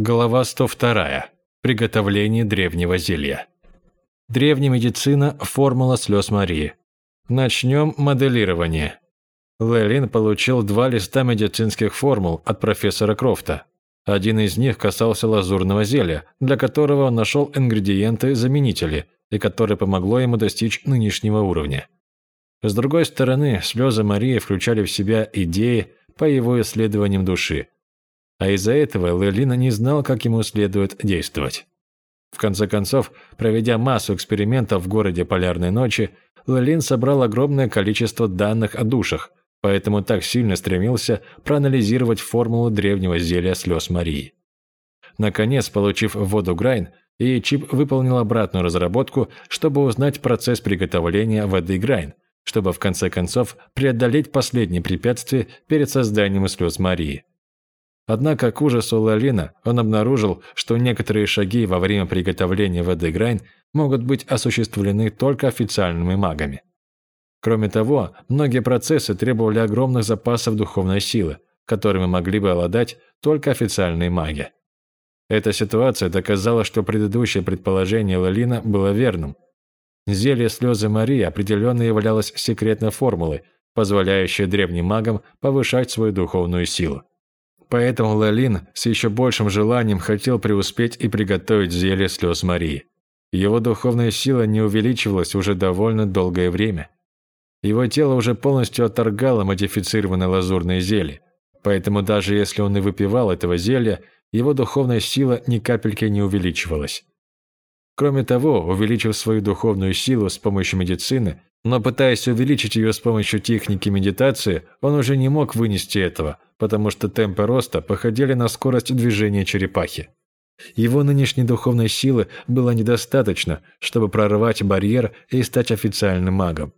Глава 102. Приготовление древнего зелья. Древняя медицина. Формула слез Марии. Начнем моделирование. Лейлин получил два листа медицинских формул от профессора Крофта. Один из них касался лазурного зелья, для которого он нашел ингредиенты-заменители, и которое помогло ему достичь нынешнего уровня. С другой стороны, слезы Марии включали в себя идеи по его исследованиям души – а из-за этого Лелина не знал, как ему следует действовать. В конце концов, проведя массу экспериментов в городе Полярной ночи, Лелин собрал огромное количество данных о душах, поэтому так сильно стремился проанализировать формулу древнего зелья слез Марии. Наконец, получив воду Грайн, и Чип выполнил обратную разработку, чтобы узнать процесс приготовления воды Грайн, чтобы в конце концов преодолеть последнее препятствие перед созданием слез Марии. Однако к ужасу Лалина он обнаружил, что некоторые шаги во время приготовления воды Грайн могут быть осуществлены только официальными магами. Кроме того, многие процессы требовали огромных запасов духовной силы, которыми могли бы обладать только официальные маги. Эта ситуация доказала, что предыдущее предположение Лалина было верным. Зелье слезы Марии определенно являлось секретной формулой, позволяющей древним магам повышать свою духовную силу. Поэтому Лалин с еще большим желанием хотел преуспеть и приготовить зелье слез Марии. Его духовная сила не увеличивалась уже довольно долгое время. Его тело уже полностью отторгало модифицированное лазурное зелье, поэтому даже если он и выпивал этого зелья, его духовная сила ни капельки не увеличивалась. Кроме того, увеличив свою духовную силу с помощью медицины, но пытаясь увеличить ее с помощью техники медитации, он уже не мог вынести этого – потому что темпы роста походили на скорость движения черепахи. Его нынешней духовной силы было недостаточно, чтобы прорвать барьер и стать официальным магом.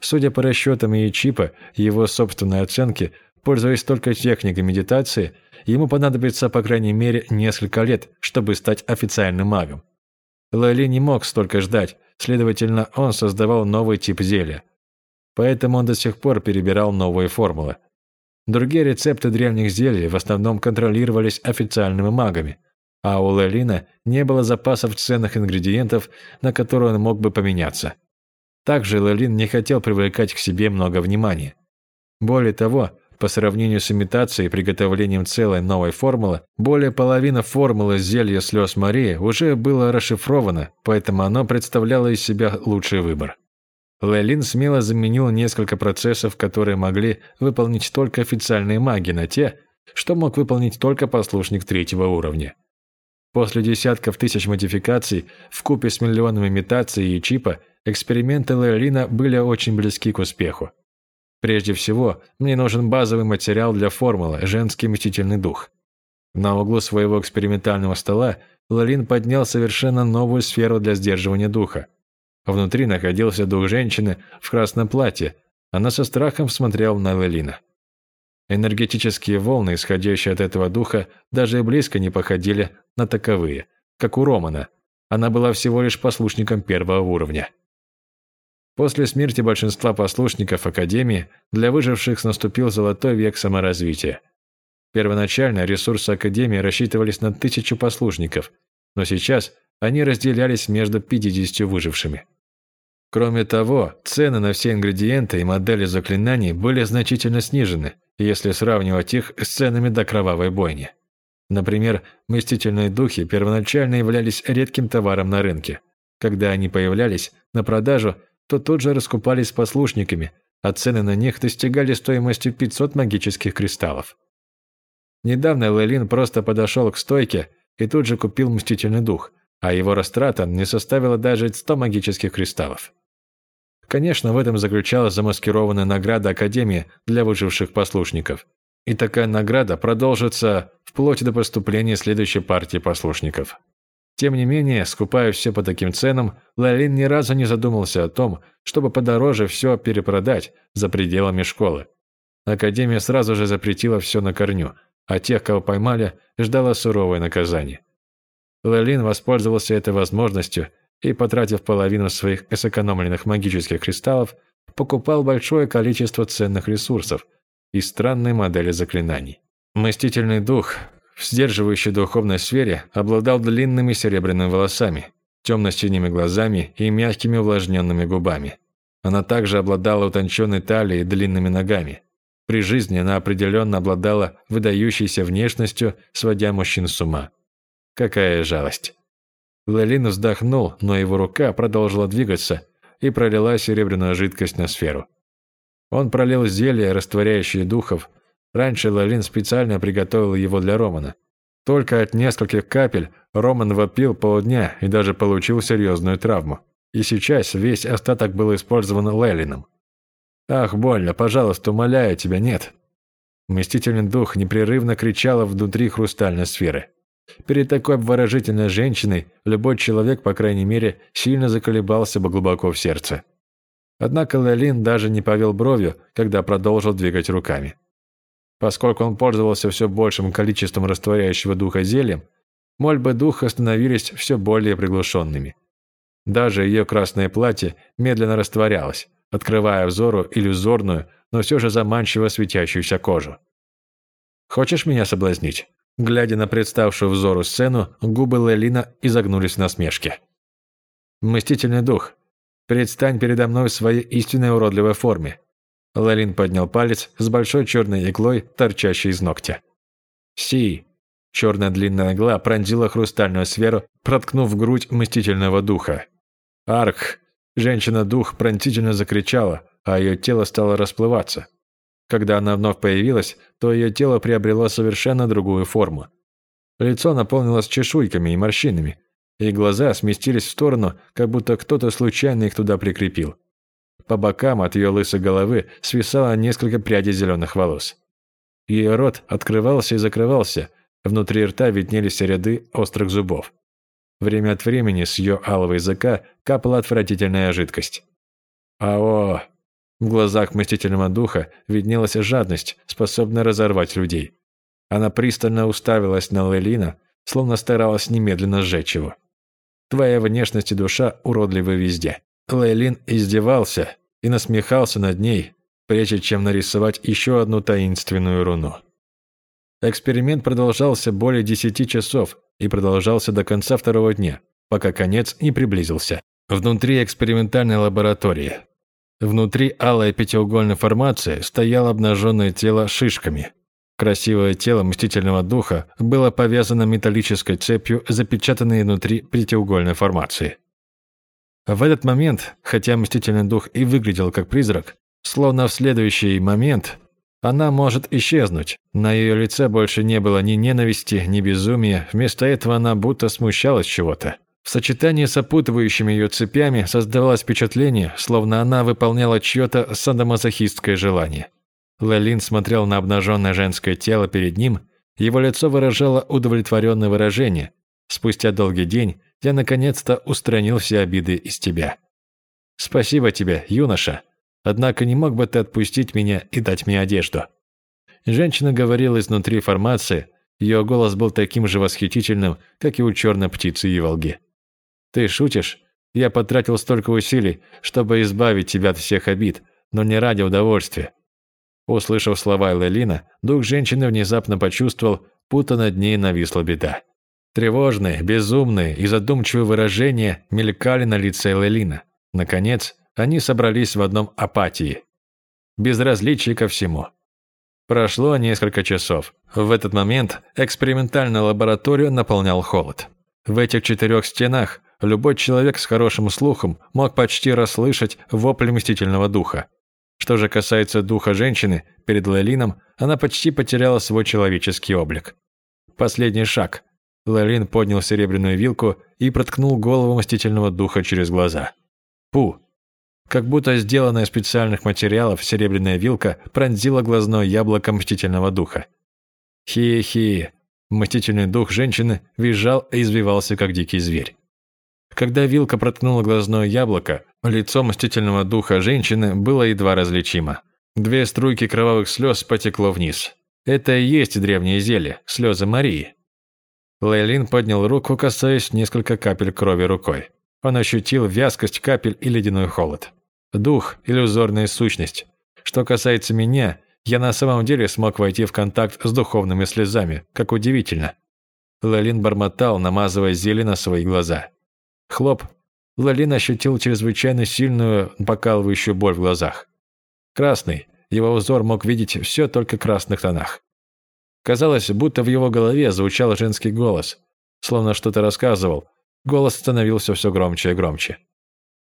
Судя по расчетам Ичипа и его собственной оценке, пользуясь только техникой медитации, ему понадобится по крайней мере несколько лет, чтобы стать официальным магом. Лайли не мог столько ждать, следовательно, он создавал новый тип зелья. Поэтому он до сих пор перебирал новые формулы. Другие рецепты древних зелий в основном контролировались официальными магами, а у Лелина не было запасов ценных ингредиентов, на которые он мог бы поменяться. Также Лелин не хотел привлекать к себе много внимания. Более того, по сравнению с имитацией и приготовлением целой новой формулы, более половины формулы зелья слез Марии уже было расшифровано, поэтому оно представляло из себя лучший выбор. Лейлин смело заменил несколько процессов, которые могли выполнить только официальные маги, на те, что мог выполнить только послушник третьего уровня. После десятков тысяч модификаций, в купе с миллионами имитаций и чипа, эксперименты Лейлина были очень близки к успеху. Прежде всего, мне нужен базовый материал для формулы «Женский мстительный дух». На углу своего экспериментального стола Лалин поднял совершенно новую сферу для сдерживания духа – Внутри находился дух женщины в красном платье. Она со страхом смотрела на Лелина. Энергетические волны, исходящие от этого духа, даже и близко не походили на таковые, как у Романа. Она была всего лишь послушником первого уровня. После смерти большинства послушников Академии для выживших наступил золотой век саморазвития. Первоначально ресурсы Академии рассчитывались на тысячу послушников, но сейчас они разделялись между 50 выжившими. Кроме того, цены на все ингредиенты и модели заклинаний были значительно снижены, если сравнивать их с ценами до кровавой бойни. Например, мстительные духи первоначально являлись редким товаром на рынке. Когда они появлялись на продажу, то тут же раскупались послушниками, а цены на них достигали стоимости 500 магических кристаллов. Недавно Лейлин просто подошел к стойке и тут же купил мстительный дух, а его растрата не составила даже 100 магических кристаллов. Конечно, в этом заключалась замаскированная награда Академии для выживших послушников. И такая награда продолжится вплоть до поступления следующей партии послушников. Тем не менее, скупая все по таким ценам, Лалин ни разу не задумался о том, чтобы подороже все перепродать за пределами школы. Академия сразу же запретила все на корню, а тех, кого поймали, ждало суровое наказание. Лалин воспользовался этой возможностью и, потратив половину своих сэкономленных магических кристаллов, покупал большое количество ценных ресурсов и странной модели заклинаний. Мстительный дух в сдерживающей духовной сфере обладал длинными серебряными волосами, темно-синими глазами и мягкими увлажненными губами. Она также обладала утонченной талией и длинными ногами. При жизни она определенно обладала выдающейся внешностью, сводя мужчин с ума. Какая жалость. Лелин вздохнул, но его рука продолжила двигаться и пролила серебряную жидкость на сферу. Он пролил зелье, растворяющее духов. Раньше Лалин специально приготовил его для Романа. Только от нескольких капель Роман вопил полдня и даже получил серьезную травму. И сейчас весь остаток был использован Лелином. «Ах, больно, пожалуйста, умоляю тебя, нет!» Мстительный дух непрерывно кричала внутри хрустальной сферы. Перед такой обворожительной женщиной любой человек, по крайней мере, сильно заколебался бы глубоко в сердце. Однако Лелин даже не повел бровью, когда продолжил двигать руками. Поскольку он пользовался все большим количеством растворяющего духа зельем, мольбы духа становились все более приглушенными. Даже ее красное платье медленно растворялось, открывая взору иллюзорную, но все же заманчиво светящуюся кожу. «Хочешь меня соблазнить?» Глядя на представшую взору сцену, губы Лелина изогнулись в насмешке. «Мстительный дух, Предстань передо мной в своей истинной уродливой форме». Лалин поднял палец с большой черной иглой, торчащей из ногтя. «Си!» Черная длинная игла пронзила хрустальную сферу, проткнув грудь мстительного духа. «Арх!» Женщина-дух пронзительно закричала, а ее тело стало расплываться. Когда она вновь появилась, то ее тело приобрело совершенно другую форму. Лицо наполнилось чешуйками и морщинами, и глаза сместились в сторону, как будто кто-то случайно их туда прикрепил. По бокам от ее лысой головы свисало несколько прядей зеленых волос. Ее рот открывался и закрывался, внутри рта виднелись ряды острых зубов. Время от времени с ее алого языка капала отвратительная жидкость. «Ао!» В глазах мстительного духа виднелась жадность, способная разорвать людей. Она пристально уставилась на Лелина, словно старалась немедленно сжечь его. Твоя внешность и душа уродливы везде». Лейлин издевался и насмехался над ней, прежде чем нарисовать еще одну таинственную руну. Эксперимент продолжался более десяти часов и продолжался до конца второго дня, пока конец не приблизился. Внутри экспериментальной лаборатории. Внутри алой пятиугольной формации стояло обнаженное тело шишками, Красивое тело мстительного духа было повязано металлической цепью, запечатанной внутри пятиугольной формации. В этот момент, хотя мстительный дух и выглядел как призрак, словно в следующий момент она может исчезнуть. На ее лице больше не было ни ненависти, ни безумия, вместо этого она будто смущалась чего-то. В сочетании с опутывающими ее цепями создавалось впечатление, словно она выполняла чье-то садомазохистское желание. Лелин смотрел на обнаженное женское тело перед ним, его лицо выражало удовлетворенное выражение. «Спустя долгий день я наконец-то устранил все обиды из тебя». «Спасибо тебе, юноша. Однако не мог бы ты отпустить меня и дать мне одежду?» Женщина говорила изнутри формации, ее голос был таким же восхитительным, как и у черной птицы и. «Ты шутишь? Я потратил столько усилий, чтобы избавить тебя от всех обид, но не ради удовольствия. Услышав слова Лелина, дух женщины внезапно почувствовал, будто над ней нависла беда. Тревожные, безумные и задумчивые выражения мелькали на лице Лелина. Наконец, они собрались в одном апатии. Безразличие ко всему. Прошло несколько часов. В этот момент экспериментальную лабораторию наполнял холод. В этих четырех стенах любой человек с хорошим слухом мог почти расслышать вопль мстительного духа. Что же касается духа женщины, перед Лелином она почти потеряла свой человеческий облик. Последний шаг. Лелин поднял серебряную вилку и проткнул голову мстительного духа через глаза. Пу! Как будто сделанная из специальных материалов, серебряная вилка пронзила глазное яблоко мстительного духа. Хи-хи! Мстительный дух женщины визжал и извивался, как дикий зверь. Когда вилка проткнула глазное яблоко, лицо мстительного духа женщины было едва различимо. Две струйки кровавых слез потекло вниз. Это и есть древнее зелье, слезы Марии. Лейлин поднял руку, касаясь несколько капель крови рукой. Он ощутил вязкость капель и ледяной холод. Дух – иллюзорная сущность. Что касается меня, Я на самом деле смог войти в контакт с духовными слезами, как удивительно. Лалин бормотал, намазывая зелье на свои глаза. Хлоп. Лалин ощутил чрезвычайно сильную, покалывающую боль в глазах. Красный. Его взор мог видеть все только в красных тонах. Казалось, будто в его голове звучал женский голос, словно что-то рассказывал. Голос становился все громче и громче.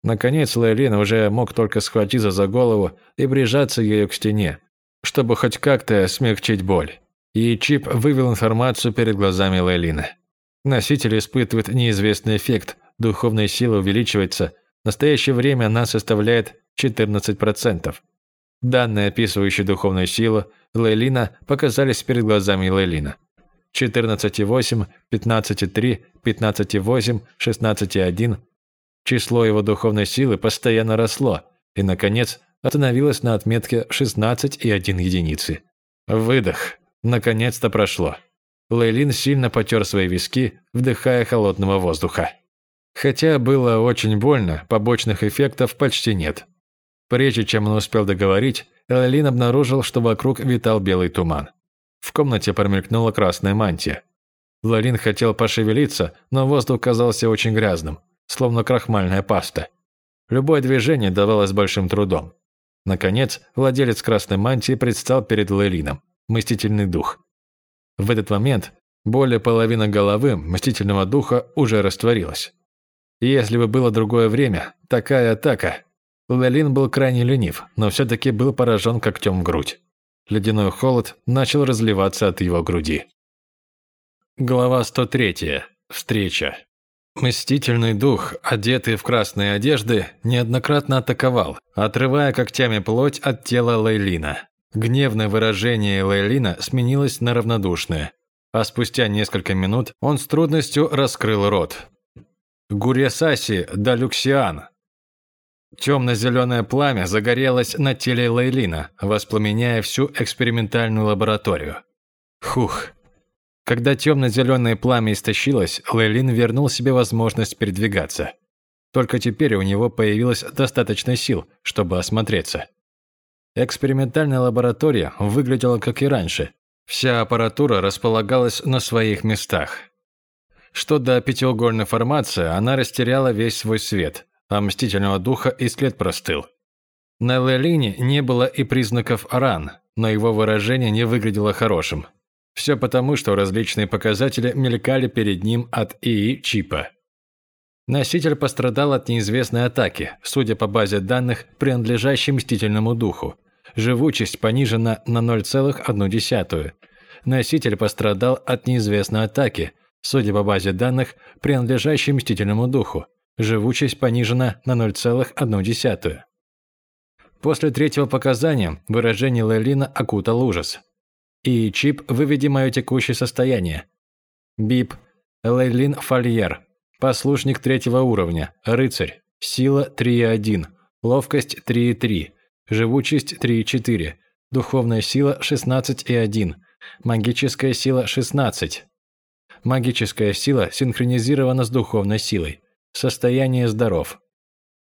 Наконец Лейлин уже мог только схватиться за голову и прижаться ею к стене, чтобы хоть как-то смягчить боль и чип вывел информацию перед глазами Лейлина. Носитель испытывает неизвестный эффект, духовная сила увеличивается, в настоящее время она составляет 14%. Данные, описывающие духовную силу Лейлина, показались перед глазами Лейлина. 14,8, 15,3, 15,8, 16,1. Число его духовной силы постоянно росло и, наконец, остановилось на отметке 16,1 единицы. Выдох. Наконец-то прошло. Лейлин сильно потер свои виски, вдыхая холодного воздуха. Хотя было очень больно, побочных эффектов почти нет. Прежде чем он успел договорить, Лейлин обнаружил, что вокруг витал белый туман. В комнате промелькнула красная мантия. Лейлин хотел пошевелиться, но воздух казался очень грязным, словно крахмальная паста. Любое движение давалось большим трудом. Наконец, владелец красной мантии предстал перед Лейлином мстительный дух. В этот момент более половины головы мстительного духа уже растворилась. Если бы было другое время, такая атака... Лелин был крайне ленив, но все-таки был поражен когтем в грудь. Ледяной холод начал разливаться от его груди. Глава 103. Встреча. Мстительный дух, одетый в красные одежды, неоднократно атаковал, отрывая когтями плоть от тела Лейлина. Гневное выражение Лейлина сменилось на равнодушное, а спустя несколько минут он с трудностью раскрыл рот. Гурьясаси Далюксиан. Темно-зеленое пламя загорелось на теле Лейлина, воспламеняя всю экспериментальную лабораторию. Хух. Когда темно-зеленое пламя истощилось, Лейлин вернул себе возможность передвигаться. Только теперь у него появилось достаточно сил, чтобы осмотреться. Экспериментальная лаборатория выглядела как и раньше. Вся аппаратура располагалась на своих местах. Что до пятиугольной формации, она растеряла весь свой свет, а мстительного духа и след простыл. На Лелине не было и признаков ран, но его выражение не выглядело хорошим. Все потому, что различные показатели мелькали перед ним от ИИ чипа. Носитель пострадал от неизвестной атаки, судя по базе данных, принадлежащей мстительному духу живучесть понижена на 0,1. Носитель пострадал от неизвестной атаки, судя по базе данных, принадлежащей Мстительному Духу. Живучесть понижена на 0,1. После третьего показания выражение Лейлина окутал ужас. И чип «Выведи мое текущее состояние». Бип. Лейлин Фольер. Послушник третьего уровня. Рыцарь. Сила 3,1. Ловкость 3,3. Живучесть 3,4. Духовная сила 16,1. Магическая сила 16. Магическая сила синхронизирована с духовной силой. Состояние здоров.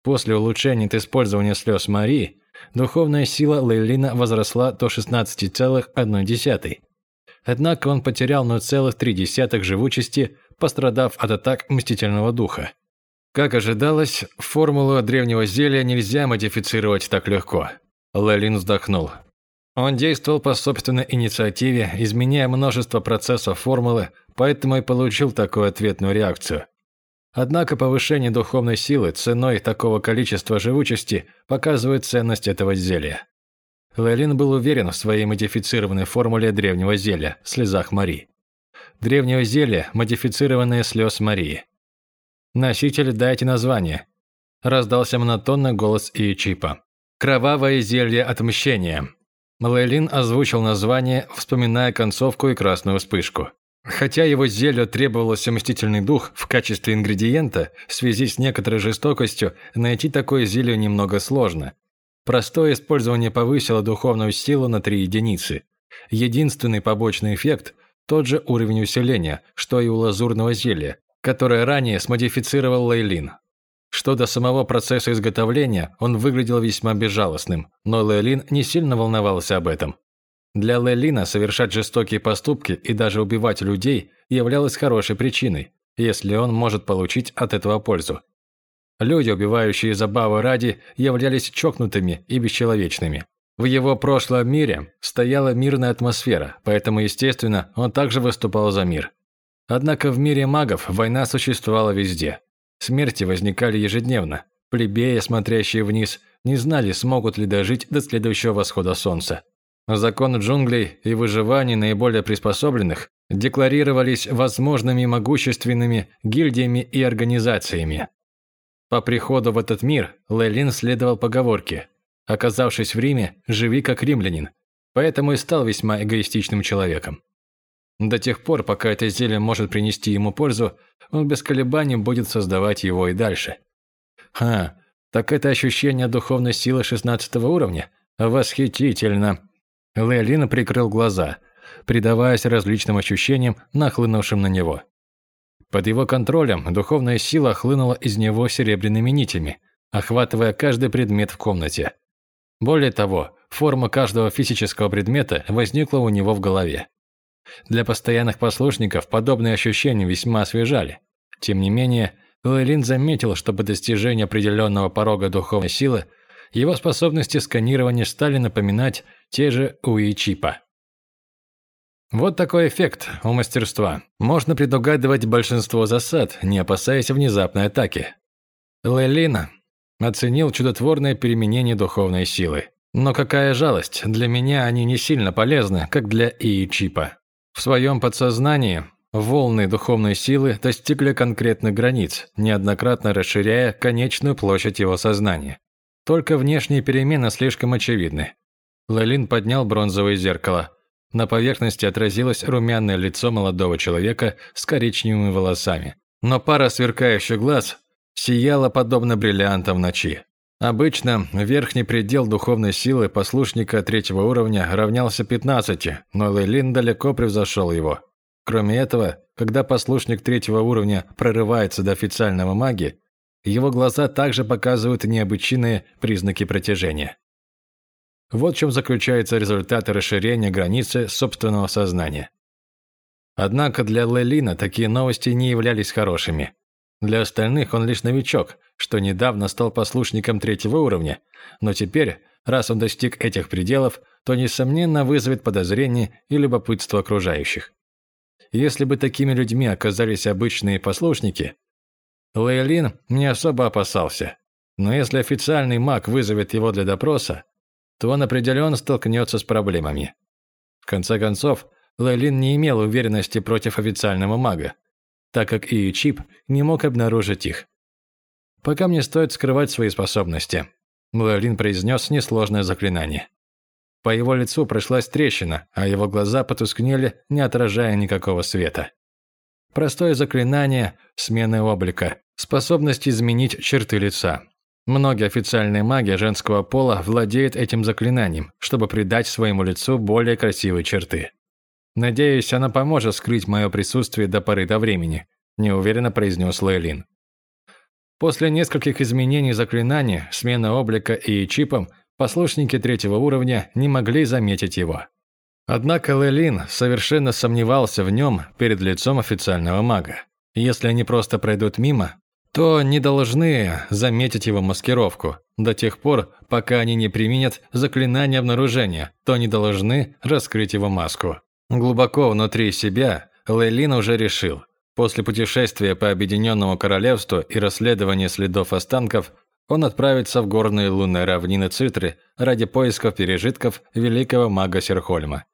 После улучшения от использования слез Марии, духовная сила Лейлина возросла до 16,1. Однако он потерял 0,3 живучести, пострадав от атак Мстительного Духа. Как ожидалось, формулу древнего зелья нельзя модифицировать так легко. Лелин вздохнул. Он действовал по собственной инициативе, изменяя множество процессов формулы, поэтому и получил такую ответную реакцию. Однако повышение духовной силы ценой такого количества живучести показывает ценность этого зелья. Лелин был уверен в своей модифицированной формуле древнего зелья – слезах Марии. Древнего зелья, модифицированное слез Марии. «Носитель, дайте название», – раздался монотонный голос Иечипа. «Кровавое зелье отмщения». Малейлин озвучил название, вспоминая концовку и красную вспышку. Хотя его зелью требовался мстительный дух в качестве ингредиента, в связи с некоторой жестокостью найти такое зелье немного сложно. Простое использование повысило духовную силу на 3 единицы. Единственный побочный эффект – тот же уровень усиления, что и у лазурного зелья, которое ранее смодифицировал Лейлин. Что до самого процесса изготовления, он выглядел весьма безжалостным, но Лейлин не сильно волновался об этом. Для Лелина совершать жестокие поступки и даже убивать людей являлось хорошей причиной, если он может получить от этого пользу. Люди, убивающие забавы ради, являлись чокнутыми и бесчеловечными. В его прошлом мире стояла мирная атмосфера, поэтому, естественно, он также выступал за мир. Однако в мире магов война существовала везде. Смерти возникали ежедневно. Плебеи, смотрящие вниз, не знали, смогут ли дожить до следующего восхода солнца. Закон джунглей и выживание наиболее приспособленных декларировались возможными могущественными гильдиями и организациями. По приходу в этот мир Лейлин следовал поговорке «Оказавшись в Риме, живи как римлянин», поэтому и стал весьма эгоистичным человеком. До тех пор, пока это зелье может принести ему пользу, он без колебаний будет создавать его и дальше. Ха, так это ощущение духовной силы 16 уровня? Восхитительно. Лейлин прикрыл глаза, предаваясь различным ощущениям, нахлынувшим на него. Под его контролем духовная сила хлынула из него серебряными нитями, охватывая каждый предмет в комнате. Более того, форма каждого физического предмета возникла у него в голове. Для постоянных послушников подобные ощущения весьма освежали. Тем не менее, Лейлин заметил, что по достижении определенного порога духовной силы его способности сканирования стали напоминать те же у Ичипа. Вот такой эффект у мастерства. Можно предугадывать большинство засад, не опасаясь внезапной атаки. Лелина оценил чудотворное переменение духовной силы. Но какая жалость, для меня они не сильно полезны, как для Иичипа. В своем подсознании волны духовной силы достигли конкретных границ, неоднократно расширяя конечную площадь его сознания. Только внешние перемены слишком очевидны. Лелин поднял бронзовое зеркало. На поверхности отразилось румяное лицо молодого человека с коричневыми волосами. Но пара сверкающих глаз сияла подобно бриллиантам ночи. Обычно верхний предел духовной силы послушника третьего уровня равнялся 15, но Лейлин далеко превзошел его. Кроме этого, когда послушник третьего уровня прорывается до официального маги, его глаза также показывают необычайные признаки протяжения. Вот в чем заключаются результаты расширения границы собственного сознания. Однако для Лелина такие новости не являлись хорошими. Для остальных он лишь новичок, что недавно стал послушником третьего уровня, но теперь, раз он достиг этих пределов, то, несомненно, вызовет подозрение и любопытство окружающих. Если бы такими людьми оказались обычные послушники, Лейлин не особо опасался. Но если официальный маг вызовет его для допроса, то он определенно столкнется с проблемами. В конце концов, Лейлин не имел уверенности против официального мага, так как и Чип не мог обнаружить их. «Пока мне стоит скрывать свои способности», Лейлин произнес несложное заклинание. По его лицу прошлась трещина, а его глаза потускнели, не отражая никакого света. Простое заклинание смены облика, способность изменить черты лица. Многие официальные маги женского пола владеют этим заклинанием, чтобы придать своему лицу более красивые черты. Надеюсь, она поможет скрыть мое присутствие до поры до времени, неуверенно произнес Лейлин. После нескольких изменений заклинания, смены облика и чипом, послушники третьего уровня не могли заметить его. Однако Лелин совершенно сомневался в нем перед лицом официального мага. Если они просто пройдут мимо, то не должны заметить его маскировку. До тех пор, пока они не применят заклинание обнаружения, то не должны раскрыть его маску. Глубоко внутри себя Лейлин уже решил. После путешествия по Объединенному Королевству и расследования следов останков, он отправится в горные лунные равнины Цитры ради поисков пережитков великого мага Серхольма.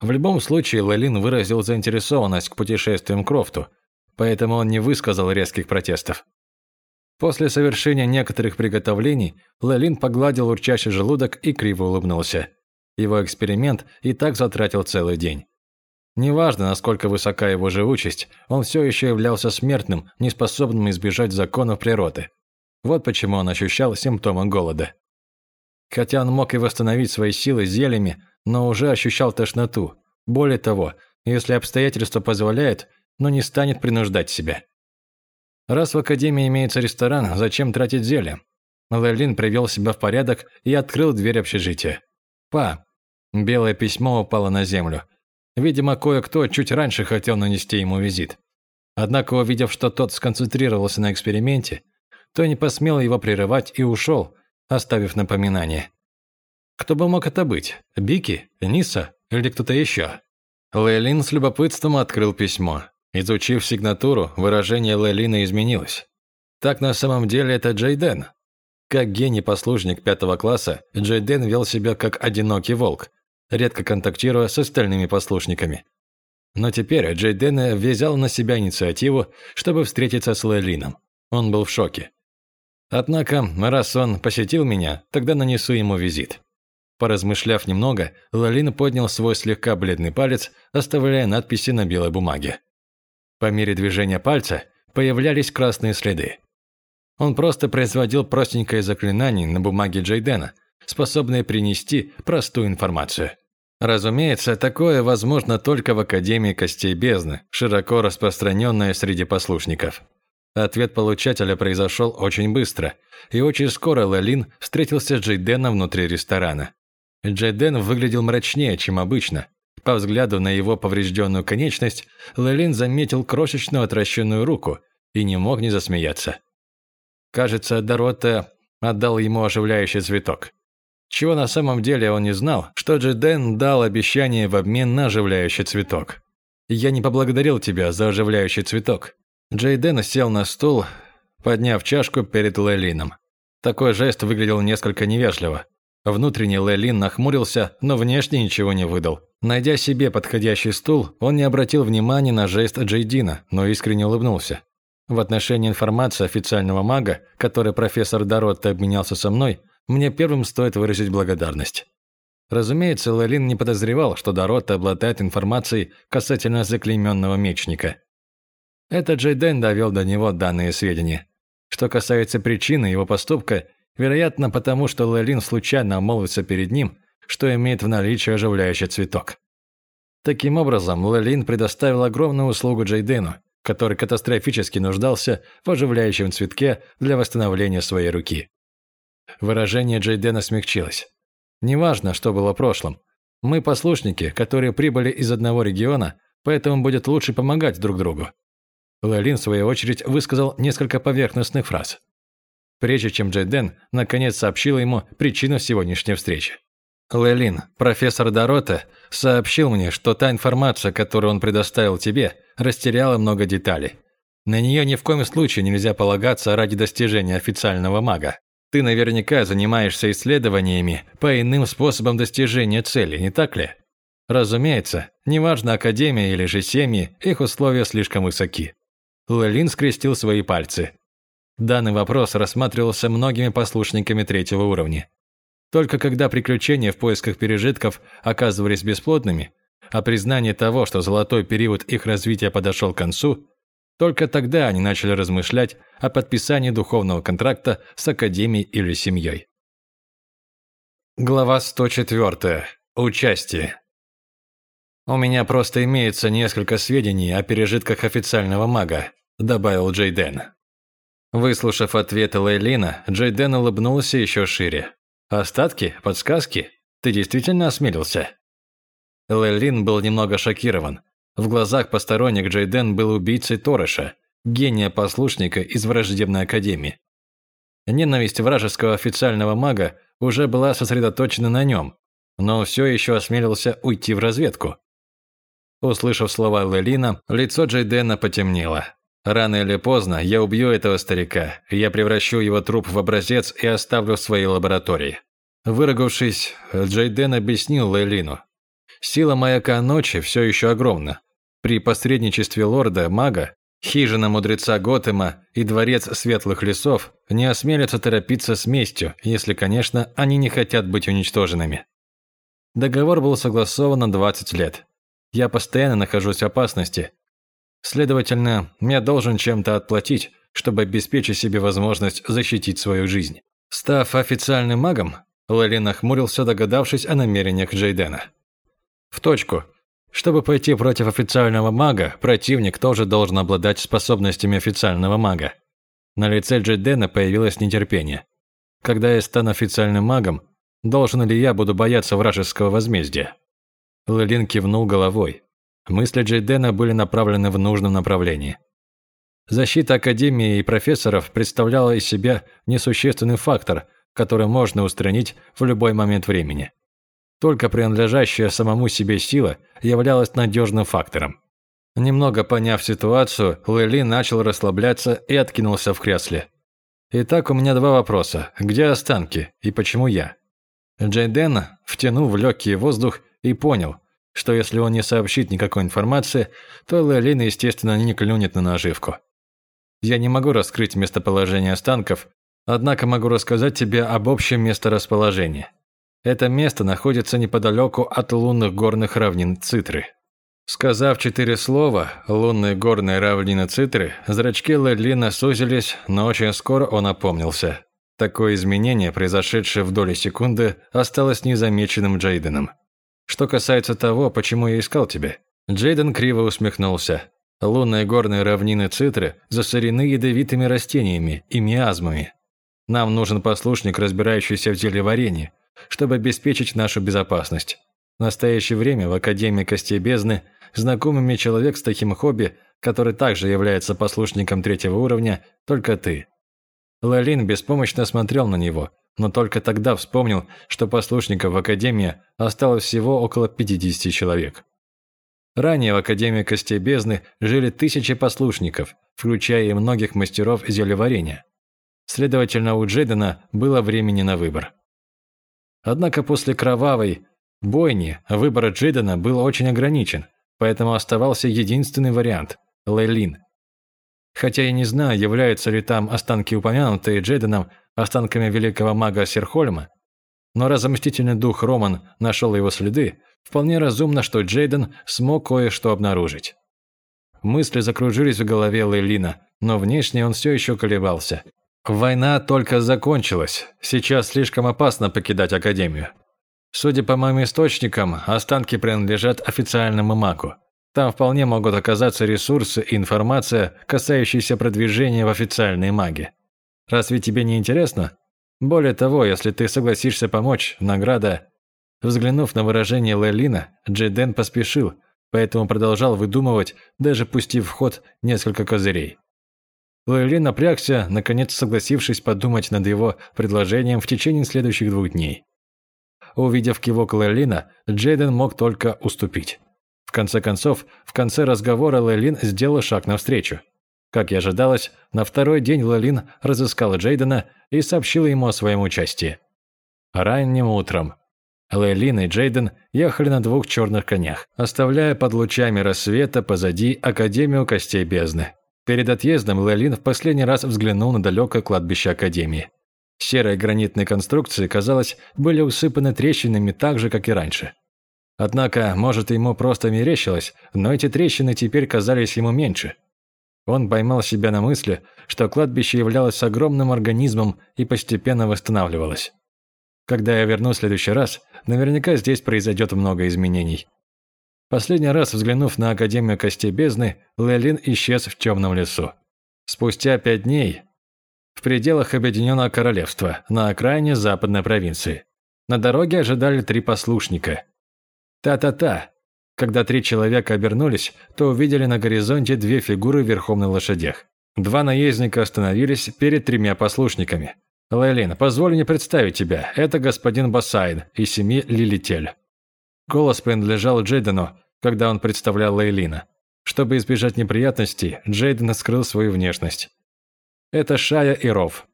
В любом случае, Лелин выразил заинтересованность к путешествиям Крофту, поэтому он не высказал резких протестов. После совершения некоторых приготовлений Лелин погладил урчащий желудок и криво улыбнулся. Его эксперимент и так затратил целый день. Неважно, насколько высока его живучесть, он все еще являлся смертным, неспособным избежать законов природы. Вот почему он ощущал симптомы голода. Хотя он мог и восстановить свои силы зельями, но уже ощущал тошноту. Более того, если обстоятельства позволяют, но не станет принуждать себя. Раз в академии имеется ресторан, зачем тратить зелье? Лерлин привел себя в порядок и открыл дверь общежития. «Па, Белое письмо упало на землю. Видимо, кое-кто чуть раньше хотел нанести ему визит. Однако, увидев, что тот сконцентрировался на эксперименте, то не посмел его прерывать и ушел, оставив напоминание. Кто бы мог это быть? Бики? Ниса? Или кто-то еще? Лейлин с любопытством открыл письмо. Изучив сигнатуру, выражение Лейлина изменилось. Так на самом деле это Джейден. Как гений-послужник пятого класса, Джейден вел себя как одинокий волк, редко контактируя с остальными послушниками. Но теперь Джейден взял на себя инициативу, чтобы встретиться с Лейлином. Он был в шоке. Однако, раз он посетил меня, тогда нанесу ему визит. Поразмышляв немного, Лалин поднял свой слегка бледный палец, оставляя надписи на белой бумаге. По мере движения пальца появлялись красные следы. Он просто производил простенькое заклинание на бумаге Джейдена, способное принести простую информацию. Разумеется, такое возможно только в Академии Костей Бездны, широко распространенное среди послушников. Ответ получателя произошел очень быстро, и очень скоро Лалин встретился с Джейденом внутри ресторана. Джейден выглядел мрачнее, чем обычно. По взгляду на его поврежденную конечность, Лалин заметил крошечную отращенную руку и не мог не засмеяться. Кажется, Дорота отдал ему оживляющий цветок. Чего на самом деле он не знал, что Джейден дал обещание в обмен на оживляющий цветок. «Я не поблагодарил тебя за оживляющий цветок», Джейден сел на стул, подняв чашку перед Лелином. Такой жест выглядел несколько невежливо. Внутренне Лелин нахмурился, но внешне ничего не выдал. Найдя себе подходящий стул, он не обратил внимания на жест Джейдина, но искренне улыбнулся. В отношении информации официального мага, которой профессор Доротта обменялся со мной, мне первым стоит выразить благодарность. Разумеется, Лелин не подозревал, что Доротта обладает информацией касательно заклейменного мечника – это Джейден довел до него данные сведения. Что касается причины его поступка, вероятно, потому что Лэлин случайно обмолвится перед ним, что имеет в наличии оживляющий цветок. Таким образом, Лэлин предоставил огромную услугу Джейдену, который катастрофически нуждался в оживляющем цветке для восстановления своей руки. Выражение Джейдена смягчилось. Неважно, что было в прошлом. Мы послушники, которые прибыли из одного региона, поэтому будет лучше помогать друг другу. Лалин, в свою очередь, высказал несколько поверхностных фраз. Прежде чем Джейден наконец сообщил ему причину сегодняшней встречи. Лэлин, профессор Дорота, сообщил мне, что та информация, которую он предоставил тебе, растеряла много деталей. На нее ни в коем случае нельзя полагаться ради достижения официального мага. Ты наверняка занимаешься исследованиями по иным способам достижения цели, не так ли? Разумеется, неважно академия или же семьи, их условия слишком высоки. Лэлин скрестил свои пальцы. Данный вопрос рассматривался многими послушниками третьего уровня. Только когда приключения в поисках пережитков оказывались бесплодными, а признание того, что золотой период их развития подошел к концу, только тогда они начали размышлять о подписании духовного контракта с академией или семьей. Глава 104. Участие. У меня просто имеется несколько сведений о пережитках официального мага, добавил Джейден. Выслушав ответы Лейлина, Джейден улыбнулся еще шире. «Остатки? Подсказки? Ты действительно осмелился?» Лейлин был немного шокирован. В глазах посторонних Джейден был убийцей Торыша, гения-послушника из враждебной академии. Ненависть вражеского официального мага уже была сосредоточена на нем, но все еще осмелился уйти в разведку. Услышав слова Лелина, лицо Джейдена потемнело. Рано или поздно я убью этого старика, я превращу его труп в образец и оставлю в своей лаборатории. Выругавшись, Джейден объяснил Лейлину. Сила маяка ночи все еще огромна. При посредничестве лорда-мага, хижина мудреца Готэма и дворец светлых лесов не осмелятся торопиться с местью, если, конечно, они не хотят быть уничтоженными. Договор был согласован на 20 лет. Я постоянно нахожусь в опасности, Следовательно, я должен чем-то отплатить, чтобы обеспечить себе возможность защитить свою жизнь. Став официальным магом, Лэли нахмурился, догадавшись о намерениях Джейдена. В точку. Чтобы пойти против официального мага, противник тоже должен обладать способностями официального мага. На лице Джейдена появилось нетерпение. Когда я стану официальным магом, Должен ли я буду бояться вражеского возмездия? Лэлин кивнул головой. Мысли Джейдена были направлены в нужном направлении. Защита Академии и профессоров представляла из себя несущественный фактор, который можно устранить в любой момент времени. Только принадлежащая самому себе сила являлась надежным фактором. Немного поняв ситуацию, Лэли начал расслабляться и откинулся в кресле. «Итак, у меня два вопроса. Где останки и почему я?» Джейден втянул в легкий воздух и понял, что если он не сообщит никакой информации, то Лэлин, естественно, не клюнет на наживку. Я не могу раскрыть местоположение останков, однако могу рассказать тебе об общем месторасположении. Это место находится неподалеку от лунных горных равнин Цитры. Сказав четыре слова «лунные горные равнины Цитры», зрачки Ледлина сузились, но очень скоро он опомнился. Такое изменение, произошедшее в доли секунды, осталось незамеченным Джейденом. Что касается того, почему я искал тебя, Джейден криво усмехнулся. Лунные горные равнины Цитры засорены ядовитыми растениями и миазмами. Нам нужен послушник, разбирающийся в деле варенья, чтобы обеспечить нашу безопасность. В настоящее время в Академии Костей Бездны знакомый мне человек с таким хобби, который также является послушником третьего уровня, только ты. Лалин беспомощно смотрел на него, но только тогда вспомнил, что послушников в Академии осталось всего около 50 человек. Ранее в Академии Костей Бездны жили тысячи послушников, включая и многих мастеров зелеварения. Следовательно, у Джейдена было времени на выбор. Однако после кровавой бойни выбор Джейдена был очень ограничен, поэтому оставался единственный вариант – Лейлин. Хотя я не знаю, являются ли там останки, упомянутые Джейденом, останками великого мага Серхольма, но раз заместительный дух Роман нашел его следы, вполне разумно, что Джейден смог кое-что обнаружить. Мысли закружились в голове Лейлина, но внешне он все еще колебался. Война только закончилась, сейчас слишком опасно покидать Академию. Судя по моим источникам, останки принадлежат официальному магу. Там вполне могут оказаться ресурсы и информация, касающиеся продвижения в официальной маги. Разве тебе не интересно? Более того, если ты согласишься помочь, награда... Взглянув на выражение Лелина, Джейден поспешил, поэтому продолжал выдумывать, даже пустив в ход несколько козырей. Лейлин напрягся, наконец согласившись подумать над его предложением в течение следующих двух дней. Увидев кивок Лейлина, Джейден мог только уступить. В конце концов, в конце разговора Лейлин сделал шаг навстречу. Как и ожидалось, на второй день Лалин разыскала Джейдена и сообщила ему о своем участии. Ранним утром Лейлин и Джейден ехали на двух черных конях, оставляя под лучами рассвета позади Академию Костей Бездны. Перед отъездом Лейлин в последний раз взглянул на далекое кладбище Академии. Серые гранитные конструкции, казалось, были усыпаны трещинами так же, как и раньше. Однако, может, ему просто мерещилось, но эти трещины теперь казались ему меньше – он поймал себя на мысли, что кладбище являлось огромным организмом и постепенно восстанавливалось. Когда я вернусь в следующий раз, наверняка здесь произойдет много изменений. Последний раз взглянув на Академию Костей Бездны, Лелин исчез в темном лесу. Спустя пять дней в пределах Объединенного Королевства, на окраине западной провинции. На дороге ожидали три послушника. Та-та-та, когда три человека обернулись, то увидели на горизонте две фигуры верхом на лошадях. Два наездника остановились перед тремя послушниками. «Лейлин, позволь мне представить тебя. Это господин Бассайн из семьи Лилитель». Голос принадлежал Джейдену, когда он представлял Лейлина. Чтобы избежать неприятностей, Джейден скрыл свою внешность. Это Шая и Ров.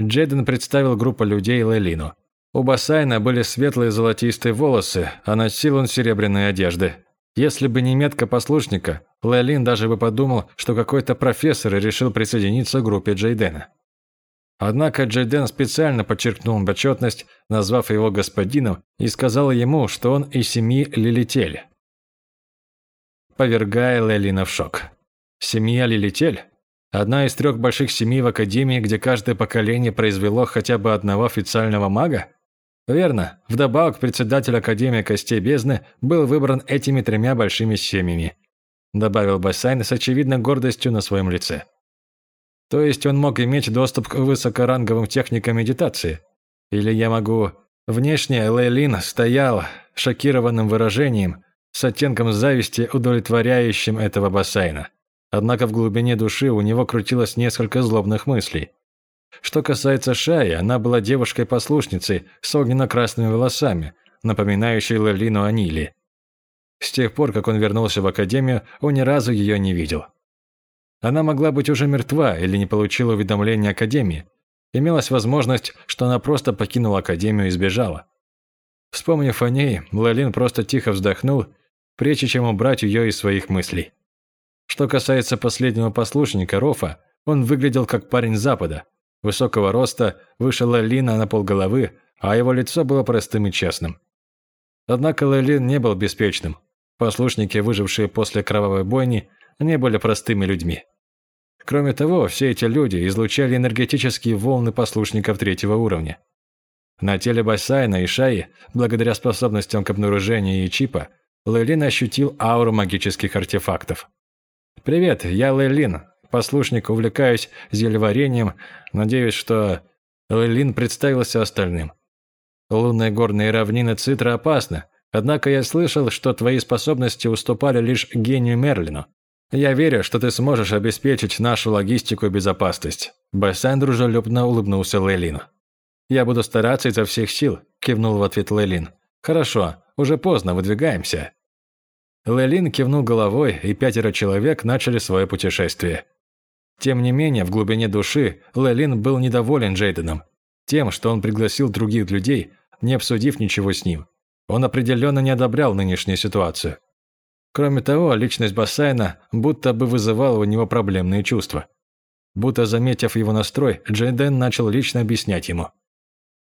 Джейден представил группу людей Лейлину. У Басайна были светлые золотистые волосы, а носил он серебряные одежды. Если бы не метка послушника, Лэлин даже бы подумал, что какой-то профессор решил присоединиться к группе Джейдена. Однако Джейден специально подчеркнул почетность, назвав его господином, и сказал ему, что он из семьи Лилитель. Повергая Лэлина в шок. Семья Лилитель? Одна из трех больших семей в Академии, где каждое поколение произвело хотя бы одного официального мага? Верно. Вдобавок, председатель Академии Костей Бездны был выбран этими тремя большими семьями. Добавил Бассайн с очевидной гордостью на своем лице. То есть он мог иметь доступ к высокоранговым техникам медитации? Или я могу Внешне Лейлин стоял шокированным выражением, с оттенком зависти, удовлетворяющим этого бассейна. Однако в глубине души у него крутилось несколько злобных мыслей. Что касается Шаи, она была девушкой-послушницей с огненно-красными волосами, напоминающей Лелину Анили. С тех пор, как он вернулся в академию, он ни разу ее не видел. Она могла быть уже мертва или не получила уведомления академии. Имелась возможность, что она просто покинула академию и сбежала. Вспомнив о ней, Лалин просто тихо вздохнул, прежде чем убрать ее из своих мыслей. Что касается последнего послушника Рофа, он выглядел как парень Запада, высокого роста, выше Лалина на полголовы, а его лицо было простым и честным. Однако Лалин не был беспечным. Послушники, выжившие после кровавой бойни, не были простыми людьми. Кроме того, все эти люди излучали энергетические волны послушников третьего уровня. На теле Бассайна и Шаи, благодаря способностям к обнаружению ИИ чипа, Лейлин ощутил ауру магических артефактов. «Привет, я Лейлин. Послушник, увлекаюсь зельеварением. Надеюсь, что...» Лейлин представился остальным. «Лунные горные равнины Цитра опасны, однако я слышал, что твои способности уступали лишь гению Мерлину. Я верю, что ты сможешь обеспечить нашу логистику и безопасность». Бассайн дружелюбно улыбнулся Лейлину. «Я буду стараться изо всех сил», – кивнул в ответ Лейлин. «Хорошо, уже поздно, выдвигаемся». Лейлин кивнул головой, и пятеро человек начали свое путешествие. Тем не менее, в глубине души Лейлин был недоволен Джейденом. Тем, что он пригласил других людей, не обсудив ничего с ним. Он определенно не одобрял нынешнюю ситуацию. Кроме того, личность Бассайна будто бы вызывала у него проблемные чувства. Будто заметив его настрой, Джейден начал лично объяснять ему.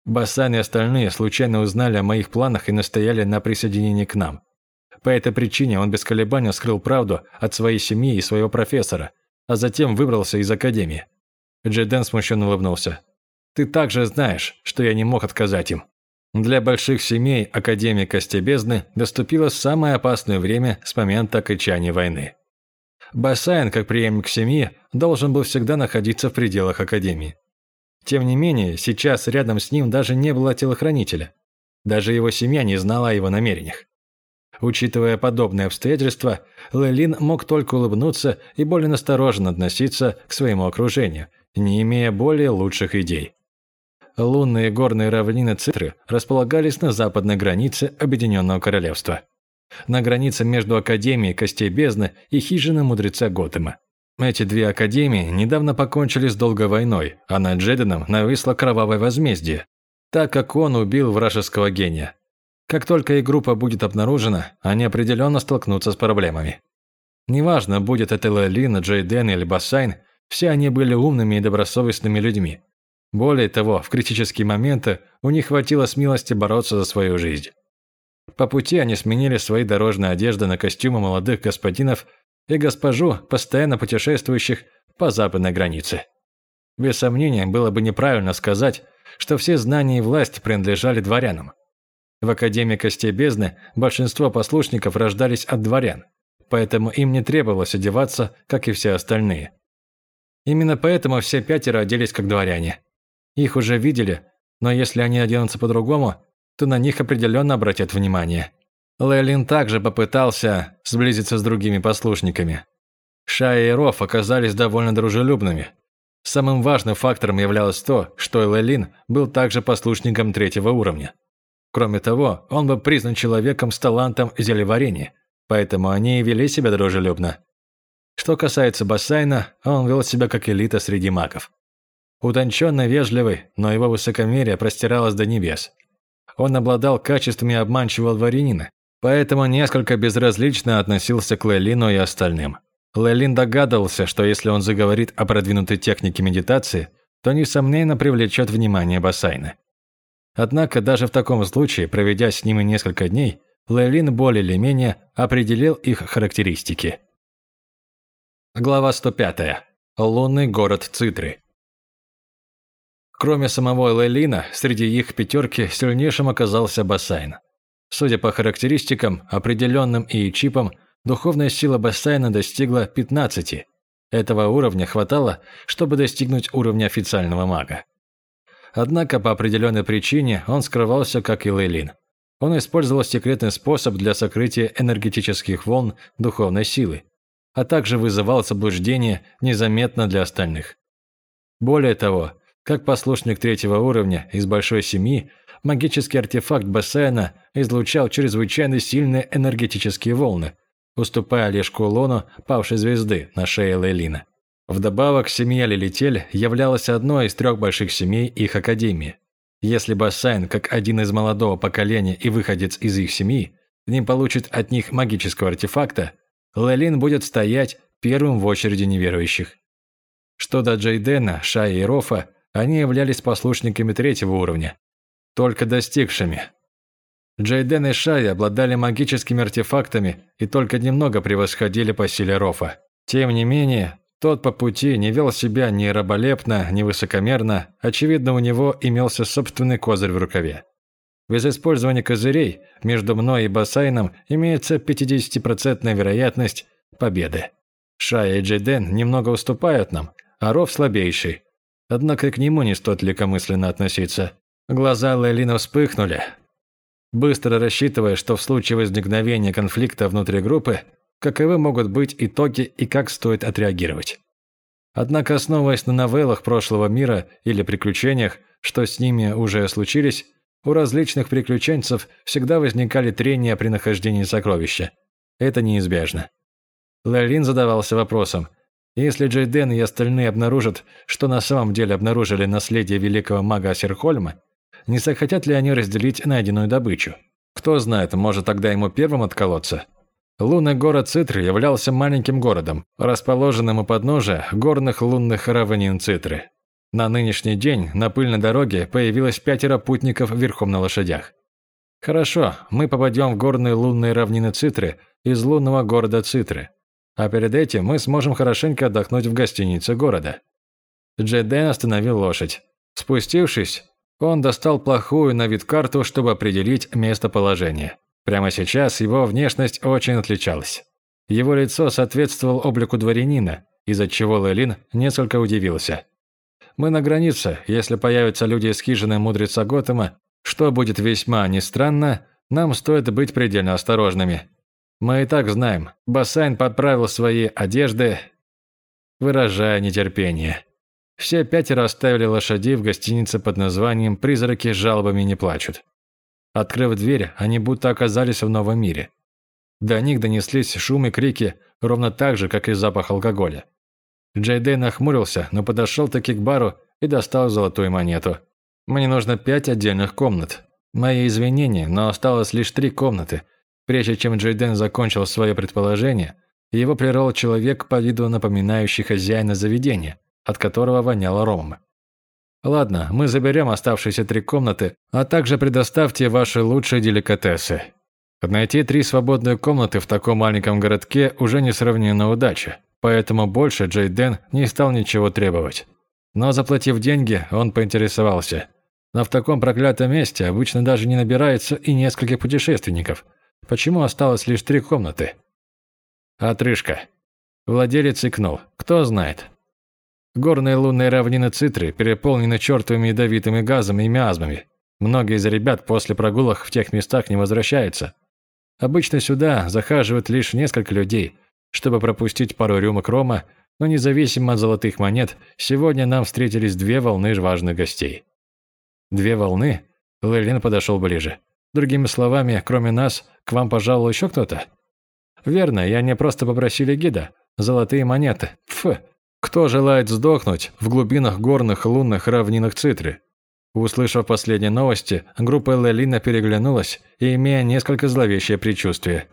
Бассан и остальные случайно узнали о моих планах и настояли на присоединении к нам. По этой причине он без колебания скрыл правду от своей семьи и своего профессора, а затем выбрался из академии. Джейден смущенно улыбнулся. «Ты также знаешь, что я не мог отказать им». Для больших семей Академия Кости Бездны доступило самое опасное время с момента окончания войны. Бассайн, как преемник семьи, должен был всегда находиться в пределах Академии. Тем не менее, сейчас рядом с ним даже не было телохранителя. Даже его семья не знала о его намерениях. Учитывая подобные обстоятельства, Лелин мог только улыбнуться и более настороженно относиться к своему окружению, не имея более лучших идей лунные горные равнины Цитры располагались на западной границе Объединенного Королевства. На границе между Академией Костей Бездны и Хижиной Мудреца Готэма. Эти две академии недавно покончили с долгой войной, а над Джеденом нависло кровавое возмездие, так как он убил вражеского гения. Как только их группа будет обнаружена, они определенно столкнутся с проблемами. Неважно, будет это Лалина, Джейден или Бассайн, все они были умными и добросовестными людьми. Более того, в критические моменты у них хватило смелости бороться за свою жизнь. По пути они сменили свои дорожные одежды на костюмы молодых господинов и госпожу, постоянно путешествующих по западной границе. Без сомнения, было бы неправильно сказать, что все знания и власть принадлежали дворянам. В Академии Костей Бездны большинство послушников рождались от дворян, поэтому им не требовалось одеваться, как и все остальные. Именно поэтому все пятеро оделись как дворяне. Их уже видели, но если они оденутся по-другому, то на них определенно обратят внимание. Лейлин также попытался сблизиться с другими послушниками. Шая и Роф оказались довольно дружелюбными. Самым важным фактором являлось то, что Лейлин был также послушником третьего уровня. Кроме того, он был признан человеком с талантом зелеварения, поэтому они и вели себя дружелюбно. Что касается Бассайна, он вел себя как элита среди магов. Утонченно вежливый, но его высокомерие простиралось до небес. Он обладал качествами обманчивого дворянина, поэтому несколько безразлично относился к Лейлину и остальным. Лейлин догадывался, что если он заговорит о продвинутой технике медитации, то, несомненно, привлечет внимание Бассайна. Однако даже в таком случае, проведя с ними несколько дней, Лейлин более или менее определил их характеристики. Глава 105. Лунный город Цитры. Кроме самого Лейлина, среди их пятерки сильнейшим оказался Бассайн. Судя по характеристикам, определенным и чипам, духовная сила Бассайна достигла 15. Этого уровня хватало, чтобы достигнуть уровня официального мага. Однако по определенной причине он скрывался, как и Лейлин. Он использовал секретный способ для сокрытия энергетических волн духовной силы, а также вызывал заблуждение незаметно для остальных. Более того, как послушник третьего уровня из большой семьи, магический артефакт бассейна излучал чрезвычайно сильные энергетические волны, уступая лишь кулону павшей звезды на шее Лейлина. Вдобавок, семья Лилитель являлась одной из трех больших семей их академии. Если Бассайн, как один из молодого поколения и выходец из их семьи, не получит от них магического артефакта, Лелин будет стоять первым в очереди неверующих. Что до Джейдена, Шая и Рофа, они являлись послушниками третьего уровня, только достигшими. Джейден и Шая обладали магическими артефактами и только немного превосходили по силе Рофа. Тем не менее, тот по пути не вел себя ни раболепно, ни высокомерно, очевидно, у него имелся собственный козырь в рукаве. Без использования козырей между мной и Бассайном имеется 50% вероятность победы. Шая и Джейден немного уступают нам, а Ров слабейший. Однако к нему не стоит легкомысленно относиться. Глаза Лейлина вспыхнули, быстро рассчитывая, что в случае возникновения конфликта внутри группы каковы могут быть итоги и как стоит отреагировать. Однако, основываясь на новеллах прошлого мира или приключениях, что с ними уже случились, у различных приключенцев всегда возникали трения при нахождении сокровища. Это неизбежно. Лалин задавался вопросом, если Джейден и остальные обнаружат, что на самом деле обнаружили наследие великого мага Асерхольма, не захотят ли они разделить найденную добычу? Кто знает, может тогда ему первым отколоться? Лунный город Цитры являлся маленьким городом, расположенным у подножия горных лунных равнин Цитры. На нынешний день на пыльной дороге появилось пятеро путников верхом на лошадях. Хорошо, мы попадем в горные лунные равнины Цитры из лунного города Цитры. А перед этим мы сможем хорошенько отдохнуть в гостинице города. Джеден остановил лошадь. Спустившись, он достал плохую на вид карту, чтобы определить местоположение. Прямо сейчас его внешность очень отличалась. Его лицо соответствовало облику дворянина, из-за чего Лэлин несколько удивился. «Мы на границе, если появятся люди из хижины мудреца Готэма, что будет весьма не странно, нам стоит быть предельно осторожными. Мы и так знаем, Бассайн подправил свои одежды, выражая нетерпение. Все пятеро оставили лошади в гостинице под названием «Призраки жалобами не плачут». Открыв дверь, они будто оказались в новом мире. До них донеслись шум и крики, ровно так же, как и запах алкоголя. Джейдей нахмурился, но подошел таки к бару и достал золотую монету. «Мне нужно пять отдельных комнат. Мои извинения, но осталось лишь три комнаты». Прежде чем Джейден закончил свое предположение, его прервал человек по виду напоминающий хозяина заведения, от которого воняло ромом. Ладно, мы заберем оставшиеся три комнаты, а также предоставьте ваши лучшие деликатесы. Найти три свободные комнаты в таком маленьком городке уже несравненная удача, поэтому больше Джей Дэн не стал ничего требовать. Но заплатив деньги, он поинтересовался. Но в таком проклятом месте обычно даже не набирается и нескольких путешественников. Почему осталось лишь три комнаты? Отрыжка. Владелец икнул. Кто знает. Горные лунные равнины Цитры переполнены чертовыми ядовитыми газами и миазмами. Многие из ребят после прогулок в тех местах не возвращаются. Обычно сюда захаживают лишь несколько людей, чтобы пропустить пару рюмок рома, но независимо от золотых монет, сегодня нам встретились две волны важных гостей. Две волны? Лейлин подошел ближе. Другими словами, кроме нас, к вам пожаловал еще кто-то? Верно, я не просто попросили гида. Золотые монеты. Фу, кто желает сдохнуть в глубинах горных лунных равнинах Цитри? Услышав последние новости, группа Лелина переглянулась, имея несколько зловещее предчувствие.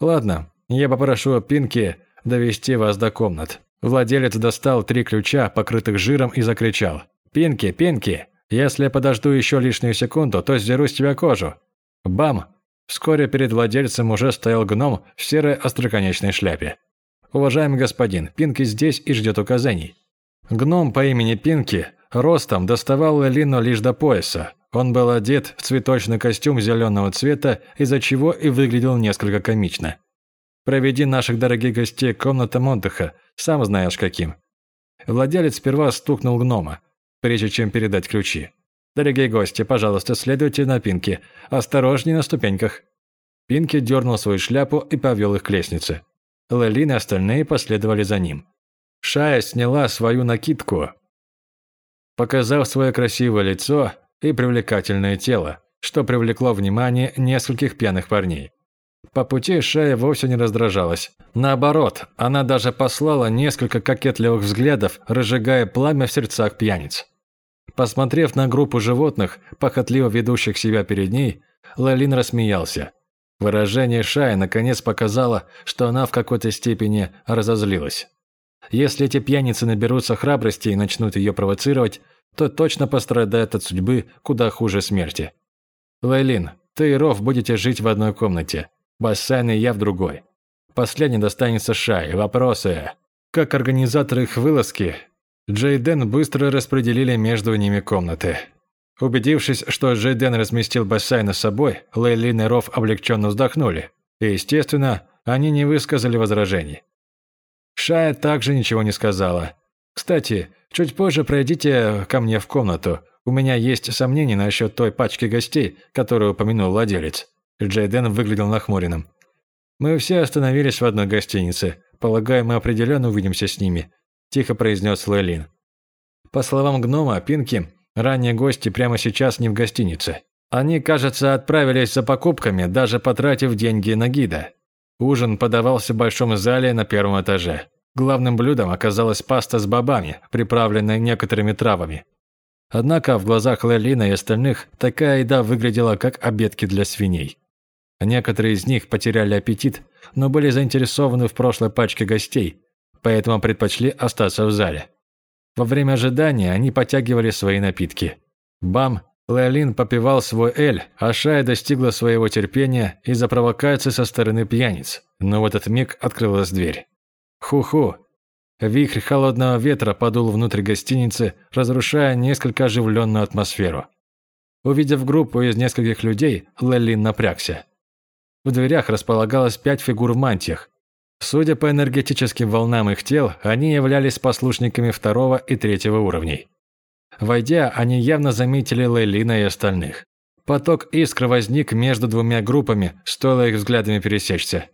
«Ладно, я попрошу Пинки довести вас до комнат». Владелец достал три ключа, покрытых жиром, и закричал. «Пинки, Пинки, если я подожду еще лишнюю секунду, то сдеру с тебя кожу». Бам! Вскоре перед владельцем уже стоял гном в серой остроконечной шляпе. «Уважаемый господин, Пинки здесь и ждет указаний». Гном по имени Пинки ростом доставал Элину лишь до пояса. Он был одет в цветочный костюм зеленого цвета, из-за чего и выглядел несколько комично. «Проведи наших дорогих гостей к комнатам отдыха, сам знаешь каким». Владелец сперва стукнул гнома. прежде чем передать ключи. «Дорогие гости, пожалуйста, следуйте на Пинки. Осторожнее на ступеньках». Пинки дернул свою шляпу и повел их к лестнице. Лелин и остальные последовали за ним. Шая сняла свою накидку, показав свое красивое лицо и привлекательное тело, что привлекло внимание нескольких пьяных парней. По пути Шая вовсе не раздражалась. Наоборот, она даже послала несколько кокетливых взглядов, разжигая пламя в сердцах пьяниц. Посмотрев на группу животных, похотливо ведущих себя перед ней, Лалин рассмеялся. Выражение Шая наконец показало, что она в какой-то степени разозлилась. Если эти пьяницы наберутся храбрости и начнут ее провоцировать, то точно пострадает от судьбы куда хуже смерти. Лейлин, ты и Ров будете жить в одной комнате. Бассайн и я в другой. Последний достанется Шай. Вопросы. Как организатор их вылазки, Джейден быстро распределили между ними комнаты. Убедившись, что Джейден разместил Бассайна с собой, Лейлин и Ров облегченно вздохнули. И, естественно, они не высказали возражений. Шая также ничего не сказала. «Кстати, чуть позже пройдите ко мне в комнату. У меня есть сомнения насчет той пачки гостей, которую упомянул владелец». Джейден выглядел нахмуренным. «Мы все остановились в одной гостинице. Полагаю, мы определенно увидимся с ними», – тихо произнес Лейлин. По словам гнома, Пинки, ранние гости прямо сейчас не в гостинице. Они, кажется, отправились за покупками, даже потратив деньги на гида. Ужин подавался в большом зале на первом этаже. Главным блюдом оказалась паста с бобами, приправленная некоторыми травами. Однако в глазах Лелина и остальных такая еда выглядела как обедки для свиней. Некоторые из них потеряли аппетит, но были заинтересованы в прошлой пачке гостей, поэтому предпочли остаться в зале. Во время ожидания они потягивали свои напитки. Бам, Леолин попивал свой эль, а Шая достигла своего терпения из-за провокации со стороны пьяниц, но в этот миг открылась дверь. Ху-ху. Вихрь холодного ветра подул внутрь гостиницы, разрушая несколько оживленную атмосферу. Увидев группу из нескольких людей, Леллин напрягся. В дверях располагалось пять фигур в мантиях. Судя по энергетическим волнам их тел, они являлись послушниками второго и третьего уровней. Войдя, они явно заметили Лейлина и остальных. Поток искр возник между двумя группами, стоило их взглядами пересечься.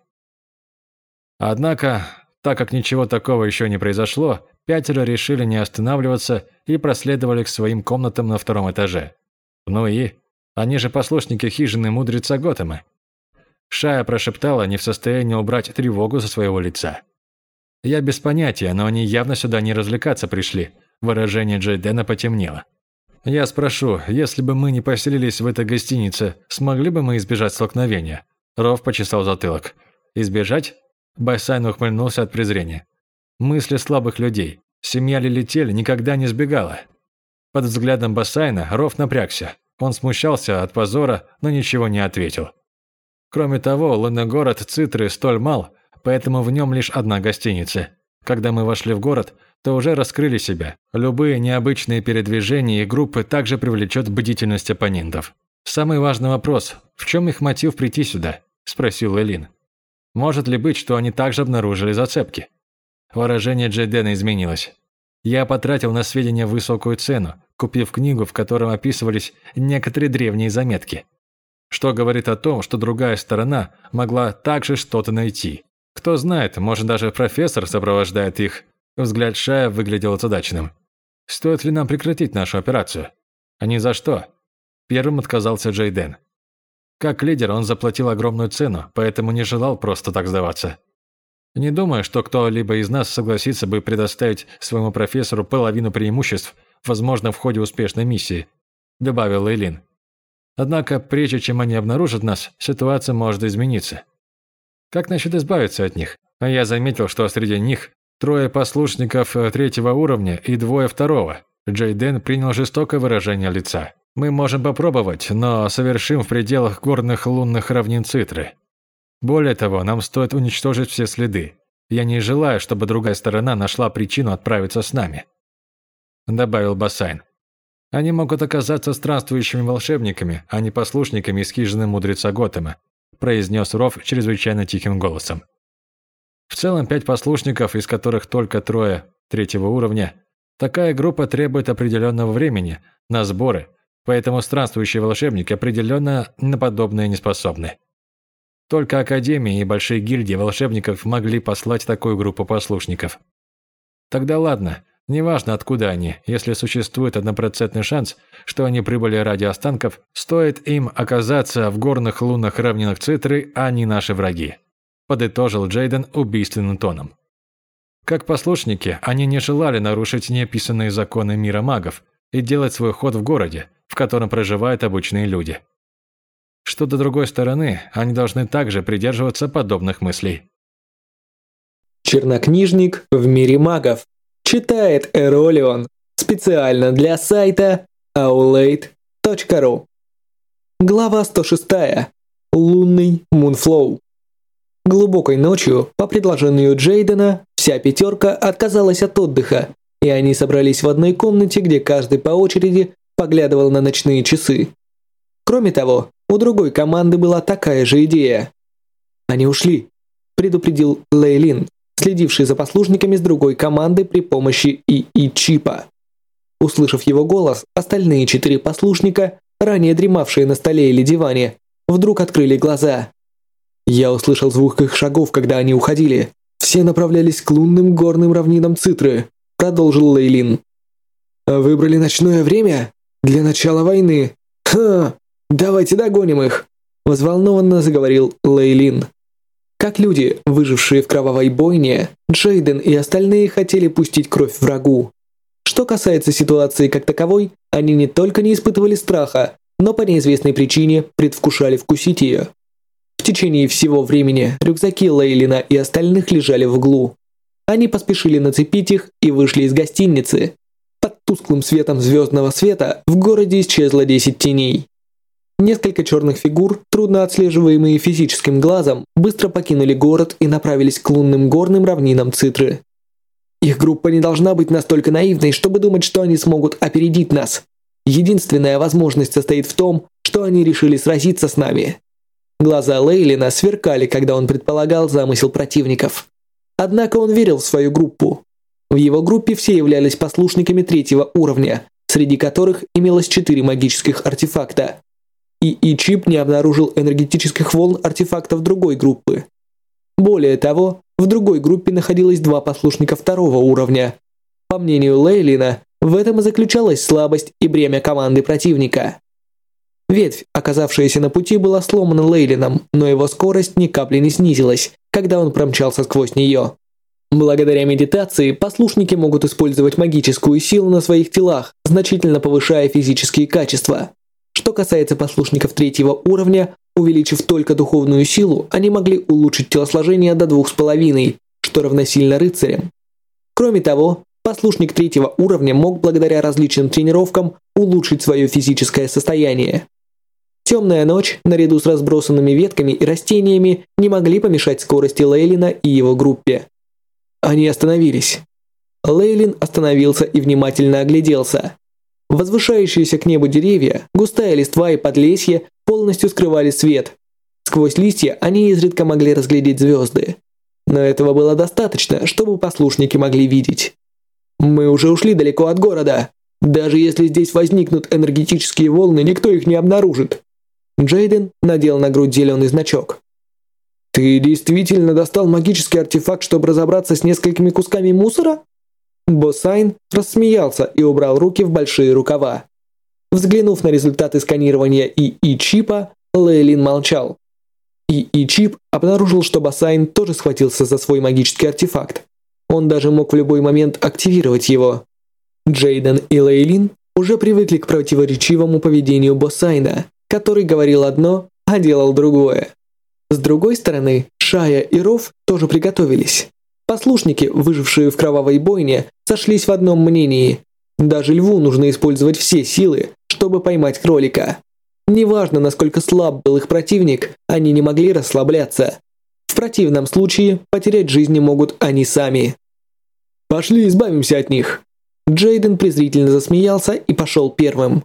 Однако, так как ничего такого еще не произошло, пятеро решили не останавливаться и проследовали к своим комнатам на втором этаже. Ну и? Они же послушники хижины мудреца Готэма. Шая прошептала, не в состоянии убрать тревогу со своего лица. Я без понятия, но они явно сюда не развлекаться пришли. Выражение Джейдена потемнело. Я спрошу, если бы мы не поселились в этой гостинице, смогли бы мы избежать столкновения? Ров почесал затылок. Избежать? Бассайн ухмыльнулся от презрения. Мысли слабых людей. Семья Лилитель никогда не сбегала. Под взглядом Бассайна Ров напрягся. Он смущался от позора, но ничего не ответил. Кроме того, лунный город Цитры столь мал, поэтому в нем лишь одна гостиница. Когда мы вошли в город, то уже раскрыли себя. Любые необычные передвижения и группы также привлечет бдительность оппонентов. Самый важный вопрос – в чем их мотив прийти сюда? – спросил Элин. Может ли быть, что они также обнаружили зацепки? Выражение Джейдена изменилось. Я потратил на сведения высокую цену, купив книгу, в которой описывались некоторые древние заметки. Что говорит о том, что другая сторона могла также что-то найти. Кто знает, может даже профессор сопровождает их. Взгляд Шая выглядел озадаченным. Стоит ли нам прекратить нашу операцию? А ни за что. Первым отказался Джейден. Как лидер он заплатил огромную цену, поэтому не желал просто так сдаваться. Не думаю, что кто-либо из нас согласится бы предоставить своему профессору половину преимуществ, возможно, в ходе успешной миссии, добавил Эйлин. Однако, прежде чем они обнаружат нас, ситуация может измениться. Как насчет избавиться от них? А я заметил, что среди них трое послушников третьего уровня и двое второго. Джейден принял жестокое выражение лица. Мы можем попробовать, но совершим в пределах горных лунных равнин Цитры. Более того, нам стоит уничтожить все следы. Я не желаю, чтобы другая сторона нашла причину отправиться с нами», – добавил Басайн. «Они могут оказаться странствующими волшебниками, а не послушниками из хижины мудреца Готэма», – произнес Ров чрезвычайно тихим голосом. В целом, пять послушников, из которых только трое третьего уровня, Такая группа требует определенного времени на сборы, поэтому странствующие волшебники определенно на подобное не способны. Только Академии и большие гильдии волшебников могли послать такую группу послушников. Тогда ладно, неважно откуда они, если существует однопроцентный шанс, что они прибыли ради останков, стоит им оказаться в горных лунах равнинах Цитры, а не наши враги. Подытожил Джейден убийственным тоном. Как послушники, они не желали нарушить неописанные законы мира магов и делать свой ход в городе, в котором проживают обычные люди. Что до другой стороны, они должны также придерживаться подобных мыслей. Чернокнижник в мире магов. Читает Эролион специально для сайта aulade.ru. Глава 106. Лунный Мунфлоу. Глубокой ночью, по предложению Джейдена, вся пятерка отказалась от отдыха, и они собрались в одной комнате, где каждый по очереди поглядывал на ночные часы. Кроме того, у другой команды была такая же идея. Они ушли, предупредил Лейлин, следивший за послушниками с другой команды при помощи ИИ-чипа. Услышав его голос, остальные четыре послушника, ранее дремавшие на столе или диване, вдруг открыли глаза. Я услышал звук их шагов, когда они уходили. Все направлялись к лунным горным равнинам Цитры, продолжил Лейлин. Выбрали ночное время для начала войны. Ха, «Давайте догоним их!» – взволнованно заговорил Лейлин. Как люди, выжившие в кровавой бойне, Джейден и остальные хотели пустить кровь врагу. Что касается ситуации как таковой, они не только не испытывали страха, но по неизвестной причине предвкушали вкусить ее. В течение всего времени рюкзаки Лейлина и остальных лежали в углу. Они поспешили нацепить их и вышли из гостиницы. Под тусклым светом звездного света в городе исчезло 10 теней. Несколько черных фигур, трудно отслеживаемые физическим глазом, быстро покинули город и направились к лунным горным равнинам Цитры. Их группа не должна быть настолько наивной, чтобы думать, что они смогут опередить нас. Единственная возможность состоит в том, что они решили сразиться с нами. Глаза Лейлина сверкали, когда он предполагал замысел противников. Однако он верил в свою группу. В его группе все являлись послушниками третьего уровня, среди которых имелось четыре магических артефакта и И-чип не обнаружил энергетических волн артефактов другой группы. Более того, в другой группе находилось два послушника второго уровня. По мнению Лейлина, в этом и заключалась слабость и бремя команды противника. Ветвь, оказавшаяся на пути, была сломана Лейлином, но его скорость ни капли не снизилась, когда он промчался сквозь нее. Благодаря медитации послушники могут использовать магическую силу на своих телах, значительно повышая физические качества. Что касается послушников третьего уровня, увеличив только духовную силу, они могли улучшить телосложение до двух с половиной, что равносильно рыцарям. Кроме того, послушник третьего уровня мог благодаря различным тренировкам улучшить свое физическое состояние. Темная ночь, наряду с разбросанными ветками и растениями, не могли помешать скорости Лейлина и его группе. Они остановились. Лейлин остановился и внимательно огляделся. Возвышающиеся к небу деревья, густая листва и подлесье полностью скрывали свет. Сквозь листья они изредка могли разглядеть звезды. Но этого было достаточно, чтобы послушники могли видеть. Мы уже ушли далеко от города. Даже если здесь возникнут энергетические волны, никто их не обнаружит. Джейден надел на грудь зеленый значок. «Ты действительно достал магический артефакт, чтобы разобраться с несколькими кусками мусора?» Босайн рассмеялся и убрал руки в большие рукава. Взглянув на результаты сканирования ИИ-чипа, Лейлин молчал. ИИ-чип обнаружил, что Босайн тоже схватился за свой магический артефакт. Он даже мог в любой момент активировать его. Джейден и Лейлин уже привыкли к противоречивому поведению Босайна, который говорил одно, а делал другое. С другой стороны, Шая и Ров тоже приготовились. Послушники, выжившие в кровавой бойне, сошлись в одном мнении. Даже льву нужно использовать все силы, чтобы поймать кролика. Неважно, насколько слаб был их противник, они не могли расслабляться. В противном случае потерять жизни могут они сами. «Пошли избавимся от них!» Джейден презрительно засмеялся и пошел первым.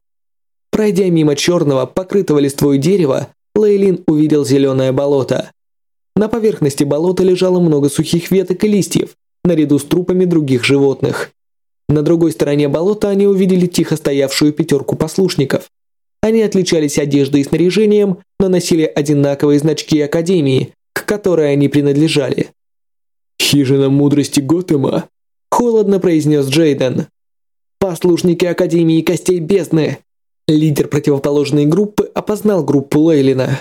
Пройдя мимо черного, покрытого листвой дерева, Лейлин увидел зеленое болото. На поверхности болота лежало много сухих веток и листьев, наряду с трупами других животных. На другой стороне болота они увидели тихо стоявшую пятерку послушников. Они отличались одеждой и снаряжением, но носили одинаковые значки Академии, к которой они принадлежали. «Хижина мудрости Готэма», – холодно произнес Джейден. «Послушники Академии Костей Бездны!» Лидер противоположной группы опознал группу Лейлина.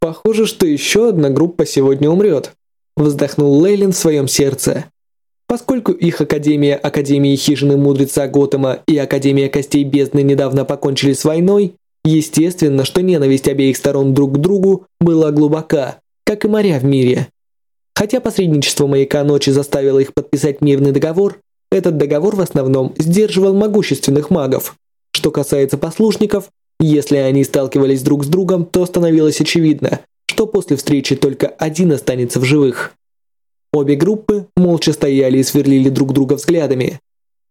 «Похоже, что еще одна группа сегодня умрет», – вздохнул Лейлин в своем сердце. Поскольку их Академия Академии Хижины Мудреца Готэма и Академия Костей Бездны недавно покончили с войной, естественно, что ненависть обеих сторон друг к другу была глубока, как и моря в мире. Хотя посредничество Маяка Ночи заставило их подписать мирный договор, этот договор в основном сдерживал могущественных магов. Что касается послушников, если они сталкивались друг с другом, то становилось очевидно, что после встречи только один останется в живых. Обе группы молча стояли и сверлили друг друга взглядами.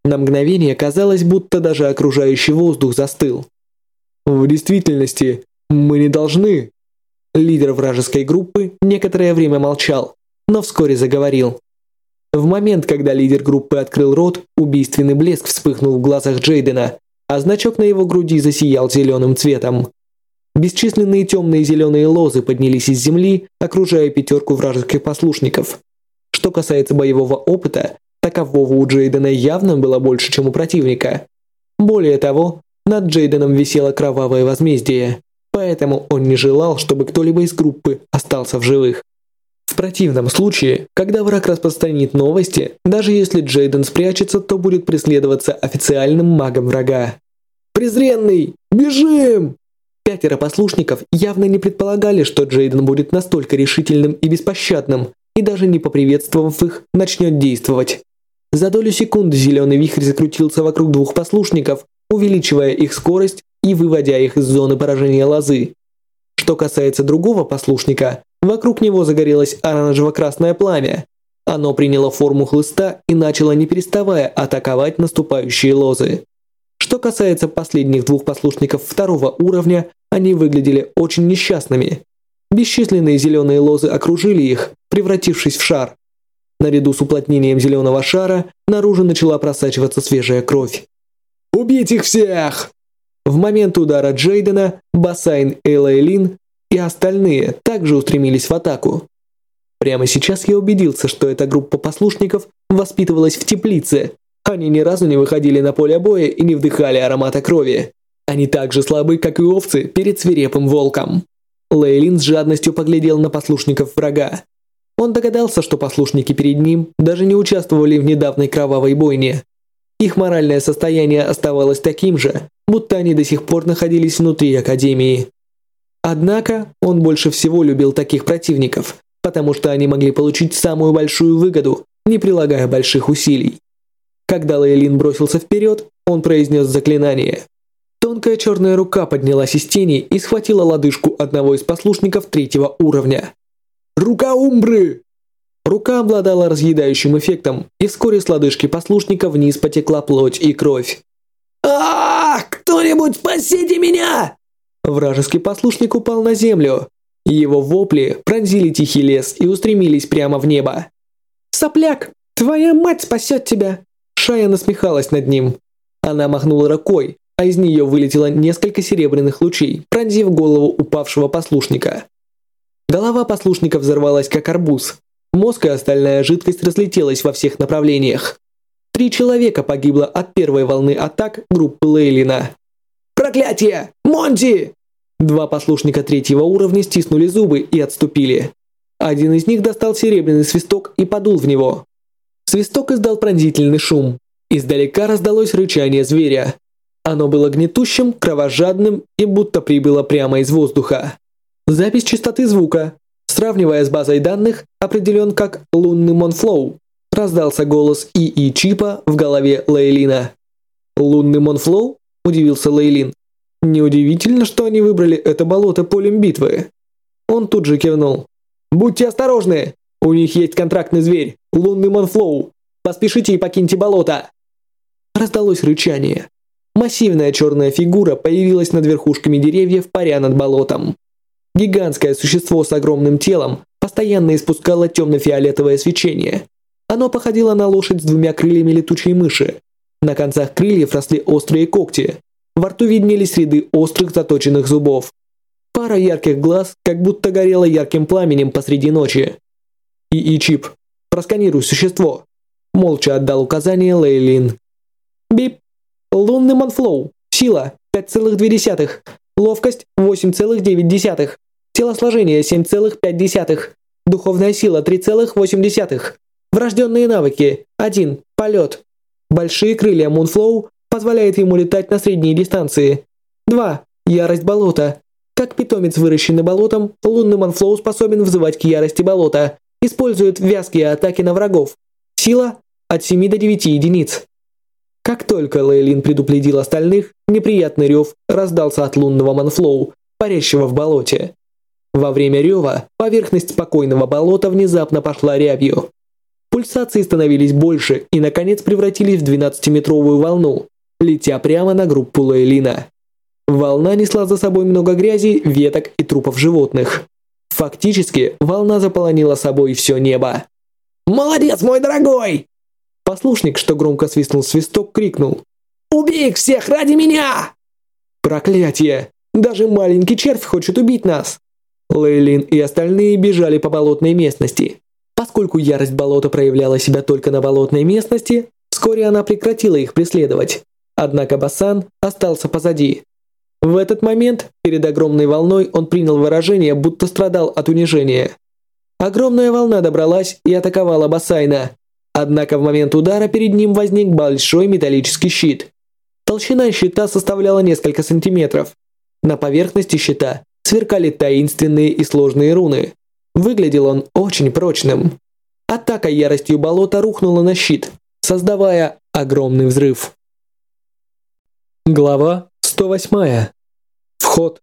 На мгновение казалось, будто даже окружающий воздух застыл. В действительности, мы не должны. Лидер вражеской группы некоторое время молчал, но вскоре заговорил. В момент, когда лидер группы открыл рот, убийственный блеск вспыхнул в глазах Джейдена, а значок на его груди засиял зеленым цветом. Бесчисленные темные зеленые лозы поднялись из земли, окружая пятерку вражеских послушников. Что касается боевого опыта, такового у Джейдена явно было больше, чем у противника. Более того, над Джейденом висело кровавое возмездие, поэтому он не желал, чтобы кто-либо из группы остался в живых. В противном случае, когда враг распространит новости, даже если Джейден спрячется, то будет преследоваться официальным магом врага. «Презренный! Бежим!» Пятеро послушников явно не предполагали, что Джейден будет настолько решительным и беспощадным, и даже не поприветствовав их, начнет действовать. За долю секунды зеленый вихрь закрутился вокруг двух послушников, увеличивая их скорость и выводя их из зоны поражения лозы. Что касается другого послушника, вокруг него загорелось оранжево-красное пламя. Оно приняло форму хлыста и начало не переставая атаковать наступающие лозы. Что касается последних двух послушников второго уровня, они выглядели очень несчастными. Бесчисленные зеленые лозы окружили их, превратившись в шар. Наряду с уплотнением зеленого шара наружу начала просачиваться свежая кровь. «Убить их всех!» В момент удара Джейдена, Басайн, Эйлайлин и остальные также устремились в атаку. Прямо сейчас я убедился, что эта группа послушников воспитывалась в теплице. Они ни разу не выходили на поле боя и не вдыхали аромата крови. Они так же слабы, как и овцы перед свирепым волком. Лейлин с жадностью поглядел на послушников врага. Он догадался, что послушники перед ним даже не участвовали в недавней кровавой бойне. Их моральное состояние оставалось таким же, будто они до сих пор находились внутри Академии. Однако он больше всего любил таких противников, потому что они могли получить самую большую выгоду, не прилагая больших усилий. Когда Лейлин бросился вперед, он произнес заклинание. Тонкая черная рука поднялась из тени и схватила лодыжку одного из послушников третьего уровня. Рука Умбры!» Рука обладала разъедающим эффектом, и вскоре с лодыжки послушника вниз потекла плоть и кровь. а Кто-нибудь спасите меня!» Вражеский послушник упал на землю. Его вопли пронзили тихий лес и устремились прямо в небо. «Сопляк, твоя мать спасет тебя!» Шая насмехалась над ним. Она махнула рукой, а из нее вылетело несколько серебряных лучей, пронзив голову упавшего послушника. Голова послушника взорвалась как арбуз. Мозг и остальная жидкость разлетелась во всех направлениях. Три человека погибло от первой волны атак группы Лейлина. «Проклятие! Монти!» Два послушника третьего уровня стиснули зубы и отступили. Один из них достал серебряный свисток и подул в него. Свисток издал пронзительный шум. Издалека раздалось рычание зверя. Оно было гнетущим, кровожадным и будто прибыло прямо из воздуха. Запись частоты звука, сравнивая с базой данных, определен как лунный Монфлоу. Раздался голос ИИ чипа в голове Лейлина. «Лунный Монфлоу?» – удивился Лейлин. «Неудивительно, что они выбрали это болото полем битвы». Он тут же кивнул. «Будьте осторожны! У них есть контрактный зверь, лунный Монфлоу. Поспешите и покиньте болото!» Раздалось рычание. Массивная черная фигура появилась над верхушками деревьев, паря над болотом. Гигантское существо с огромным телом постоянно испускало темно-фиолетовое свечение. Оно походило на лошадь с двумя крыльями летучей мыши. На концах крыльев росли острые когти. Во рту виднелись ряды острых заточенных зубов. Пара ярких глаз как будто горела ярким пламенем посреди ночи. ИИ-чип, просканируй существо. Молча отдал указание Лейлин. Бип. Лунный манфлоу. Сила 5,2. Ловкость 8,9. Телосложение 7,5. Духовная сила 3,8. Врожденные навыки 1. Полет. Большие крылья Мунфлоу позволяют ему летать на средние дистанции. 2. Ярость болота. Как питомец, выращенный болотом, лунный Манфлоу способен вызывать к ярости болота. Использует вязкие атаки на врагов. Сила от 7 до 9 единиц. Как только Лейлин предупредил остальных, неприятный рев раздался от лунного Манфлоу, парящего в болоте. Во время рева поверхность спокойного болота внезапно пошла рябью. Пульсации становились больше и, наконец, превратились в 12-метровую волну, летя прямо на группу Лейлина. Волна несла за собой много грязи, веток и трупов животных. Фактически, волна заполонила собой все небо. «Молодец, мой дорогой!» Послушник, что громко свистнул свисток, крикнул. «Убей их всех ради меня!» «Проклятие! Даже маленький червь хочет убить нас!» Лейлин и остальные бежали по болотной местности. Поскольку ярость болота проявляла себя только на болотной местности, вскоре она прекратила их преследовать. Однако Басан остался позади. В этот момент, перед огромной волной, он принял выражение, будто страдал от унижения. Огромная волна добралась и атаковала Басайна. Однако в момент удара перед ним возник большой металлический щит. Толщина щита составляла несколько сантиметров. На поверхности щита сверкали таинственные и сложные руны. Выглядел он очень прочным. Атака яростью болота рухнула на щит, создавая огромный взрыв. Глава 108. Вход.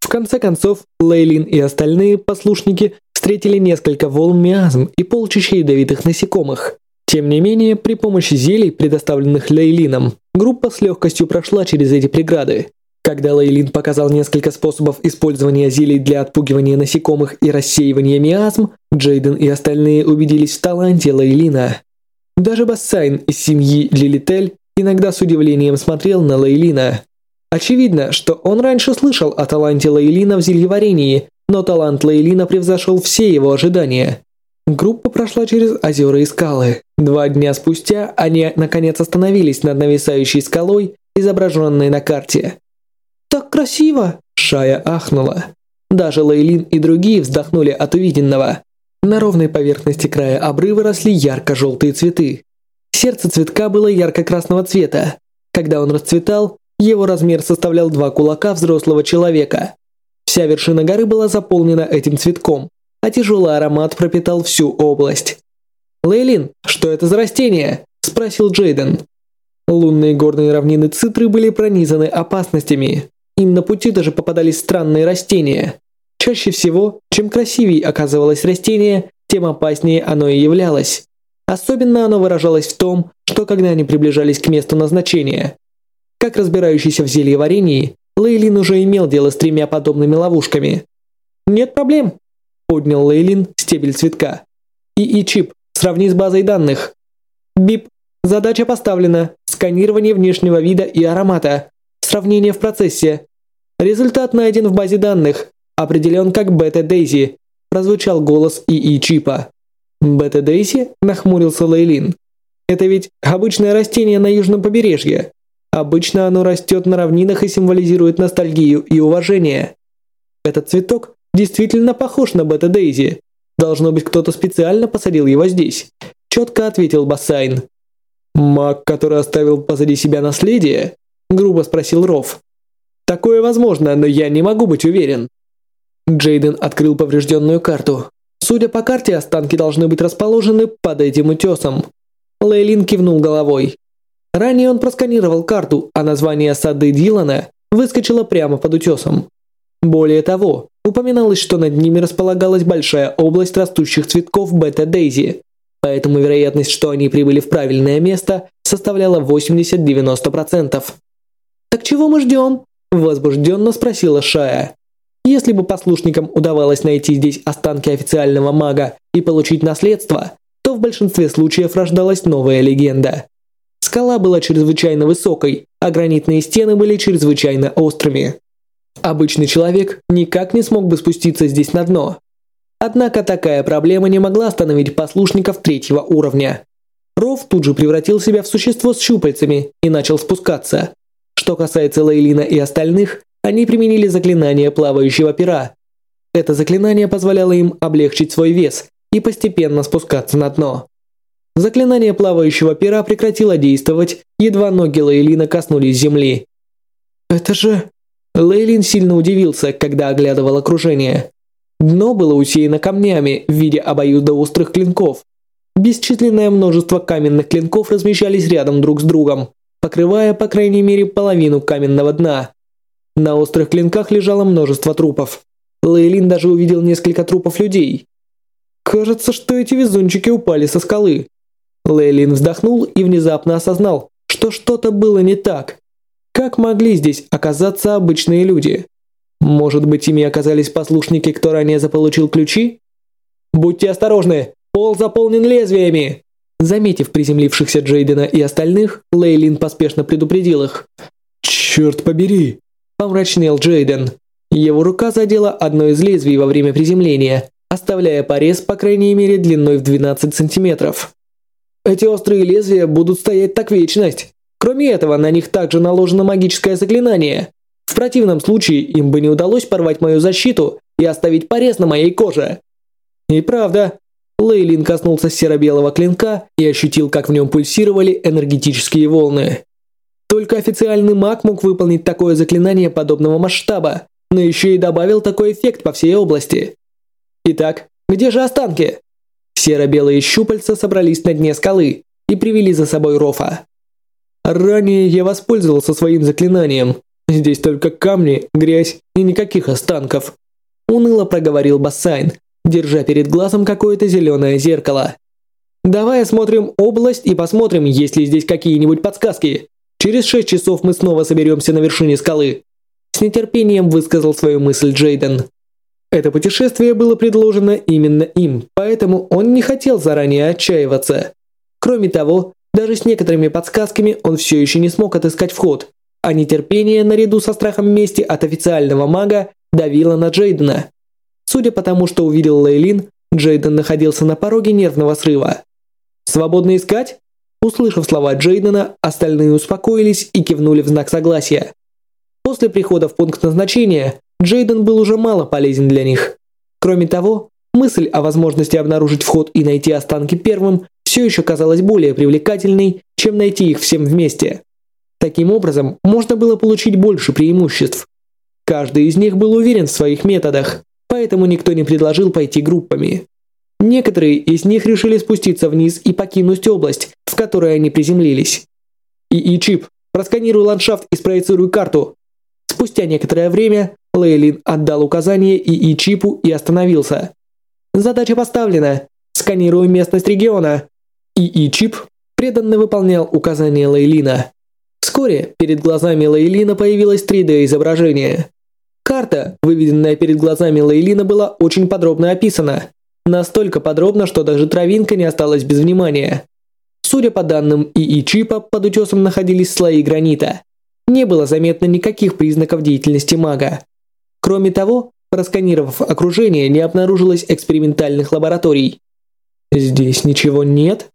В конце концов, Лейлин и остальные послушники встретили несколько волн миазм и полчища ядовитых насекомых. Тем не менее, при помощи зелий, предоставленных Лейлином, группа с легкостью прошла через эти преграды. Когда Лейлин показал несколько способов использования зелий для отпугивания насекомых и рассеивания миазм, Джейден и остальные убедились в таланте Лейлина. Даже Бассайн из семьи Лилитель иногда с удивлением смотрел на Лейлина. Очевидно, что он раньше слышал о таланте Лейлина в зельеварении, но талант Лейлина превзошел все его ожидания. Группа прошла через озера и скалы. Два дня спустя они наконец остановились над нависающей скалой, изображенной на карте. «Так красиво!» Шая ахнула. Даже Лейлин и другие вздохнули от увиденного. На ровной поверхности края обрыва росли ярко-желтые цветы. Сердце цветка было ярко-красного цвета. Когда он расцветал, его размер составлял два кулака взрослого человека. Вся вершина горы была заполнена этим цветком, а тяжелый аромат пропитал всю область. «Лейлин, что это за растение?» – спросил Джейден. Лунные горные равнины Цитры были пронизаны опасностями. Им на пути даже попадались странные растения. Чаще всего, чем красивее оказывалось растение, тем опаснее оно и являлось. Особенно оно выражалось в том, что когда они приближались к месту назначения. Как разбирающийся в зельеварении, Лейлин уже имел дело с тремя подобными ловушками. «Нет проблем», – поднял Лейлин стебель цветка. «ИИ-чип, сравни с базой данных». «Бип, задача поставлена. Сканирование внешнего вида и аромата. Сравнение в процессе. Результат найден в базе данных. Определен как бета-дейзи. Прозвучал голос ИИ-чипа. Бета-дейзи? Нахмурился Лейлин. Это ведь обычное растение на южном побережье. Обычно оно растет на равнинах и символизирует ностальгию и уважение. Этот цветок действительно похож на бета-дейзи. Должно быть, кто-то специально посадил его здесь. Четко ответил Бассайн. «Маг, который оставил позади себя наследие?» Грубо спросил Ров. Такое возможно, но я не могу быть уверен. Джейден открыл поврежденную карту. Судя по карте, останки должны быть расположены под этим утесом. Лейлин кивнул головой. Ранее он просканировал карту, а название сады Дилана выскочило прямо под утесом. Более того, упоминалось, что над ними располагалась большая область растущих цветков бета-дейзи, поэтому вероятность, что они прибыли в правильное место, составляла 80-90%. «Так чего мы ждем?» Возбужденно спросила Шая. Если бы послушникам удавалось найти здесь останки официального мага и получить наследство, то в большинстве случаев рождалась новая легенда. Скала была чрезвычайно высокой, а гранитные стены были чрезвычайно острыми. Обычный человек никак не смог бы спуститься здесь на дно. Однако такая проблема не могла остановить послушников третьего уровня. Ров тут же превратил себя в существо с щупальцами и начал спускаться. Что касается Лейлина и остальных, они применили заклинание плавающего пера. Это заклинание позволяло им облегчить свой вес и постепенно спускаться на дно. Заклинание плавающего пера прекратило действовать, едва ноги Лейлина коснулись земли. «Это же...» Лейлин сильно удивился, когда оглядывал окружение. Дно было усеяно камнями в виде обоюдоострых клинков. Бесчисленное множество каменных клинков размещались рядом друг с другом, покрывая по крайней мере половину каменного дна. На острых клинках лежало множество трупов. Лейлин даже увидел несколько трупов людей. Кажется, что эти везунчики упали со скалы. Лейлин вздохнул и внезапно осознал, что что-то было не так. Как могли здесь оказаться обычные люди? Может быть, ими оказались послушники, кто ранее заполучил ключи? Будьте осторожны, пол заполнен лезвиями. Заметив приземлившихся Джейдена и остальных, Лейлин поспешно предупредил их. «Черт побери!» – помрачнел Джейден. Его рука задела одно из лезвий во время приземления, оставляя порез, по крайней мере, длиной в 12 сантиметров. Эти острые лезвия будут стоять так вечность. Кроме этого, на них также наложено магическое заклинание. В противном случае им бы не удалось порвать мою защиту и оставить порез на моей коже. И правда, Лейлин коснулся серо-белого клинка и ощутил, как в нем пульсировали энергетические волны. Только официальный маг мог выполнить такое заклинание подобного масштаба, но еще и добавил такой эффект по всей области. Итак, где же останки? Серо-белые щупальца собрались на дне скалы и привели за собой Рофа. Ранее я воспользовался своим заклинанием, Здесь только камни, грязь и никаких останков. Уныло проговорил Бассайн, держа перед глазом какое-то зеленое зеркало. Давай осмотрим область и посмотрим, есть ли здесь какие-нибудь подсказки. Через шесть часов мы снова соберемся на вершине скалы. С нетерпением высказал свою мысль Джейден. Это путешествие было предложено именно им, поэтому он не хотел заранее отчаиваться. Кроме того, даже с некоторыми подсказками он все еще не смог отыскать вход, а нетерпение наряду со страхом мести от официального мага давило на Джейдена. Судя по тому, что увидел Лейлин, Джейден находился на пороге нервного срыва. «Свободно искать?» Услышав слова Джейдена, остальные успокоились и кивнули в знак согласия. После прихода в пункт назначения Джейден был уже мало полезен для них. Кроме того, мысль о возможности обнаружить вход и найти останки первым все еще казалась более привлекательной, чем найти их всем вместе. Таким образом, можно было получить больше преимуществ. Каждый из них был уверен в своих методах, поэтому никто не предложил пойти группами. Некоторые из них решили спуститься вниз и покинуть область, в которой они приземлились. ИИ-чип, просканируй ландшафт и спроецируй карту. Спустя некоторое время Лейлин отдал указание ИИ-чипу и остановился. Задача поставлена. Сканирую местность региона. ИИ-чип преданно выполнял указания Лейлина. Вскоре перед глазами Лейлина появилось 3D-изображение. Карта, выведенная перед глазами Лейлина, была очень подробно описана. Настолько подробно, что даже травинка не осталась без внимания. Судя по данным ИИ-чипа, под утесом находились слои гранита. Не было заметно никаких признаков деятельности мага. Кроме того, просканировав окружение, не обнаружилось экспериментальных лабораторий. «Здесь ничего нет?»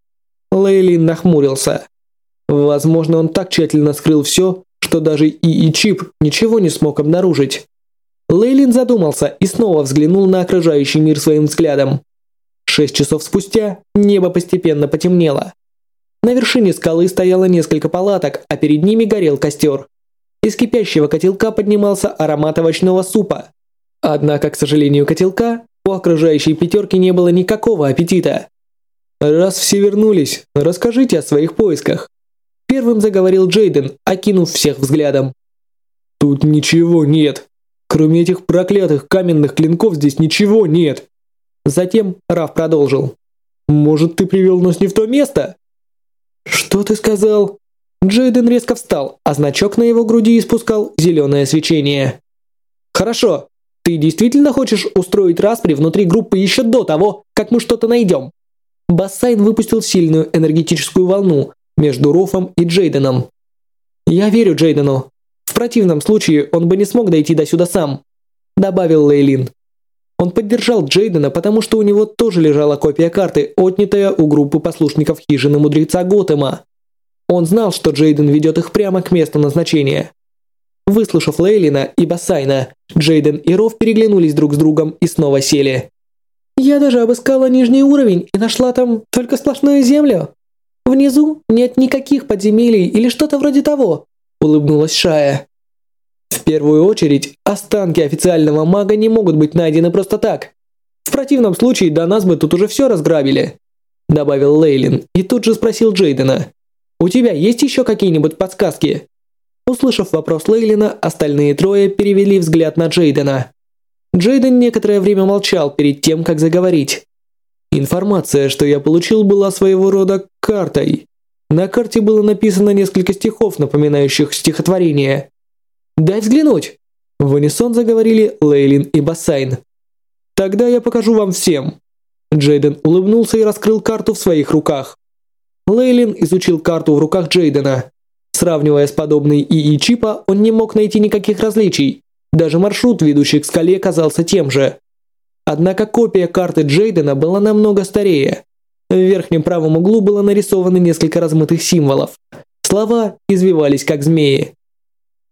Лейлин нахмурился. Возможно, он так тщательно скрыл все, что даже ИИ-чип ничего не смог обнаружить. Лейлин задумался и снова взглянул на окружающий мир своим взглядом. Шесть часов спустя небо постепенно потемнело. На вершине скалы стояло несколько палаток, а перед ними горел костер. Из кипящего котелка поднимался аромат овощного супа. Однако, к сожалению котелка, у окружающей пятерки не было никакого аппетита. «Раз все вернулись, расскажите о своих поисках», Первым заговорил Джейден, окинув всех взглядом. «Тут ничего нет. Кроме этих проклятых каменных клинков здесь ничего нет». Затем Раф продолжил. «Может, ты привел нас не в то место?» «Что ты сказал?» Джейден резко встал, а значок на его груди испускал зеленое свечение. «Хорошо. Ты действительно хочешь устроить распри внутри группы еще до того, как мы что-то найдем?» Бассайн выпустил сильную энергетическую волну, между Рофом и Джейденом. «Я верю Джейдену. В противном случае он бы не смог дойти до сюда сам», добавил Лейлин. Он поддержал Джейдена, потому что у него тоже лежала копия карты, отнятая у группы послушников хижины мудреца Готэма. Он знал, что Джейден ведет их прямо к месту назначения. Выслушав Лейлина и Бассайна, Джейден и Ров переглянулись друг с другом и снова сели. «Я даже обыскала нижний уровень и нашла там только сплошную землю. Внизу нет никаких подземелий или что-то вроде того», – улыбнулась Шая. В первую очередь, останки официального мага не могут быть найдены просто так. В противном случае до нас бы тут уже все разграбили», – добавил Лейлин и тут же спросил Джейдена. «У тебя есть еще какие-нибудь подсказки?» Услышав вопрос Лейлина, остальные трое перевели взгляд на Джейдена. Джейден некоторое время молчал перед тем, как заговорить. Информация, что я получил, была своего рода картой. На карте было написано несколько стихов, напоминающих стихотворение. «Дай взглянуть!» В унисон заговорили Лейлин и Бассайн. «Тогда я покажу вам всем». Джейден улыбнулся и раскрыл карту в своих руках. Лейлин изучил карту в руках Джейдена. Сравнивая с подобной ИИ чипа, он не мог найти никаких различий. Даже маршрут, ведущий к скале, казался тем же. Однако копия карты Джейдена была намного старее. В верхнем правом углу было нарисовано несколько размытых символов. Слова извивались как змеи.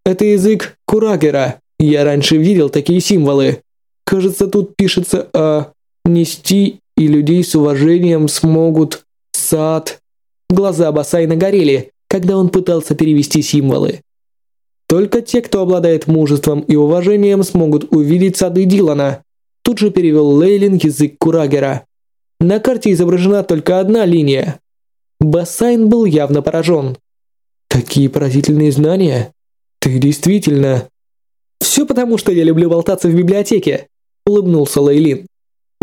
Это язык Курагера. Я раньше видел такие символы. Кажется, тут пишется о «нести» и людей с уважением смогут «сад». Глаза Басайна горели, когда он пытался перевести символы. Только те, кто обладает мужеством и уважением, смогут увидеть сады Дилана. Тут же перевел Лейлин язык Курагера. На карте изображена только одна линия. Бассайн был явно поражен. Такие поразительные знания. Ты действительно... Все потому, что я люблю болтаться в библиотеке, улыбнулся Лейлин.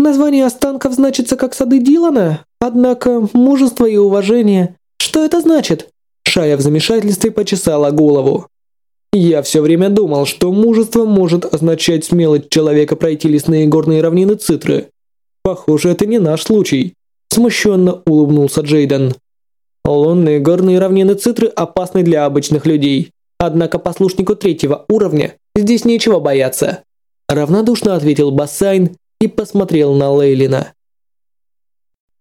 Название останков значится как сады Дилана, однако мужество и уважение. Что это значит? Шая в замешательстве почесала голову. Я все время думал, что мужество может означать смелость человека пройти лесные горные равнины Цитры. Похоже, это не наш случай. Смущенно улыбнулся Джейден. Лунные горные равнины Цитры опасны для обычных людей. Однако послушнику третьего уровня здесь нечего бояться. Равнодушно ответил Бассайн и посмотрел на Лейлина.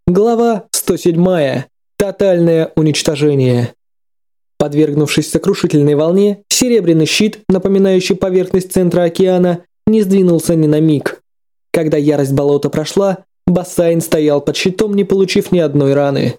Глава 107. Тотальное уничтожение. Подвергнувшись сокрушительной волне, серебряный щит, напоминающий поверхность центра океана, не сдвинулся ни на миг. Когда ярость болота прошла, Бассайн стоял под щитом, не получив ни одной раны.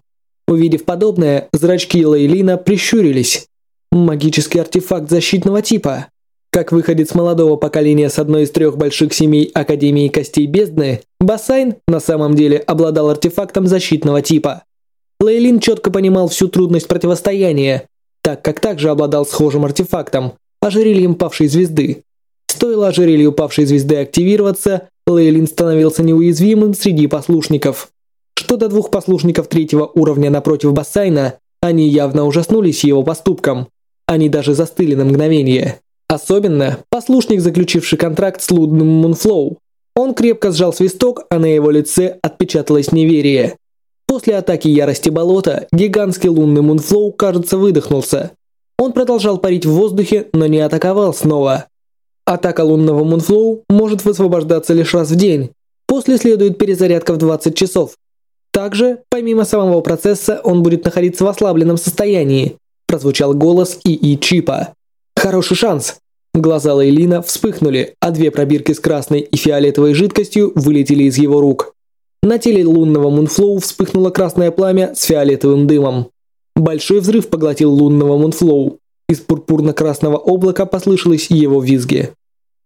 Увидев подобное, зрачки Лейлина прищурились. Магический артефакт защитного типа. Как выходец молодого поколения с одной из трех больших семей Академии Костей Бездны, Бассайн на самом деле обладал артефактом защитного типа. Лейлин четко понимал всю трудность противостояния, так как также обладал схожим артефактом – ожерельем павшей звезды. Стоило ожерелью павшей звезды активироваться, Лейлин становился неуязвимым среди послушников. Что до двух послушников третьего уровня напротив Бассайна, они явно ужаснулись его поступкам. Они даже застыли на мгновение. Особенно послушник, заключивший контракт с лунным Мунфлоу. Он крепко сжал свисток, а на его лице отпечаталось неверие. После атаки ярости болота, гигантский лунный Мунфлоу, кажется, выдохнулся. Он продолжал парить в воздухе, но не атаковал снова. Атака лунного Мунфлоу может высвобождаться лишь раз в день. После следует перезарядка в 20 часов. Также, помимо самого процесса, он будет находиться в ослабленном состоянии. Прозвучал голос ИИ Чипа. Хороший шанс. Глаза Лейлина вспыхнули, а две пробирки с красной и фиолетовой жидкостью вылетели из его рук. На теле лунного Мунфлоу вспыхнуло красное пламя с фиолетовым дымом. Большой взрыв поглотил лунного Мунфлоу. Из пурпурно-красного облака послышалось его визги.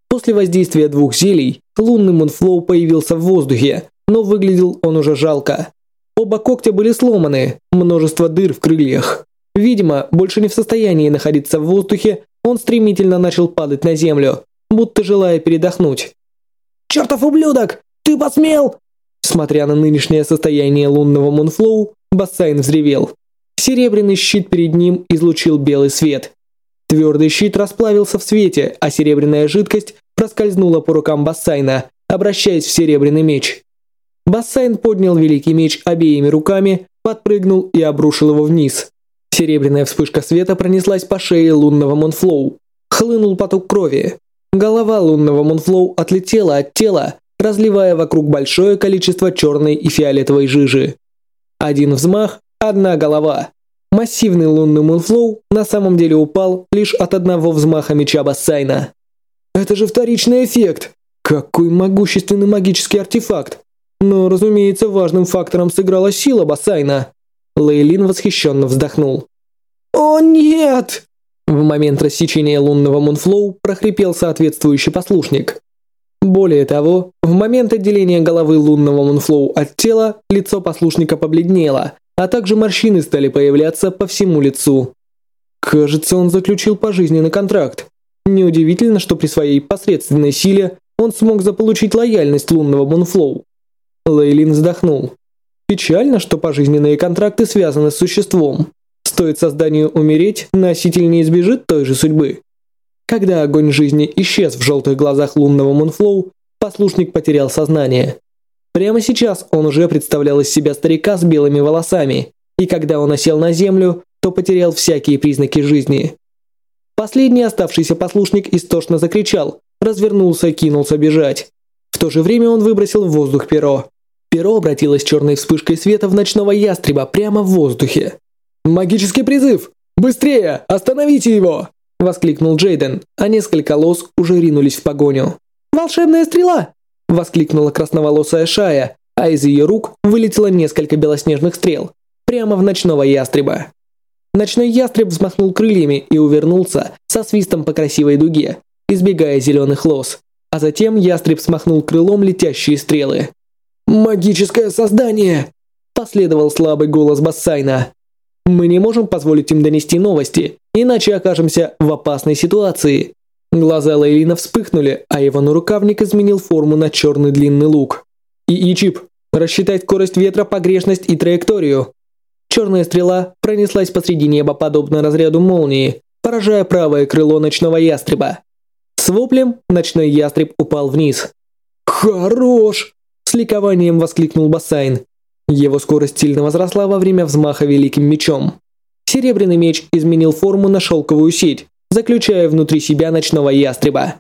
После воздействия двух зелий, лунный Мунфлоу появился в воздухе, но выглядел он уже жалко. Оба когтя были сломаны, множество дыр в крыльях. Видимо, больше не в состоянии находиться в воздухе, он стремительно начал падать на землю, будто желая передохнуть. «Чертов ублюдок! Ты посмел!» Смотря на нынешнее состояние лунного Мунфлоу, Бассайн взревел. Серебряный щит перед ним излучил белый свет. Твердый щит расплавился в свете, а серебряная жидкость проскользнула по рукам Бассайна, обращаясь в серебряный меч. Бассайн поднял великий меч обеими руками, подпрыгнул и обрушил его вниз. Серебряная вспышка света пронеслась по шее лунного Монфлоу. Хлынул поток крови. Голова лунного Монфлоу отлетела от тела, разливая вокруг большое количество черной и фиолетовой жижи. Один взмах, одна голова. Массивный лунный Мунфлоу на самом деле упал лишь от одного взмаха меча Бассайна. Это же вторичный эффект! Какой могущественный магический артефакт! Но, разумеется, важным фактором сыграла сила Бассайна. Лейлин восхищенно вздохнул. «О нет!» В момент рассечения лунного Мунфлоу прохрипел соответствующий послушник. Более того, в момент отделения головы лунного Мунфлоу от тела, лицо послушника побледнело, а также морщины стали появляться по всему лицу. Кажется, он заключил пожизненный контракт. Неудивительно, что при своей посредственной силе он смог заполучить лояльность лунного Мунфлоу. Лейлин вздохнул. Печально, что пожизненные контракты связаны с существом. Стоит созданию умереть, носитель не избежит той же судьбы. Когда огонь жизни исчез в желтых глазах лунного Мунфлоу, послушник потерял сознание. Прямо сейчас он уже представлял из себя старика с белыми волосами, и когда он осел на землю, то потерял всякие признаки жизни. Последний оставшийся послушник истошно закричал, развернулся и кинулся бежать. В то же время он выбросил в воздух перо. Перо обратилось черной вспышкой света в ночного ястреба прямо в воздухе. «Магический призыв! Быстрее! Остановите его!» – воскликнул Джейден, а несколько лос уже ринулись в погоню. «Волшебная стрела!» – воскликнула красноволосая Шая, а из ее рук вылетело несколько белоснежных стрел, прямо в ночного ястреба. Ночной ястреб взмахнул крыльями и увернулся со свистом по красивой дуге, избегая зеленых лос, а затем ястреб смахнул крылом летящие стрелы. «Магическое создание!» – последовал слабый голос Бассайна. Мы не можем позволить им донести новости, иначе окажемся в опасной ситуации. Глаза Лейлина вспыхнули, а его нарукавник изменил форму на черный длинный лук. И Ичип, рассчитать скорость ветра, погрешность и траекторию. Черная стрела пронеслась посреди неба подобно разряду молнии, поражая правое крыло ночного ястреба. С воплем ночной ястреб упал вниз. «Хорош!» – с ликованием воскликнул Бассайн. Его скорость сильно возросла во время взмаха великим мечом. Серебряный меч изменил форму на шелковую сеть, заключая внутри себя ночного ястреба.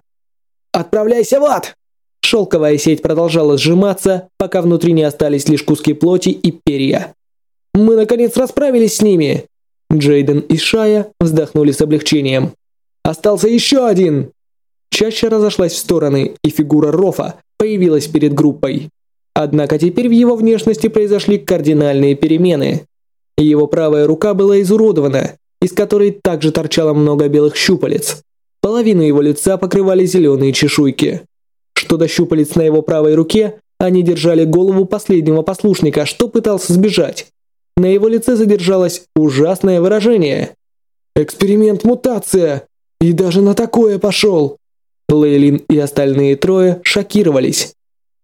«Отправляйся в ад!» Шелковая сеть продолжала сжиматься, пока внутри не остались лишь куски плоти и перья. «Мы, наконец, расправились с ними!» Джейден и Шая вздохнули с облегчением. «Остался еще один!» Чаще разошлась в стороны, и фигура Рофа появилась перед группой. Однако теперь в его внешности произошли кардинальные перемены. Его правая рука была изуродована, из которой также торчало много белых щупалец. Половину его лица покрывали зеленые чешуйки. Что до щупалец на его правой руке, они держали голову последнего послушника, что пытался сбежать. На его лице задержалось ужасное выражение. «Эксперимент мутация! И даже на такое пошел!» Лейлин и остальные трое шокировались.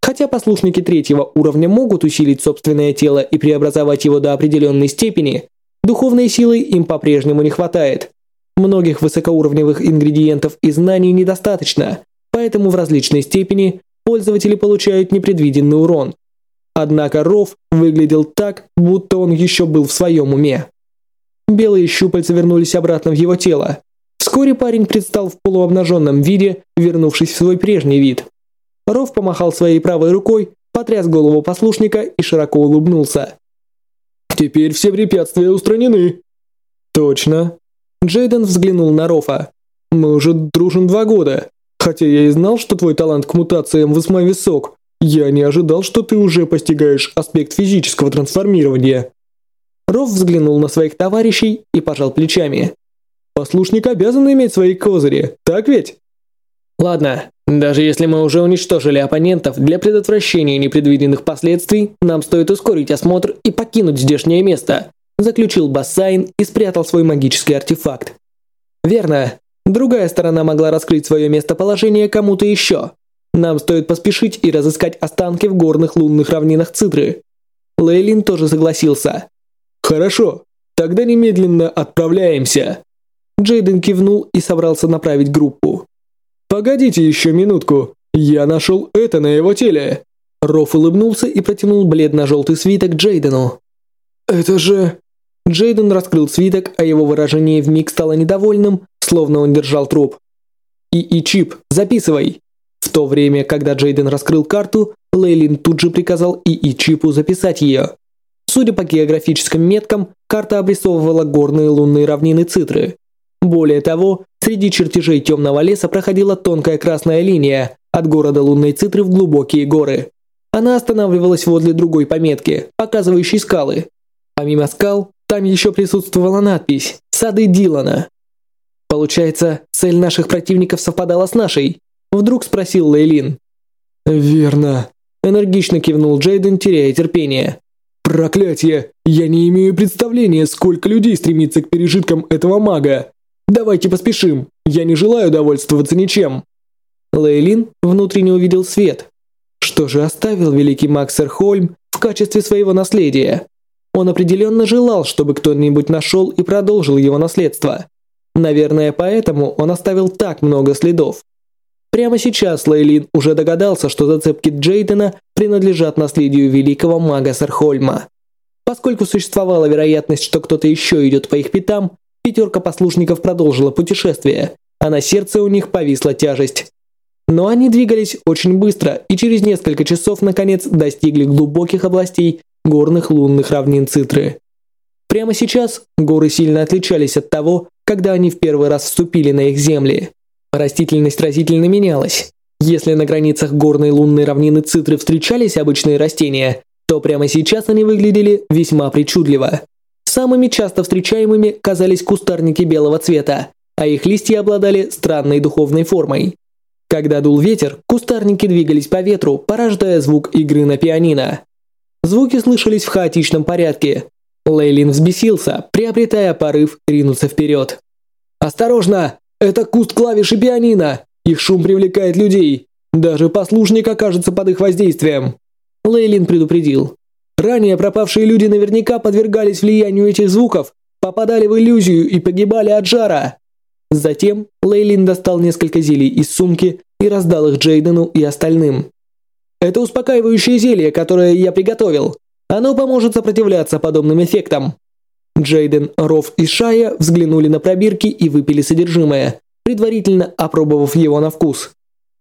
Хотя послушники третьего уровня могут усилить собственное тело и преобразовать его до определенной степени, духовной силы им по-прежнему не хватает. Многих высокоуровневых ингредиентов и знаний недостаточно, поэтому в различной степени пользователи получают непредвиденный урон. Однако Ров выглядел так, будто он еще был в своем уме. Белые щупальца вернулись обратно в его тело. Вскоре парень предстал в полуобнаженном виде, вернувшись в свой прежний вид. Ров помахал своей правой рукой, потряс голову послушника и широко улыбнулся. «Теперь все препятствия устранены». «Точно». Джейден взглянул на Рофа. «Мы уже дружим два года. Хотя я и знал, что твой талант к мутациям весьма высок, я не ожидал, что ты уже постигаешь аспект физического трансформирования». Ров взглянул на своих товарищей и пожал плечами. «Послушник обязан иметь свои козыри, так ведь?» «Ладно, даже если мы уже уничтожили оппонентов, для предотвращения непредвиденных последствий нам стоит ускорить осмотр и покинуть здешнее место, заключил Бассайн и спрятал свой магический артефакт. Верно. Другая сторона могла раскрыть свое местоположение кому-то еще. Нам стоит поспешить и разыскать останки в горных лунных равнинах Цитры. Лейлин тоже согласился. Хорошо, тогда немедленно отправляемся. Джейден кивнул и собрался направить группу. «Погодите еще минутку, я нашел это на его теле!» Роф улыбнулся и протянул бледно-желтый свиток Джейдену. «Это же...» Джейден раскрыл свиток, а его выражение вмиг стало недовольным, словно он держал труп. «И-И-Чип, записывай!» В то время, когда Джейден раскрыл карту, Лейлин тут же приказал И-И-Чипу записать ее. Судя по географическим меткам, карта обрисовывала горные лунные равнины Цитры. Более того, среди чертежей темного леса проходила тонкая красная линия от города лунной Цитры в глубокие горы. Она останавливалась возле другой пометки, показывающей скалы. Помимо скал, там еще присутствовала надпись «Сады Дилана». Получается, цель наших противников совпадала с нашей? Вдруг спросил Лейлин. Верно. Энергично кивнул Джейден, теряя терпение. Проклятие! Я не имею представления, сколько людей стремится к пережиткам этого мага. Давайте поспешим. Я не желаю довольствоваться ничем. Лейлин внутренне увидел свет. Что же оставил великий маг Серхольм в качестве своего наследия? Он определенно желал, чтобы кто-нибудь нашел и продолжил его наследство. Наверное, поэтому он оставил так много следов. Прямо сейчас Лейлин уже догадался, что зацепки Джейдена принадлежат наследию великого мага Сархольма. Поскольку существовала вероятность, что кто-то еще идет по их пятам, пятерка послушников продолжила путешествие, а на сердце у них повисла тяжесть. Но они двигались очень быстро и через несколько часов наконец достигли глубоких областей горных лунных равнин Цитры. Прямо сейчас горы сильно отличались от того, когда они в первый раз вступили на их земли. Растительность разительно менялась. Если на границах горной лунной равнины Цитры встречались обычные растения, то прямо сейчас они выглядели весьма причудливо. Самыми часто встречаемыми казались кустарники белого цвета, а их листья обладали странной духовной формой. Когда дул ветер, кустарники двигались по ветру, порождая звук игры на пианино. Звуки слышались в хаотичном порядке. Лейлин взбесился, приобретая порыв ринуться вперед. «Осторожно! Это куст клавиши пианино! Их шум привлекает людей! Даже послушник окажется под их воздействием!» Лейлин предупредил. Ранее пропавшие люди наверняка подвергались влиянию этих звуков, попадали в иллюзию и погибали от жара. Затем Лейлин достал несколько зелий из сумки и раздал их Джейдену и остальным. Это успокаивающее зелье, которое я приготовил. Оно поможет сопротивляться подобным эффектам. Джейден, Ров и Шая взглянули на пробирки и выпили содержимое, предварительно опробовав его на вкус.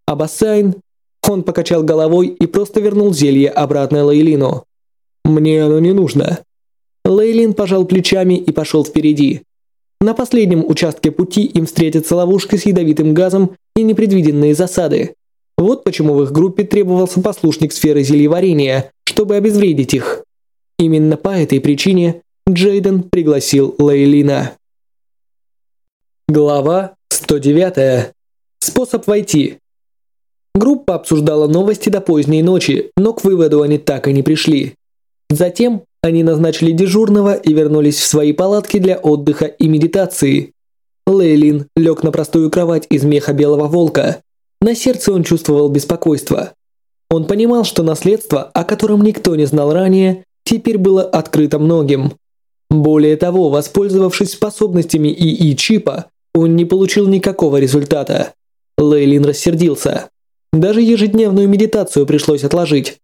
А Бассайн... Он покачал головой и просто вернул зелье обратно Лейлину. «Мне оно не нужно». Лейлин пожал плечами и пошел впереди. На последнем участке пути им встретится ловушка с ядовитым газом и непредвиденные засады. Вот почему в их группе требовался послушник сферы зельеварения, чтобы обезвредить их. Именно по этой причине Джейден пригласил Лейлина. Глава 109. Способ войти. Группа обсуждала новости до поздней ночи, но к выводу они так и не пришли. Затем они назначили дежурного и вернулись в свои палатки для отдыха и медитации. Лейлин лег на простую кровать из меха белого волка, на сердце он чувствовал беспокойство. Он понимал, что наследство, о котором никто не знал ранее, теперь было открыто многим. Более того, воспользовавшись способностями ИИ-чипа, он не получил никакого результата. Лейлин рассердился. Даже ежедневную медитацию пришлось отложить.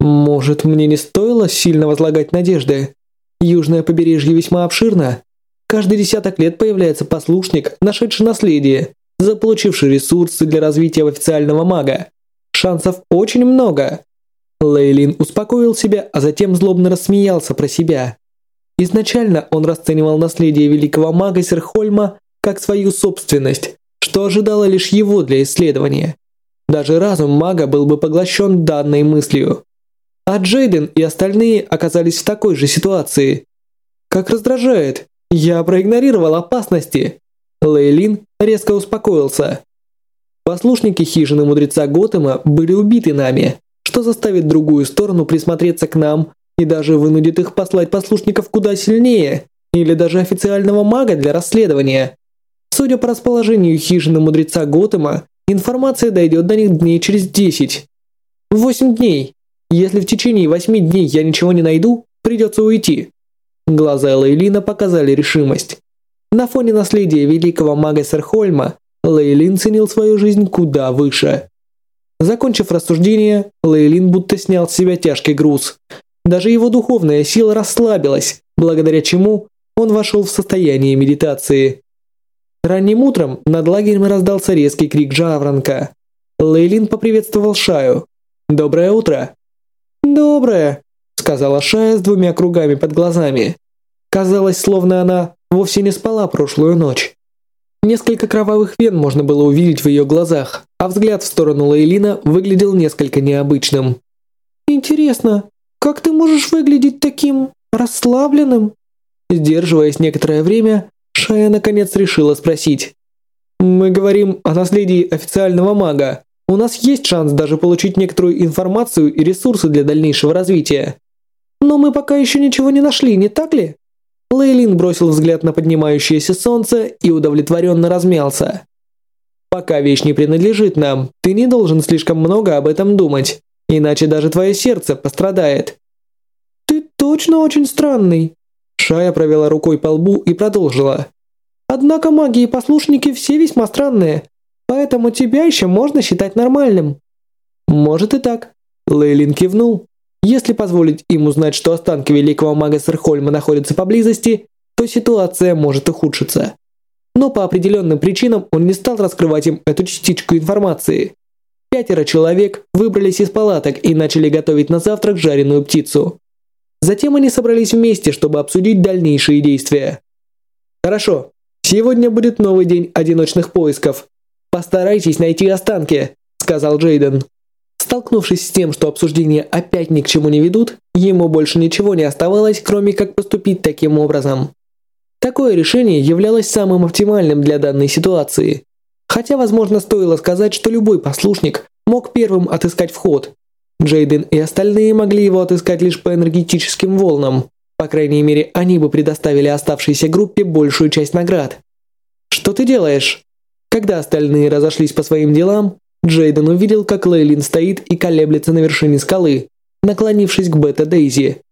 Может, мне не стоило сильно возлагать надежды? Южное побережье весьма обширно. Каждый десяток лет появляется послушник, нашедший наследие заполучивший ресурсы для развития официального мага. Шансов очень много. Лейлин успокоил себя, а затем злобно рассмеялся про себя. Изначально он расценивал наследие великого мага Серхольма как свою собственность, что ожидало лишь его для исследования. Даже разум мага был бы поглощен данной мыслью. А Джейден и остальные оказались в такой же ситуации. Как раздражает. Я проигнорировал опасности. Лейлин резко успокоился. Послушники хижины мудреца Готэма были убиты нами, что заставит другую сторону присмотреться к нам и даже вынудит их послать послушников куда сильнее, или даже официального мага для расследования. Судя по расположению хижины мудреца Готэма, информация дойдет до них дней через 10. 8 дней. Если в течение 8 дней я ничего не найду, придется уйти. Глаза Лейлина показали решимость. На фоне наследия великого мага Серхольма Лейлин ценил свою жизнь куда выше. Закончив рассуждение, Лейлин будто снял с себя тяжкий груз. Даже его духовная сила расслабилась, благодаря чему он вошел в состояние медитации. Ранним утром над лагерем раздался резкий крик жаворонка. Лейлин поприветствовал Шаю. «Доброе утро!» «Доброе!» – сказала Шая с двумя кругами под глазами. Казалось, словно она вовсе не спала прошлую ночь. Несколько кровавых вен можно было увидеть в ее глазах, а взгляд в сторону Лейлина выглядел несколько необычным. «Интересно, как ты можешь выглядеть таким расслабленным?» Сдерживаясь некоторое время, Шая наконец решила спросить. «Мы говорим о наследии официального мага. У нас есть шанс даже получить некоторую информацию и ресурсы для дальнейшего развития. Но мы пока еще ничего не нашли, не так ли?» Лейлин бросил взгляд на поднимающееся солнце и удовлетворенно размялся. «Пока вещь не принадлежит нам, ты не должен слишком много об этом думать, иначе даже твое сердце пострадает». «Ты точно очень странный», Шая провела рукой по лбу и продолжила. «Однако маги и послушники все весьма странные, поэтому тебя еще можно считать нормальным». «Может и так», – Лейлин кивнул. «Если позволить им узнать, что останки великого мага Серхольма находятся поблизости, то ситуация может ухудшиться». Но по определенным причинам он не стал раскрывать им эту частичку информации. Пятеро человек выбрались из палаток и начали готовить на завтрак жареную птицу. Затем они собрались вместе, чтобы обсудить дальнейшие действия. «Хорошо, сегодня будет новый день одиночных поисков. Постарайтесь найти останки», – сказал Джейден. Столкнувшись с тем, что обсуждения опять ни к чему не ведут, ему больше ничего не оставалось, кроме как поступить таким образом. Такое решение являлось самым оптимальным для данной ситуации. Хотя, возможно, стоило сказать, что любой послушник мог первым отыскать вход, Джейден и остальные могли его отыскать лишь по энергетическим волнам. По крайней мере, они бы предоставили оставшейся группе большую часть наград. «Что ты делаешь?» Когда остальные разошлись по своим делам, Джейден увидел, как Лейлин стоит и колеблется на вершине скалы, наклонившись к Бета-Дейзи.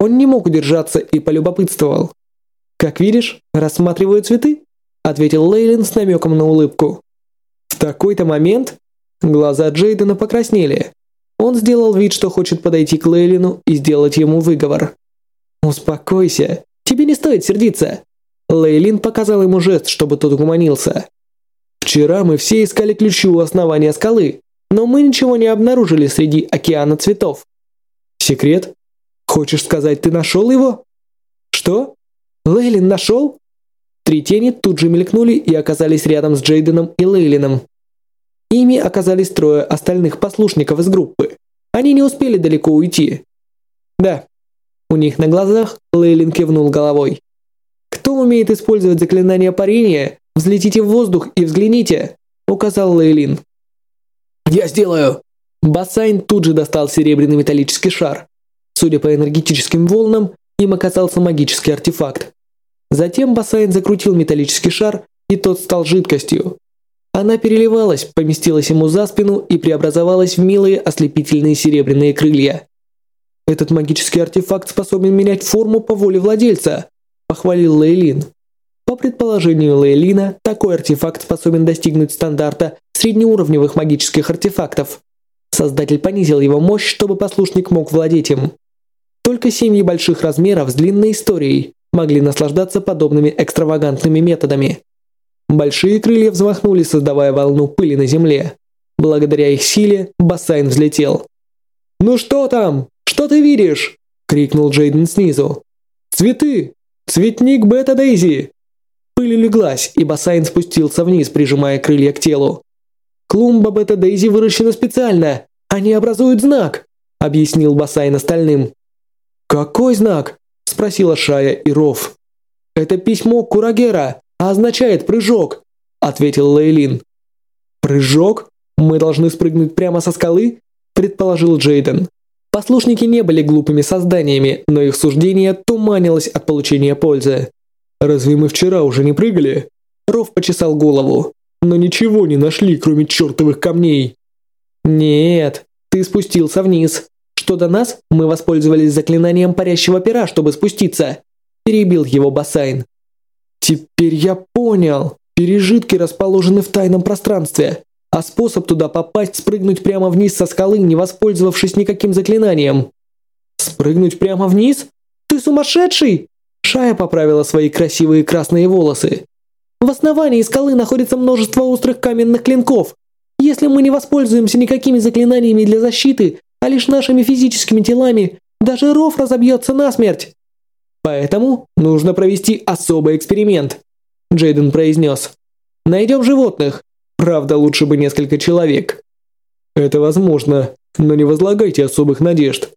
Он не мог удержаться и полюбопытствовал. «Как видишь, рассматриваю цветы», – ответил Лейлин с намеком на улыбку. В такой-то момент глаза Джейдена покраснели. Он сделал вид, что хочет подойти к Лейлину и сделать ему выговор. «Успокойся, тебе не стоит сердиться». Лейлин показал ему жест, чтобы тот угомонился. «Вчера мы все искали ключи у основания скалы, но мы ничего не обнаружили среди океана цветов». «Секрет? Хочешь сказать, ты нашел его?» «Что? Лейлин нашел?» Три тени тут же мелькнули и оказались рядом с Джейденом и Лейлином. Ими оказались трое остальных послушников из группы. Они не успели далеко уйти. Да. У них на глазах Лейлин кивнул головой. Кто умеет использовать заклинание парения, взлетите в воздух и взгляните, указал Лейлин. Я сделаю. Бассайн тут же достал серебряный металлический шар. Судя по энергетическим волнам, им оказался магический артефакт. Затем Бассайн закрутил металлический шар, и тот стал жидкостью. Она переливалась, поместилась ему за спину и преобразовалась в милые ослепительные серебряные крылья. «Этот магический артефакт способен менять форму по воле владельца», – похвалил Лейлин. По предположению Лейлина, такой артефакт способен достигнуть стандарта среднеуровневых магических артефактов. Создатель понизил его мощь, чтобы послушник мог владеть им. Только семьи больших размеров с длинной историей могли наслаждаться подобными экстравагантными методами. Большие крылья взмахнули, создавая волну пыли на земле. Благодаря их силе бассейн взлетел. «Ну что там? Что ты видишь?» – крикнул Джейден снизу. «Цветы! Цветник Бета-Дейзи!» Пыль улеглась, и бассейн спустился вниз, прижимая крылья к телу. «Клумба Бета-Дейзи выращена специально. Они образуют знак», – объяснил бассейн остальным. «Какой знак?» – спросила Шая и Ров. «Это письмо Курагера а означает прыжок», – ответил Лейлин. «Прыжок? Мы должны спрыгнуть прямо со скалы?» – предположил Джейден. Послушники не были глупыми созданиями, но их суждение туманилось от получения пользы. «Разве мы вчера уже не прыгали?» Ров почесал голову. «Но ничего не нашли, кроме чертовых камней». «Нет, ты спустился вниз. Что до нас, мы воспользовались заклинанием парящего пера, чтобы спуститься», перебил его Бассайн. Теперь я понял. Пережитки расположены в тайном пространстве, а способ туда попасть спрыгнуть прямо вниз со скалы, не воспользовавшись никаким заклинанием. Спрыгнуть прямо вниз? Ты сумасшедший? Шая поправила свои красивые красные волосы. В основании скалы находится множество острых каменных клинков. Если мы не воспользуемся никакими заклинаниями для защиты, а лишь нашими физическими телами, даже ров разобьется насмерть. Поэтому нужно провести особый эксперимент, Джейден произнес. Найдем животных. Правда, лучше бы несколько человек. Это возможно, но не возлагайте особых надежд.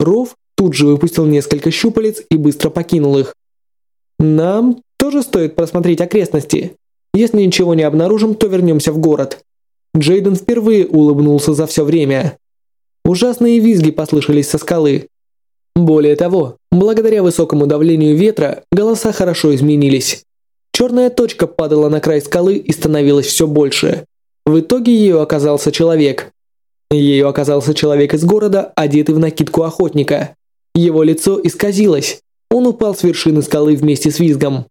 Ров тут же выпустил несколько щупалец и быстро покинул их. Нам тоже стоит просмотреть окрестности. Если ничего не обнаружим, то вернемся в город. Джейден впервые улыбнулся за все время. Ужасные визги послышались со скалы. Более того, благодаря высокому давлению ветра, голоса хорошо изменились. Черная точка падала на край скалы и становилась все больше. В итоге ее оказался человек. Ее оказался человек из города, одетый в накидку охотника. Его лицо исказилось. Он упал с вершины скалы вместе с визгом.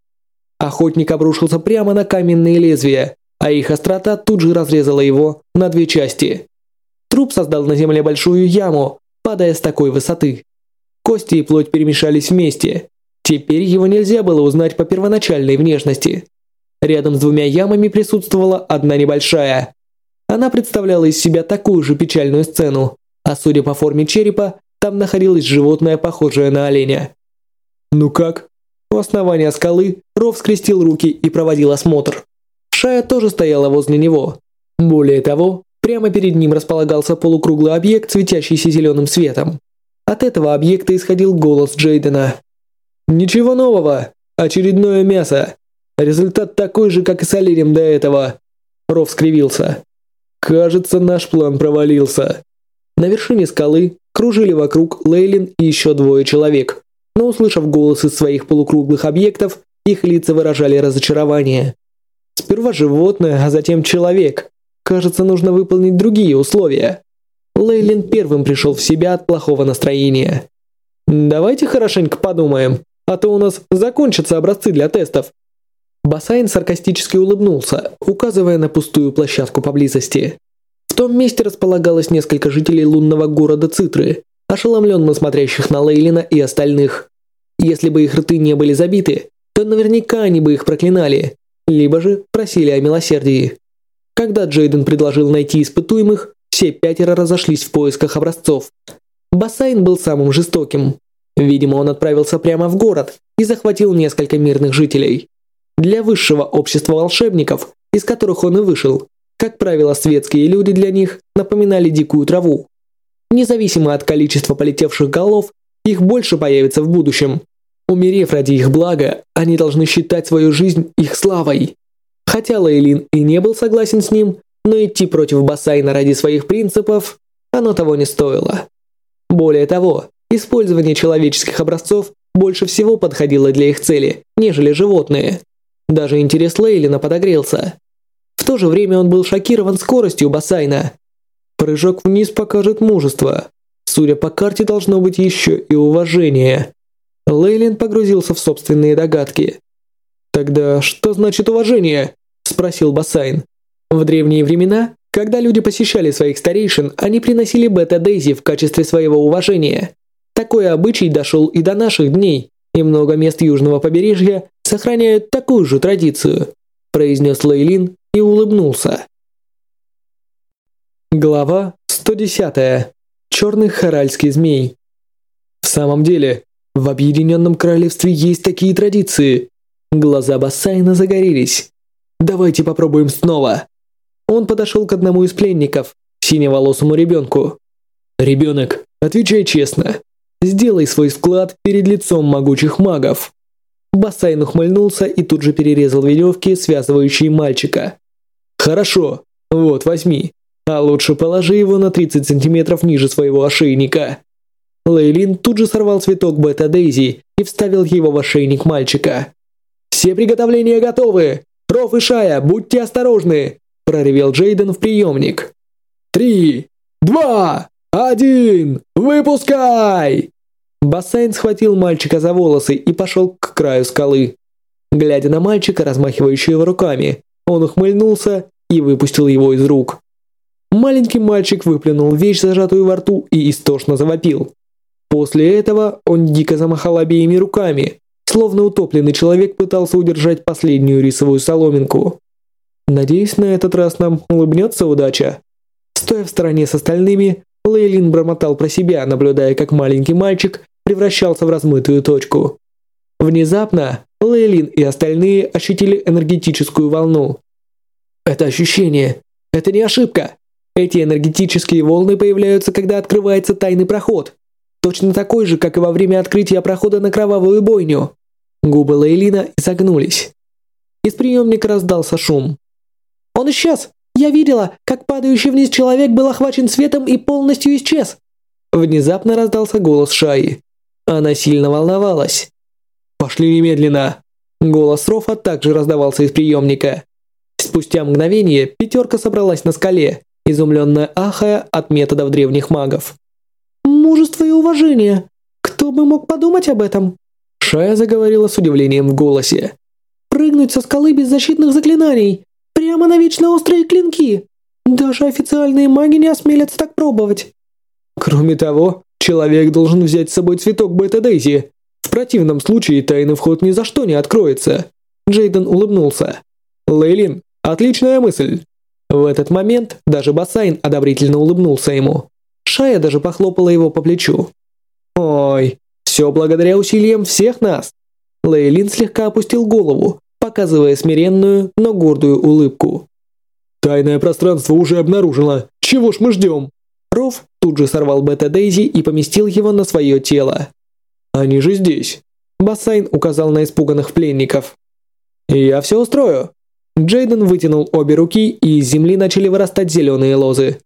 Охотник обрушился прямо на каменные лезвия, а их острота тут же разрезала его на две части. Труп создал на земле большую яму, падая с такой высоты. Кости и плоть перемешались вместе. Теперь его нельзя было узнать по первоначальной внешности. Рядом с двумя ямами присутствовала одна небольшая. Она представляла из себя такую же печальную сцену, а судя по форме черепа, там находилось животное, похожее на оленя. «Ну как?» У основания скалы Ров скрестил руки и проводил осмотр. Шая тоже стояла возле него. Более того, прямо перед ним располагался полукруглый объект, светящийся зеленым светом. От этого объекта исходил голос Джейдена. «Ничего нового. Очередное мясо. Результат такой же, как и с Алирем до этого». Ров скривился. «Кажется, наш план провалился». На вершине скалы кружили вокруг Лейлин и еще двое человек но услышав голос из своих полукруглых объектов, их лица выражали разочарование. Сперва животное, а затем человек. Кажется, нужно выполнить другие условия. Лейлин первым пришел в себя от плохого настроения. «Давайте хорошенько подумаем, а то у нас закончатся образцы для тестов». Бассайн саркастически улыбнулся, указывая на пустую площадку поблизости. Том месте располагалось несколько жителей лунного города Цитры, ошеломленно смотрящих на Лейлина и остальных. Если бы их рты не были забиты, то наверняка они бы их проклинали, либо же просили о милосердии. Когда Джейден предложил найти испытуемых, все пятеро разошлись в поисках образцов. Бассайн был самым жестоким. Видимо, он отправился прямо в город и захватил несколько мирных жителей. Для высшего общества волшебников, из которых он и вышел, как правило, светские люди для них напоминали дикую траву. Независимо от количества полетевших голов, их больше появится в будущем. Умерев ради их блага, они должны считать свою жизнь их славой. Хотя Лейлин и не был согласен с ним, но идти против Бассайна ради своих принципов, оно того не стоило. Более того, использование человеческих образцов больше всего подходило для их цели, нежели животные. Даже интерес Лейлина подогрелся. То же время он был шокирован скоростью Бассайна. Прыжок вниз покажет мужество. Судя по карте, должно быть еще и уважение. Лейлин погрузился в собственные догадки. «Тогда что значит уважение?» – спросил Бассайн. В древние времена, когда люди посещали своих старейшин, они приносили бета-дейзи в качестве своего уважения. Такой обычай дошел и до наших дней, и много мест южного побережья сохраняют такую же традицию, произнес Лейлин и улыбнулся. Глава 110. Черный хоральский змей. В самом деле, в Объединенном Королевстве есть такие традиции. Глаза Бассайна загорелись. Давайте попробуем снова. Он подошел к одному из пленников, синеволосому ребенку. Ребенок, отвечай честно. Сделай свой склад перед лицом могучих магов. Бассайн ухмыльнулся и тут же перерезал веревки, связывающие мальчика. Хорошо, вот возьми. А лучше положи его на 30 сантиметров ниже своего ошейника. Лейлин тут же сорвал цветок бета-дейзи и вставил его в ошейник мальчика. «Все приготовления готовы! Ров и Шая, будьте осторожны!» – проревел Джейден в приемник. «Три, два, один, выпускай!» Бассейн схватил мальчика за волосы и пошел к краю скалы. Глядя на мальчика, размахивающего руками, он ухмыльнулся и выпустил его из рук. Маленький мальчик выплюнул вещь, зажатую во рту, и истошно завопил. После этого он дико замахал обеими руками, словно утопленный человек пытался удержать последнюю рисовую соломинку. Надеюсь, на этот раз нам улыбнется удача. Стоя в стороне с остальными, Лейлин бормотал про себя, наблюдая, как маленький мальчик превращался в размытую точку. Внезапно Лейлин и остальные ощутили энергетическую волну. Это ощущение. Это не ошибка. Эти энергетические волны появляются, когда открывается тайный проход. Точно такой же, как и во время открытия прохода на кровавую бойню. Губы Лейлина изогнулись. Из приемника раздался шум. «Он исчез! Я видела, как падающий вниз человек был охвачен светом и полностью исчез!» Внезапно раздался голос Шаи. Она сильно волновалась. «Пошли немедленно!» Голос Рофа также раздавался из приемника. Спустя мгновение пятерка собралась на скале, изумленная ахая от методов древних магов. «Мужество и уважение! Кто бы мог подумать об этом?» Шая заговорила с удивлением в голосе. «Прыгнуть со скалы без защитных заклинаний! Прямо на вечно острые клинки! Даже официальные маги не осмелятся так пробовать!» Кроме того, человек должен взять с собой цветок бета-дейзи. В противном случае тайный вход ни за что не откроется. Джейден улыбнулся. Лейлин, отличная мысль. В этот момент даже Бассайн одобрительно улыбнулся ему. Шая даже похлопала его по плечу. «Ой, все благодаря усилиям всех нас!» Лейлин слегка опустил голову, показывая смиренную, но гордую улыбку. «Тайное пространство уже обнаружено. Чего ж мы ждем?» Ров тут же сорвал бета-дейзи и поместил его на свое тело. «Они же здесь!» Бассайн указал на испуганных пленников. «Я все устрою!» Джейден вытянул обе руки, и из земли начали вырастать зеленые лозы.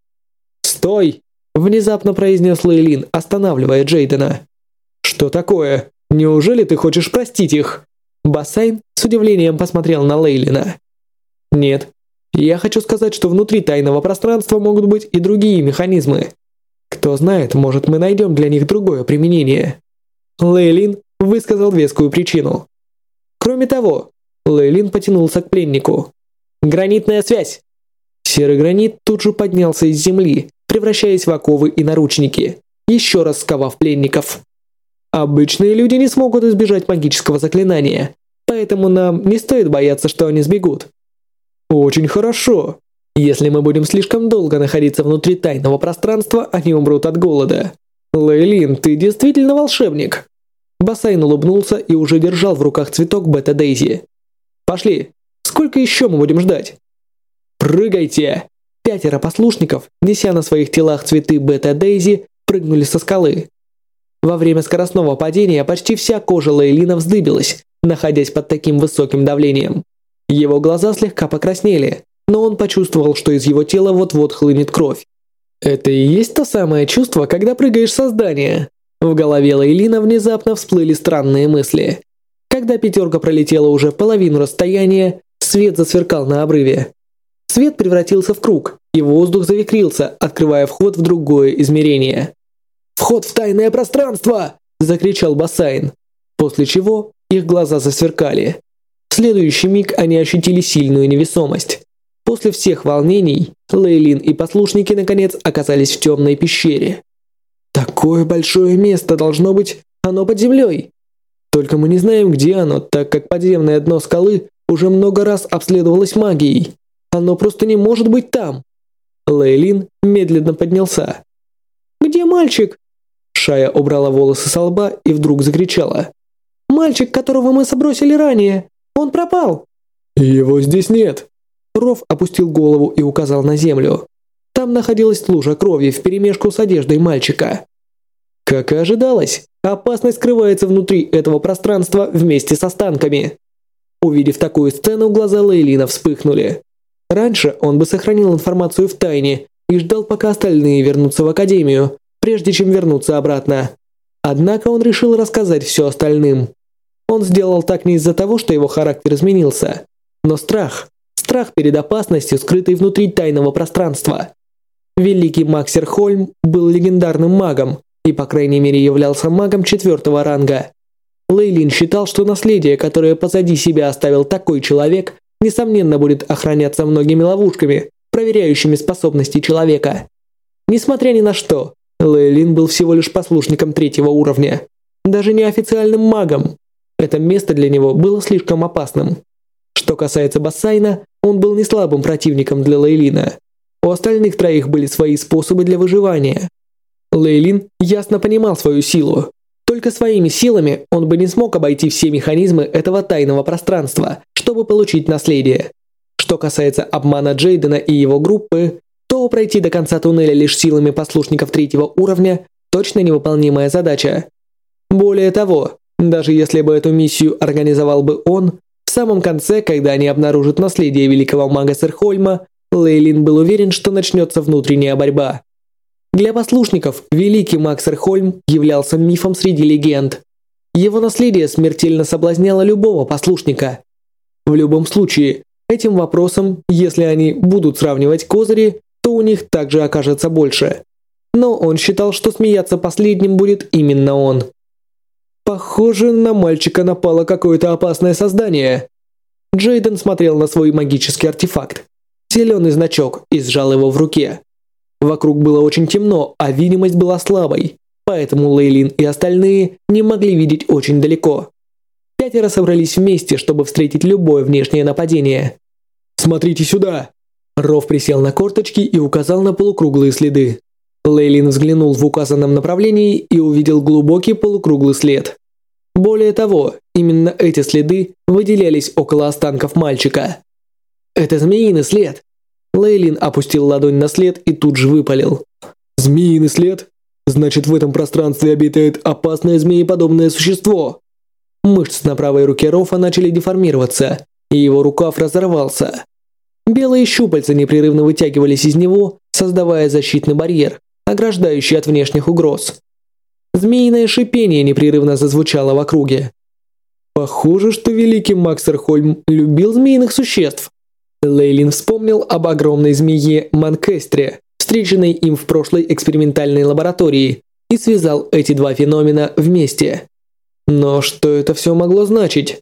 «Стой!» – внезапно произнес Лейлин, останавливая Джейдена. «Что такое? Неужели ты хочешь простить их?» Бассайн с удивлением посмотрел на Лейлина. «Нет. Я хочу сказать, что внутри тайного пространства могут быть и другие механизмы. Кто знает, может мы найдем для них другое применение». Лейлин высказал вескую причину. Кроме того, Лейлин потянулся к пленнику. «Гранитная связь!» Серый гранит тут же поднялся из земли, превращаясь в оковы и наручники, еще раз сковав пленников. Обычные люди не смогут избежать магического заклинания, поэтому нам не стоит бояться, что они сбегут. Очень хорошо. Если мы будем слишком долго находиться внутри тайного пространства, они умрут от голода. Лейлин, ты действительно волшебник. Бассейн улыбнулся и уже держал в руках цветок бета-дейзи. Пошли. Сколько еще мы будем ждать? Прыгайте! Пятеро послушников, неся на своих телах цветы бета-дейзи, прыгнули со скалы. Во время скоростного падения почти вся кожа Лейлина вздыбилась, находясь под таким высоким давлением. Его глаза слегка покраснели, но он почувствовал, что из его тела вот-вот хлынет кровь. Это и есть то самое чувство, когда прыгаешь со здания. В голове Лейлина внезапно всплыли странные мысли. Когда пятерка пролетела уже половину расстояния, свет засверкал на обрыве. Свет превратился в круг, и воздух завихрился, открывая вход в другое измерение. «Вход в тайное пространство!» – закричал Бассайн. После чего их глаза засверкали. В следующий миг они ощутили сильную невесомость. После всех волнений Лейлин и послушники наконец оказались в темной пещере. Такое большое место должно быть, оно под землей. Только мы не знаем, где оно, так как подземное дно скалы уже много раз обследовалось магией. Оно просто не может быть там. Лейлин медленно поднялся. «Где мальчик?» Шая убрала волосы со лба и вдруг закричала. «Мальчик, которого мы собросили ранее! Он пропал!» «Его здесь нет!» Ров опустил голову и указал на землю. Там находилась лужа крови вперемешку с одеждой мальчика. Как и ожидалось, опасность скрывается внутри этого пространства вместе с останками. Увидев такую сцену, глаза Лейлина вспыхнули. Раньше он бы сохранил информацию в тайне и ждал, пока остальные вернутся в академию, прежде чем вернуться обратно. Однако он решил рассказать все остальным. Он сделал так не из-за того, что его характер изменился, но страх, страх перед опасностью, скрытой внутри тайного пространства. Великий Максер Хольм был легендарным магом, и по крайней мере являлся магом четвертого ранга. Лейлин считал, что наследие, которое позади себя оставил такой человек, несомненно будет охраняться многими ловушками, проверяющими способности человека. Несмотря ни на что, Лейлин был всего лишь послушником третьего уровня, даже не официальным магом. Это место для него было слишком опасным. Что касается Бассайна, он был не слабым противником для Лейлина. У остальных троих были свои способы для выживания. Лейлин ясно понимал свою силу. Только своими силами он бы не смог обойти все механизмы этого тайного пространства, чтобы получить наследие. Что касается обмана Джейдена и его группы, то пройти до конца туннеля лишь силами послушников третьего уровня – точно невыполнимая задача. Более того, даже если бы эту миссию организовал бы он, самом конце, когда они обнаружат наследие великого мага Серхольма, Лейлин был уверен, что начнется внутренняя борьба. Для послушников великий маг Серхольм являлся мифом среди легенд. Его наследие смертельно соблазняло любого послушника. В любом случае, этим вопросом, если они будут сравнивать козыри, то у них также окажется больше. Но он считал, что смеяться последним будет именно он. Похоже, на мальчика напало какое-то опасное создание. Джейден смотрел на свой магический артефакт. Зеленый значок и сжал его в руке. Вокруг было очень темно, а видимость была слабой, поэтому Лейлин и остальные не могли видеть очень далеко. Пятеро собрались вместе, чтобы встретить любое внешнее нападение. «Смотрите сюда!» Ров присел на корточки и указал на полукруглые следы. Лейлин взглянул в указанном направлении и увидел глубокий полукруглый след. Более того, именно эти следы выделялись около останков мальчика. «Это змеиный след!» Лейлин опустил ладонь на след и тут же выпалил. «Змеиный след? Значит, в этом пространстве обитает опасное змееподобное существо!» Мышцы на правой руке Рофа начали деформироваться, и его рукав разорвался. Белые щупальца непрерывно вытягивались из него, создавая защитный барьер, ограждающий от внешних угроз. Змеиное шипение непрерывно зазвучало в округе. Похоже, что великий Максерхольм любил змеиных существ. Лейлин вспомнил об огромной змее Манкестре, встреченной им в прошлой экспериментальной лаборатории, и связал эти два феномена вместе. Но что это все могло значить?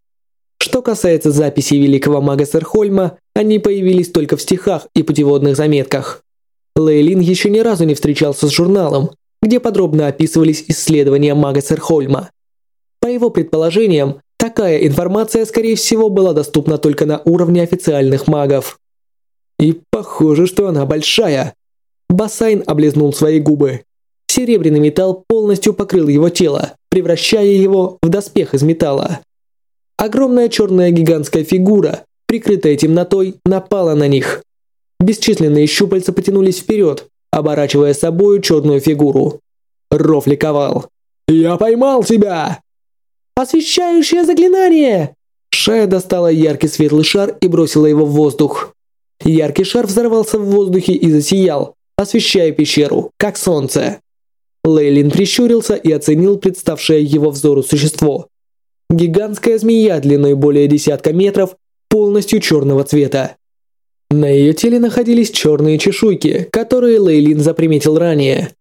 Что касается записей великого мага Серхольма, они появились только в стихах и путеводных заметках. Лейлин еще ни разу не встречался с журналом, где подробно описывались исследования мага Серхольма. По его предположениям, такая информация, скорее всего, была доступна только на уровне официальных магов. И похоже, что она большая. Бассайн облизнул свои губы. Серебряный металл полностью покрыл его тело, превращая его в доспех из металла. Огромная черная гигантская фигура, прикрытая темнотой, напала на них. Бесчисленные щупальца потянулись вперед, оборачивая собою черную фигуру. Ров ликовал. «Я поймал тебя!» «Освещающее заклинание!» Шая достала яркий светлый шар и бросила его в воздух. Яркий шар взорвался в воздухе и засиял, освещая пещеру, как солнце. Лейлин прищурился и оценил представшее его взору существо. Гигантская змея длиной более десятка метров, полностью черного цвета. На ее теле находились черные чешуйки, которые Лейлин заприметил ранее.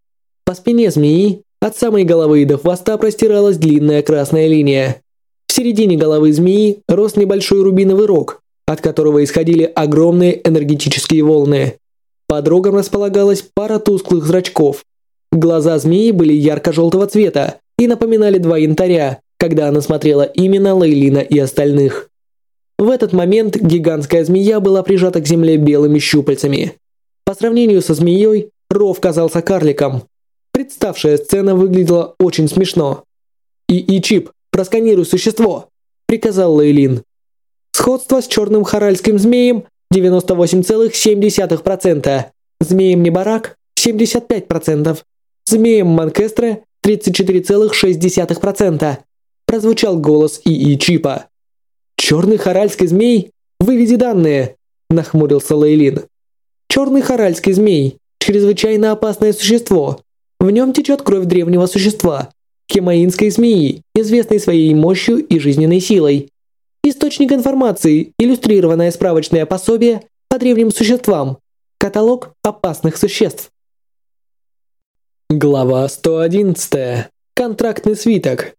По спине змеи от самой головы до хвоста простиралась длинная красная линия. В середине головы змеи рос небольшой рубиновый рог, от которого исходили огромные энергетические волны. Под рогом располагалась пара тусклых зрачков. Глаза змеи были ярко-желтого цвета и напоминали два янтаря, когда она смотрела именно Лейлина и остальных. В этот момент гигантская змея была прижата к земле белыми щупальцами. По сравнению со змеей, Ров казался карликом. Представшая сцена выглядела очень смешно. «И-и, Чип, просканируй существо!» – приказал Лейлин. Сходство с черным харальским змеем 98,7%, змеем Небарак 75%, змеем Манкестре 34,6%, прозвучал голос ИИ Чипа. «Черный харальский змей? Выведи данные!» – нахмурился Лейлин. «Черный харальский змей – чрезвычайно опасное существо. В нем течет кровь древнего существа, кемаинской змеи, известной своей мощью и жизненной силой. Источник информации – иллюстрированное справочное пособие по древним существам. Каталог опасных существ. Глава 111. Контрактный свиток.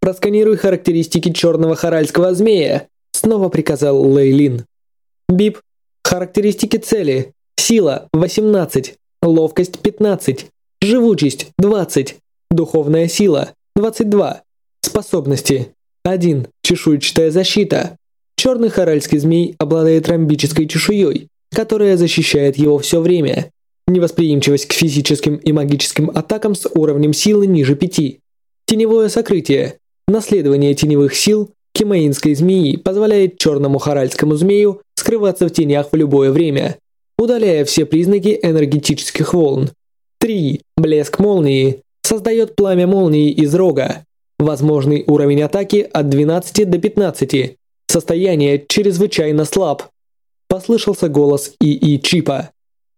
«Просканируй характеристики черного харальского змея», — снова приказал Лейлин. «Бип. Характеристики цели. Сила – 18, ловкость – 15, живучесть – 20, духовная сила – 22, способности. 1. Чешуйчатая защита. Черный хоральский змей обладает ромбической чешуей, которая защищает его все время. Невосприимчивость к физическим и магическим атакам с уровнем силы ниже 5. Теневое сокрытие. Наследование теневых сил кимаинской змеи позволяет черному хоральскому змею скрываться в тенях в любое время, удаляя все признаки энергетических волн. 3. Блеск молнии. Создает пламя молнии из рога. Возможный уровень атаки от 12 до 15. Состояние чрезвычайно слаб. Послышался голос ИИ Чипа.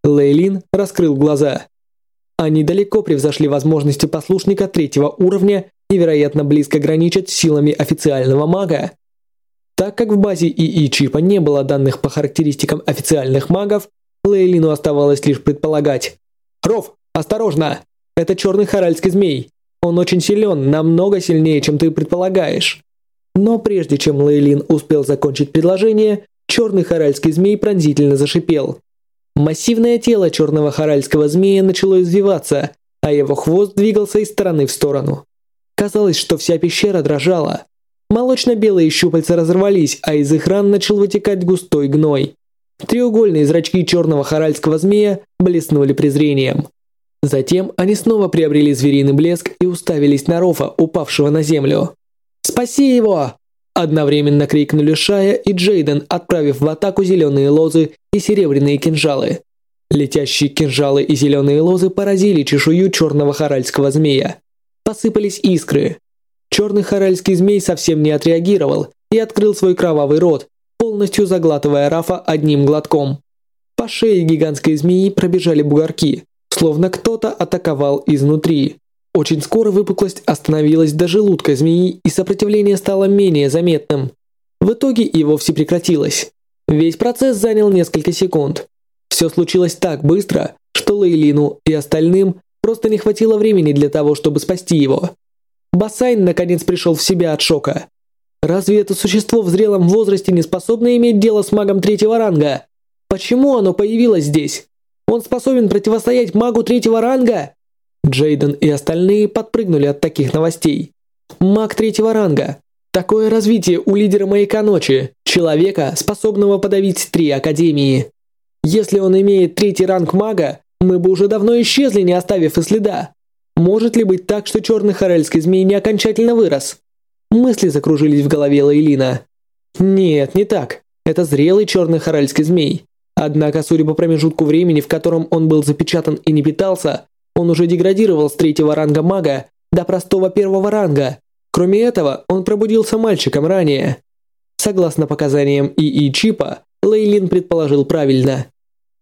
Лейлин раскрыл глаза. Они далеко превзошли возможности послушника третьего уровня и, вероятно, близко граничат с силами официального мага. Так как в базе ИИ чипа не было данных по характеристикам официальных магов, Лейлину оставалось лишь предполагать. «Ров, осторожно! Это черный хоральский змей. Он очень силен, намного сильнее, чем ты предполагаешь». Но прежде чем Лейлин успел закончить предложение, черный хоральский змей пронзительно зашипел. Массивное тело черного хоральского змея начало извиваться, а его хвост двигался из стороны в сторону. Казалось, что вся пещера дрожала. Молочно-белые щупальца разорвались, а из их ран начал вытекать густой гной. Треугольные зрачки черного хоральского змея блеснули презрением. Затем они снова приобрели звериный блеск и уставились на Рофа, упавшего на землю. «Спаси его!» Одновременно крикнули Шая и Джейден, отправив в атаку зеленые лозы и серебряные кинжалы. Летящие кинжалы и зеленые лозы поразили чешую черного хоральского змея. Посыпались искры. Черный хоральский змей совсем не отреагировал и открыл свой кровавый рот, полностью заглатывая Рафа одним глотком. По шее гигантской змеи пробежали бугорки, словно кто-то атаковал изнутри. Очень скоро выпуклость остановилась до желудка змеи, и сопротивление стало менее заметным. В итоге и вовсе прекратилось. Весь процесс занял несколько секунд. Все случилось так быстро, что Лейлину и остальным просто не хватило времени для того, чтобы спасти его. Бассайн наконец пришел в себя от шока. Разве это существо в зрелом возрасте не способно иметь дело с магом третьего ранга? Почему оно появилось здесь? Он способен противостоять магу третьего ранга? Джейден и остальные подпрыгнули от таких новостей. Маг третьего ранга. Такое развитие у лидера Маяка Ночи, человека, способного подавить три академии. Если он имеет третий ранг мага, мы бы уже давно исчезли, не оставив и следа. Может ли быть так, что черный хорельский змей не окончательно вырос? Мысли закружились в голове Лейлина. Нет, не так. Это зрелый черный хорельский змей. Однако, судя по промежутку времени, в котором он был запечатан и не питался, он уже деградировал с третьего ранга мага до простого первого ранга. Кроме этого, он пробудился мальчиком ранее. Согласно показаниям ИИ Чипа, Лейлин предположил правильно.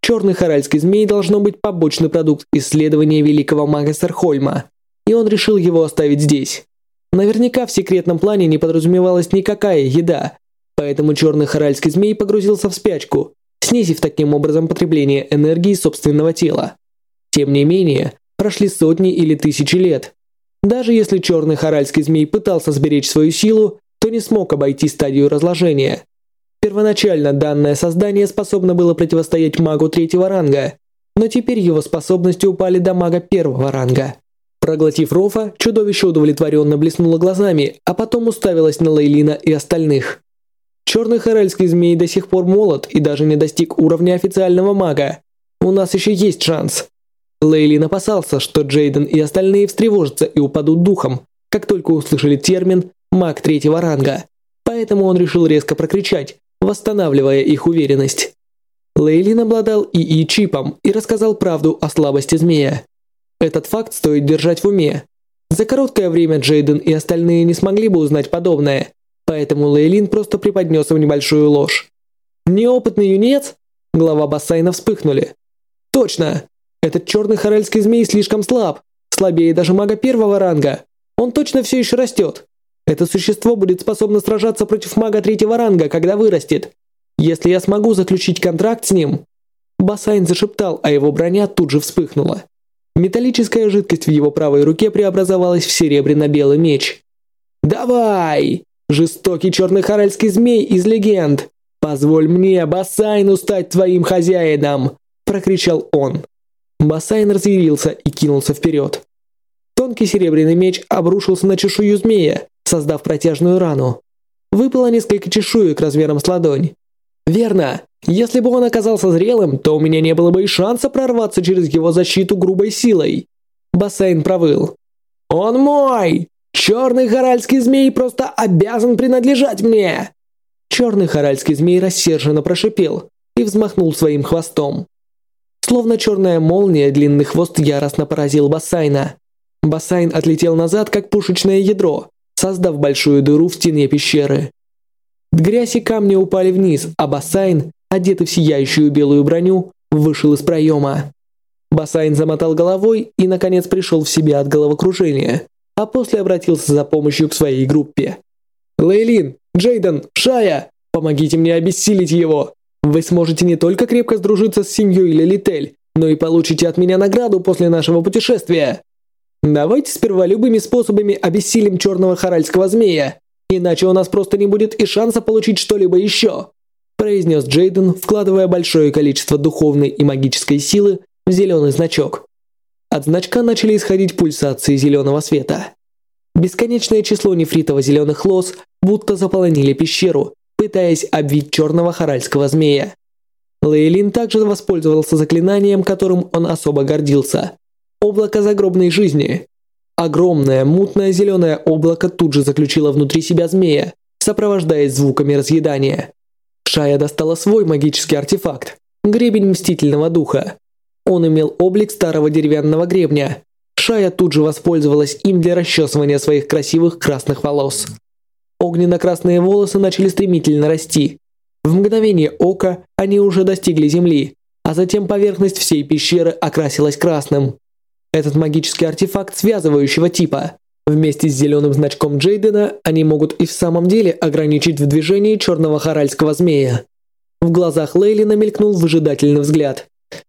Черный хоральский змей должно быть побочный продукт исследования великого мага Сархольма, и он решил его оставить здесь. Наверняка в секретном плане не подразумевалась никакая еда, поэтому черный хоральский змей погрузился в спячку, снизив таким образом потребление энергии собственного тела. Тем не менее, прошли сотни или тысячи лет. Даже если черный хоральский змей пытался сберечь свою силу, то не смог обойти стадию разложения. Первоначально данное создание способно было противостоять магу третьего ранга, но теперь его способности упали до мага первого ранга. Проглотив Рофа, чудовище удовлетворенно блеснуло глазами, а потом уставилось на Лейлина и остальных. Черный хоральский змей до сих пор молод и даже не достиг уровня официального мага. У нас еще есть шанс. Лейлин опасался, что Джейден и остальные встревожатся и упадут духом, как только услышали термин «маг третьего ранга». Поэтому он решил резко прокричать, восстанавливая их уверенность. Лейлин обладал ИИ-чипом и рассказал правду о слабости змея. Этот факт стоит держать в уме. За короткое время Джейден и остальные не смогли бы узнать подобное, поэтому Лейлин просто преподнес им небольшую ложь. «Неопытный юнец?» Глава Бассайна вспыхнули. «Точно! Этот черный хорельский змей слишком слаб, слабее даже мага первого ранга. Он точно все еще растет. Это существо будет способно сражаться против мага третьего ранга, когда вырастет. Если я смогу заключить контракт с ним...» Басайн зашептал, а его броня тут же вспыхнула. Металлическая жидкость в его правой руке преобразовалась в серебряно-белый меч. «Давай! Жестокий черный хоральский змей из легенд! Позволь мне, Басайну, стать твоим хозяином!» – прокричал он. Басайн разъярился и кинулся вперед. Тонкий серебряный меч обрушился на чешую змея, создав протяжную рану. Выпало несколько чешуек размером с ладонь. Верно. Если бы он оказался зрелым, то у меня не было бы и шанса прорваться через его защиту грубой силой. Бассейн провыл. «Он мой! Черный хоральский змей просто обязан принадлежать мне!» Черный хоральский змей рассерженно прошипел и взмахнул своим хвостом. Словно черная молния, длинный хвост яростно поразил Бассайна. Бассайн отлетел назад, как пушечное ядро, создав большую дыру в стене пещеры. Грязь и камни упали вниз, а Бассайн, одетый в сияющую белую броню, вышел из проема. Бассайн замотал головой и, наконец, пришел в себя от головокружения, а после обратился за помощью к своей группе. «Лейлин, Джейден, Шая, помогите мне обессилить его! Вы сможете не только крепко сдружиться с семьей Лилитель, но и получите от меня награду после нашего путешествия. Давайте сперва любыми способами обессилим черного хоральского змея, иначе у нас просто не будет и шанса получить что-либо еще», произнес Джейден, вкладывая большое количество духовной и магической силы в зеленый значок. От значка начали исходить пульсации зеленого света. Бесконечное число нефритово-зеленых лоз будто заполонили пещеру, пытаясь обвить черного хоральского змея. Лейлин также воспользовался заклинанием, которым он особо гордился. Облако загробной жизни. Огромное, мутное зеленое облако тут же заключило внутри себя змея, сопровождаясь звуками разъедания. Шая достала свой магический артефакт – гребень мстительного духа. Он имел облик старого деревянного гребня. Шая тут же воспользовалась им для расчесывания своих красивых красных волос. Огненно-красные волосы начали стремительно расти. В мгновение ока они уже достигли земли, а затем поверхность всей пещеры окрасилась красным. Этот магический артефакт связывающего типа. Вместе с зеленым значком Джейдена они могут и в самом деле ограничить в движении черного хоральского змея. В глазах Лейли намелькнул выжидательный взгляд.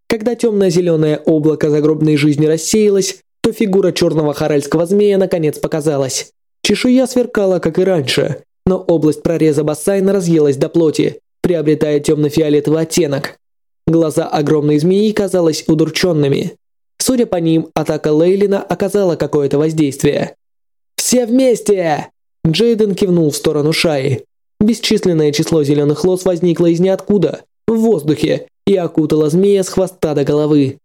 Когда темно-зеленое облако загробной жизни рассеялось, то фигура черного хоральского змея наконец показалась. Чешуя сверкала, как и раньше, но область прореза бассейна разъелась до плоти, приобретая темно-фиолетовый оттенок. Глаза огромной змеи казались удурченными. Судя по ним, атака Лейлина оказала какое-то воздействие. «Все вместе!» Джейден кивнул в сторону Шаи. Бесчисленное число зеленых лос возникло из ниоткуда, в воздухе, и окутало змея с хвоста до головы.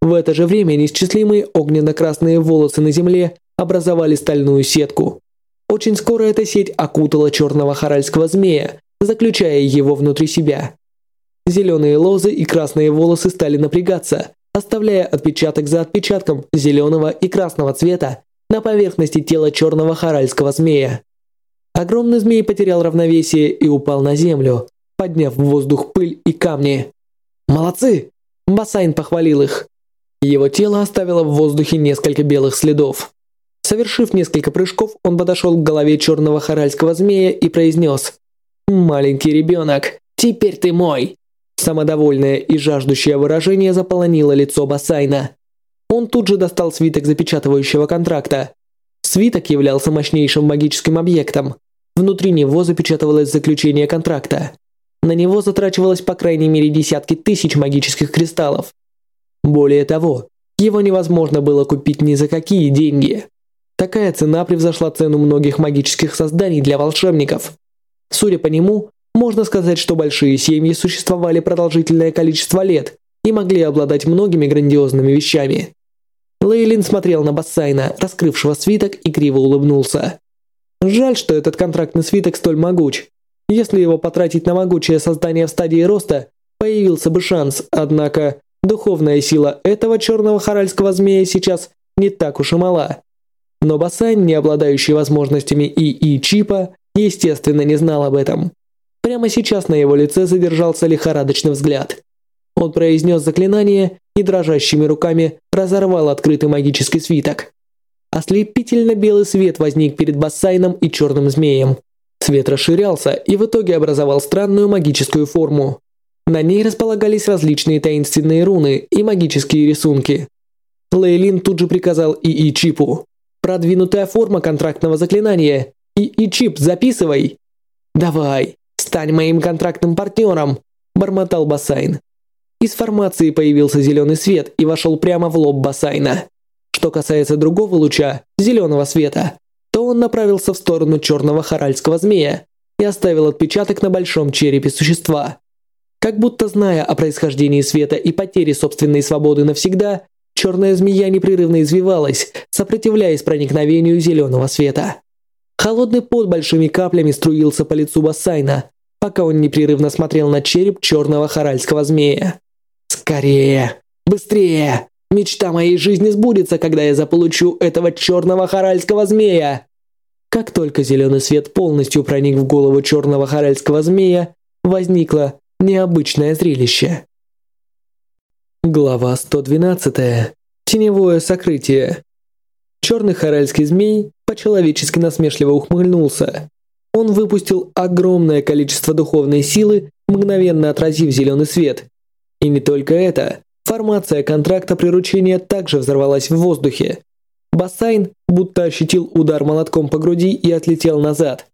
В это же время неисчислимые огненно-красные волосы на земле образовали стальную сетку. Очень скоро эта сеть окутала черного хоральского змея, заключая его внутри себя. Зеленые лозы и красные волосы стали напрягаться, оставляя отпечаток за отпечатком зеленого и красного цвета на поверхности тела черного хоральского змея. Огромный змей потерял равновесие и упал на землю, подняв в воздух пыль и камни. «Молодцы!» Бассайн похвалил их. Его тело оставило в воздухе несколько белых следов. Совершив несколько прыжков, он подошел к голове черного хоральского змея и произнес «Маленький ребенок, теперь ты мой!» Самодовольное и жаждущее выражение заполонило лицо Бассайна. Он тут же достал свиток запечатывающего контракта. Свиток являлся мощнейшим магическим объектом. Внутри него запечатывалось заключение контракта. На него затрачивалось по крайней мере десятки тысяч магических кристаллов. Более того, его невозможно было купить ни за какие деньги. Такая цена превзошла цену многих магических созданий для волшебников. Судя по нему, можно сказать, что большие семьи существовали продолжительное количество лет и могли обладать многими грандиозными вещами. Лейлин смотрел на Бассайна, раскрывшего свиток, и криво улыбнулся. Жаль, что этот контрактный свиток столь могуч. Если его потратить на могучее создание в стадии роста, появился бы шанс, однако духовная сила этого черного хоральского змея сейчас не так уж и мала. Но Басайн, не обладающий возможностями ИИ-чипа, естественно, не знал об этом. Прямо сейчас на его лице задержался лихорадочный взгляд. Он произнес заклинание и дрожащими руками разорвал открытый магический свиток. Ослепительно белый свет возник перед Бассайном и черным змеем. Свет расширялся и в итоге образовал странную магическую форму. На ней располагались различные таинственные руны и магические рисунки. Лейлин тут же приказал ИИ-чипу Продвинутая форма контрактного заклинания. И, и чип записывай. Давай, стань моим контрактным партнером, бормотал Бассайн. Из формации появился зеленый свет и вошел прямо в лоб Бассайна. Что касается другого луча, зеленого света, то он направился в сторону черного хоральского змея и оставил отпечаток на большом черепе существа. Как будто зная о происхождении света и потере собственной свободы навсегда, черная змея непрерывно извивалась, сопротивляясь проникновению зеленого света. Холодный пот большими каплями струился по лицу Бассайна, пока он непрерывно смотрел на череп черного хоральского змея. «Скорее! Быстрее! Мечта моей жизни сбудется, когда я заполучу этого черного хоральского змея!» Как только зеленый свет полностью проник в голову черного хоральского змея, возникло необычное зрелище. Глава 112. Теневое сокрытие. Черный хоральский змей по-человечески насмешливо ухмыльнулся. Он выпустил огромное количество духовной силы, мгновенно отразив зеленый свет. И не только это, формация контракта приручения также взорвалась в воздухе. Бассайн будто ощутил удар молотком по груди и отлетел назад.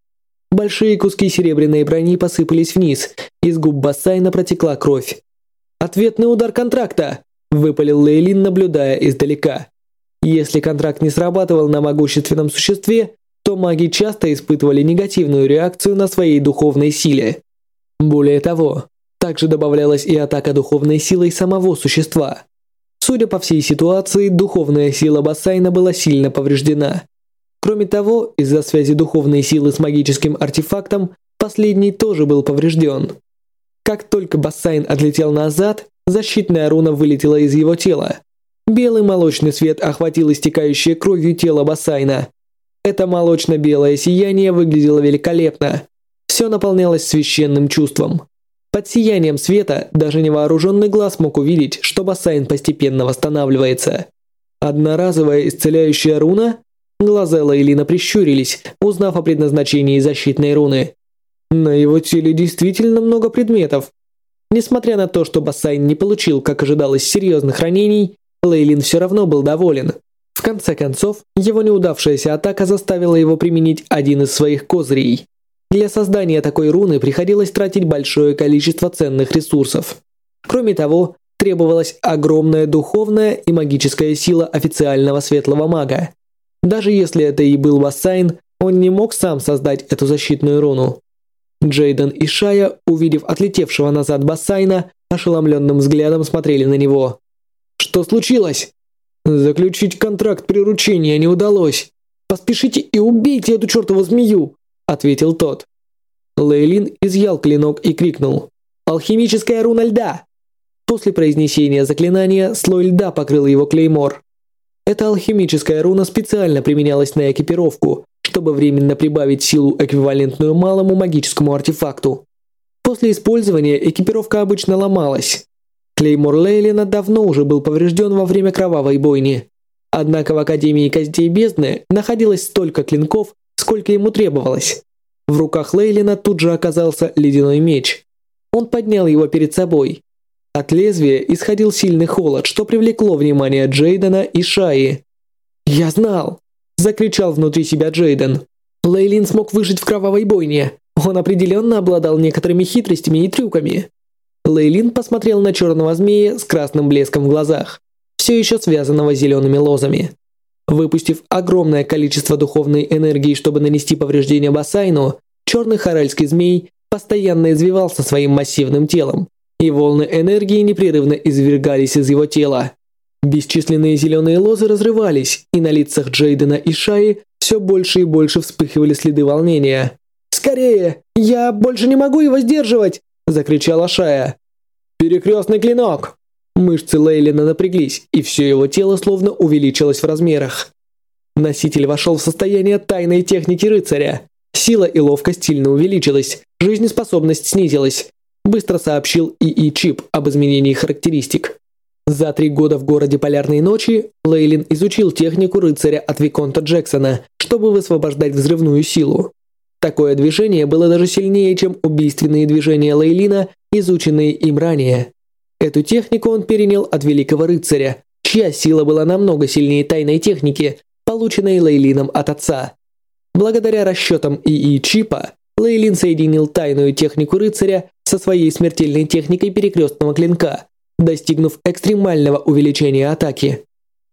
Большие куски серебряной брони посыпались вниз, из губ Бассайна протекла кровь. «Ответный удар контракта!» – выпалил Лейлин, наблюдая издалека. Если контракт не срабатывал на могущественном существе, то маги часто испытывали негативную реакцию на своей духовной силе. Более того, также добавлялась и атака духовной силой самого существа. Судя по всей ситуации, духовная сила Бассайна была сильно повреждена. Кроме того, из-за связи духовной силы с магическим артефактом, последний тоже был поврежден. Как только Бассайн отлетел назад, защитная руна вылетела из его тела. Белый молочный свет охватил истекающее кровью тело Бассайна. Это молочно-белое сияние выглядело великолепно. Все наполнялось священным чувством. Под сиянием света даже невооруженный глаз мог увидеть, что Бассайн постепенно восстанавливается. Одноразовая исцеляющая руна? Глаза Лейлина прищурились, узнав о предназначении защитной руны. На его теле действительно много предметов. Несмотря на то, что Бассайн не получил, как ожидалось, серьезных ранений, Лейлин все равно был доволен. В конце концов, его неудавшаяся атака заставила его применить один из своих козырей. Для создания такой руны приходилось тратить большое количество ценных ресурсов. Кроме того, требовалась огромная духовная и магическая сила официального светлого мага. Даже если это и был Бассайн, он не мог сам создать эту защитную руну. Джейден и Шая, увидев отлетевшего назад Бассайна, ошеломленным взглядом смотрели на него. «Что случилось?» «Заключить контракт приручения не удалось. Поспешите и убейте эту чертову змею!» – ответил тот. Лейлин изъял клинок и крикнул. «Алхимическая руна льда!» После произнесения заклинания слой льда покрыл его клеймор. Эта алхимическая руна специально применялась на экипировку, чтобы временно прибавить силу, эквивалентную малому магическому артефакту. После использования экипировка обычно ломалась. Клеймор Лейлина давно уже был поврежден во время кровавой бойни. Однако в Академии Костей Бездны находилось столько клинков, сколько ему требовалось. В руках Лейлина тут же оказался ледяной меч. Он поднял его перед собой. От лезвия исходил сильный холод, что привлекло внимание Джейдена и Шаи. «Я знал! закричал внутри себя Джейден. Лейлин смог выжить в кровавой бойне. Он определенно обладал некоторыми хитростями и трюками. Лейлин посмотрел на черного змея с красным блеском в глазах, все еще связанного зелеными лозами. Выпустив огромное количество духовной энергии, чтобы нанести повреждения Басайну, черный хоральский змей постоянно извивался своим массивным телом, и волны энергии непрерывно извергались из его тела. Бесчисленные зеленые лозы разрывались, и на лицах Джейдена и Шаи все больше и больше вспыхивали следы волнения. «Скорее! Я больше не могу его сдерживать!» – закричала Шая. «Перекрестный клинок!» Мышцы Лейлина напряглись, и все его тело словно увеличилось в размерах. Носитель вошел в состояние тайной техники рыцаря. Сила и ловкость сильно увеличилась, жизнеспособность снизилась. Быстро сообщил ИИ Чип об изменении характеристик. За три года в городе Полярной ночи Лейлин изучил технику рыцаря от Виконта Джексона, чтобы высвобождать взрывную силу. Такое движение было даже сильнее, чем убийственные движения Лейлина, изученные им ранее. Эту технику он перенял от великого рыцаря, чья сила была намного сильнее тайной техники, полученной Лейлином от отца. Благодаря расчетам ИИ Чипа, Лейлин соединил тайную технику рыцаря со своей смертельной техникой перекрестного клинка – достигнув экстремального увеличения атаки.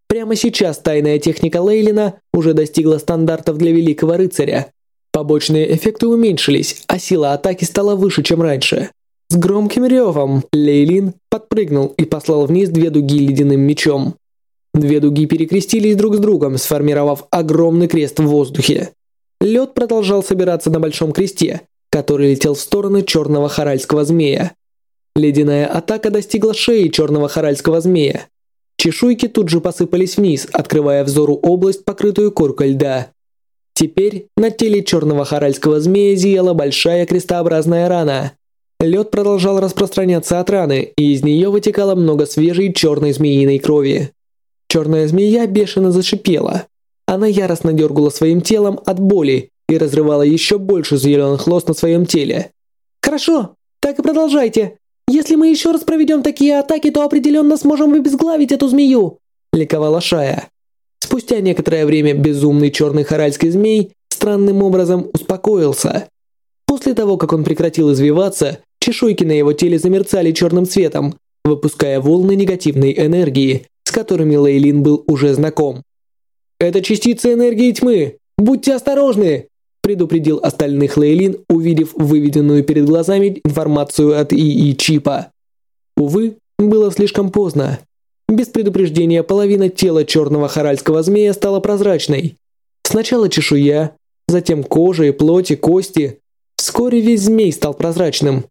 Прямо сейчас тайная техника Лейлина уже достигла стандартов для Великого Рыцаря. Побочные эффекты уменьшились, а сила атаки стала выше, чем раньше. С громким ревом Лейлин подпрыгнул и послал вниз две дуги ледяным мечом. Две дуги перекрестились друг с другом, сформировав огромный крест в воздухе. Лед продолжал собираться на большом кресте, который летел в сторону черного харальского змея. Ледяная атака достигла шеи черного харальского змея. Чешуйки тут же посыпались вниз, открывая взору область, покрытую коркой льда. Теперь на теле черного харальского змея зияла большая крестообразная рана. Лед продолжал распространяться от раны, и из нее вытекало много свежей черной змеиной крови. Черная змея бешено зашипела. Она яростно дергала своим телом от боли и разрывала еще больше зеленых лос на своем теле. «Хорошо, так и продолжайте. Если мы еще раз проведем такие атаки, то определенно сможем обезглавить эту змею», – ликовала Шая. Спустя некоторое время безумный черный хоральский змей странным образом успокоился. После того, как он прекратил извиваться, чешуйки на его теле замерцали черным цветом, выпуская волны негативной энергии, с которыми Лейлин был уже знаком. «Это частицы энергии тьмы! Будьте осторожны!» предупредил остальных Лейлин, увидев выведенную перед глазами информацию от ИИ-чипа. Увы, было слишком поздно. Без предупреждения половина тела черного харальского змея стала прозрачной. Сначала чешуя, затем кожа и плоть и кости. Вскоре весь змей стал прозрачным.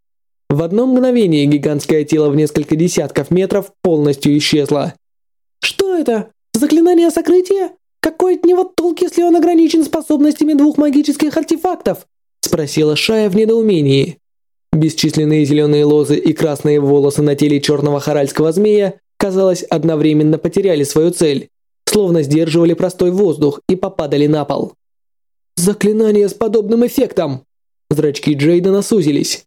В одно мгновение гигантское тело в несколько десятков метров полностью исчезло. «Что это? Заклинание сокрытия? Какой от него толк, если он ограничен способностями двух магических артефактов?» спросила Шая в недоумении. Бесчисленные зеленые лозы и красные волосы на теле черного харальского змея, казалось, одновременно потеряли свою цель, словно сдерживали простой воздух и попадали на пол. «Заклинание с подобным эффектом!» Зрачки Джейдена сузились.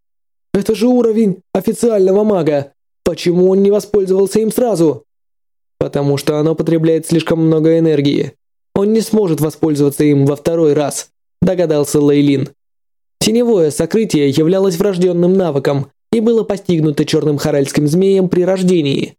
«Это же уровень официального мага! Почему он не воспользовался им сразу?» «Потому что оно потребляет слишком много энергии. Он не сможет воспользоваться им во второй раз», догадался Лейлин. Теневое сокрытие являлось врожденным навыком и было постигнуто черным харальским змеем при рождении.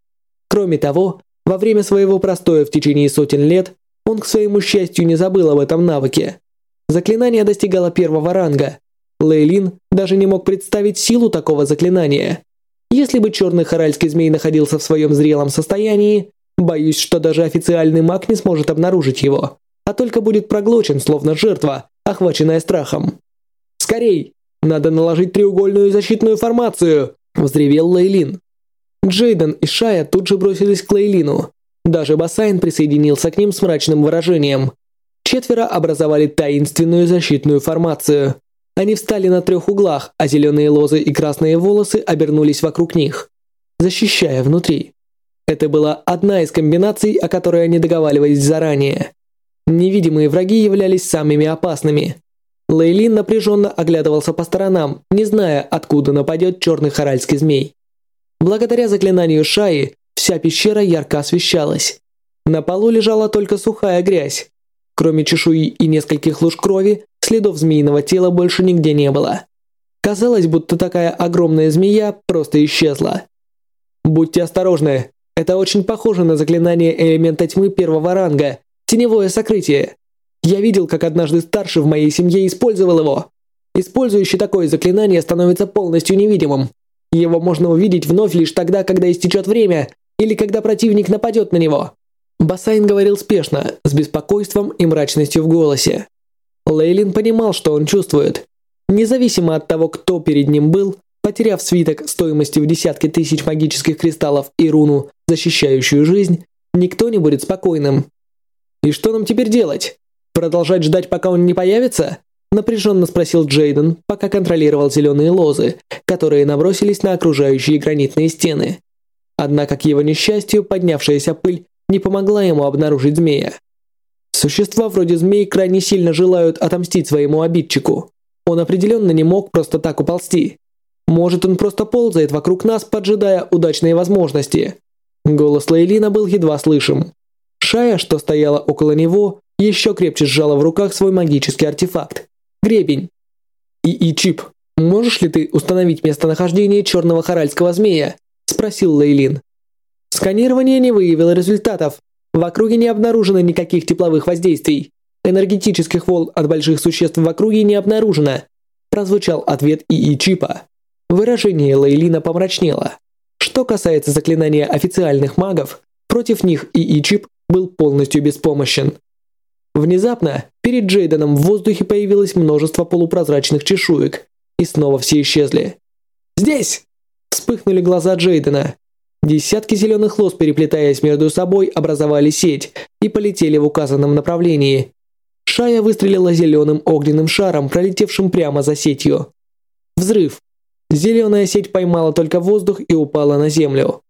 Кроме того, во время своего простоя в течение сотен лет он, к своему счастью, не забыл об этом навыке. Заклинание достигало первого ранга. Лейлин даже не мог представить силу такого заклинания. Если бы черный харальский змей находился в своем зрелом состоянии, боюсь, что даже официальный маг не сможет обнаружить его, а только будет проглочен, словно жертва, охваченная страхом. «Скорей! Надо наложить треугольную защитную формацию!» – взревел Лейлин. Джейден и Шая тут же бросились к Лейлину. Даже Бассайн присоединился к ним с мрачным выражением. Четверо образовали таинственную защитную формацию. Они встали на трех углах, а зеленые лозы и красные волосы обернулись вокруг них, защищая внутри. Это была одна из комбинаций, о которой они договаривались заранее. Невидимые враги являлись самыми опасными. Лейлин напряженно оглядывался по сторонам, не зная, откуда нападет черный харальский змей. Благодаря заклинанию Шаи вся пещера ярко освещалась. На полу лежала только сухая грязь. Кроме чешуи и нескольких луж крови, следов змеиного тела больше нигде не было. Казалось, будто такая огромная змея просто исчезла. «Будьте осторожны, это очень похоже на заклинание элемента тьмы первого ранга, теневое сокрытие. Я видел, как однажды старший в моей семье использовал его. Использующий такое заклинание становится полностью невидимым. Его можно увидеть вновь лишь тогда, когда истечет время, или когда противник нападет на него. Бассайн говорил спешно, с беспокойством и мрачностью в голосе. Лейлин понимал, что он чувствует. Независимо от того, кто перед ним был, потеряв свиток стоимостью в десятки тысяч магических кристаллов и руну, защищающую жизнь, никто не будет спокойным. «И что нам теперь делать? Продолжать ждать, пока он не появится?» Напряженно спросил Джейден, пока контролировал зеленые лозы, которые набросились на окружающие гранитные стены. Однако, к его несчастью, поднявшаяся пыль не помогла ему обнаружить змея. Существа вроде змей крайне сильно желают отомстить своему обидчику. Он определенно не мог просто так уползти. Может, он просто ползает вокруг нас, поджидая удачные возможности. Голос Лейлина был едва слышим. Шая, что стояла около него, еще крепче сжала в руках свой магический артефакт – гребень. И, и Чип, можешь ли ты установить местонахождение черного харальского змея? спросил Лейлин. Сканирование не выявило результатов. В округе не обнаружено никаких тепловых воздействий. Энергетических волн от больших существ в округе не обнаружено. Прозвучал ответ ИИ Чипа. Выражение Лейлина помрачнело. Что касается заклинания официальных магов, против них ИИ Чип был полностью беспомощен. Внезапно перед Джейденом в воздухе появилось множество полупрозрачных чешуек, и снова все исчезли. «Здесь!» Вспыхнули глаза Джейдена. Десятки зеленых лос, переплетаясь между собой, образовали сеть и полетели в указанном направлении. Шая выстрелила зеленым огненным шаром, пролетевшим прямо за сетью. Взрыв. Зеленая сеть поймала только воздух и упала на землю.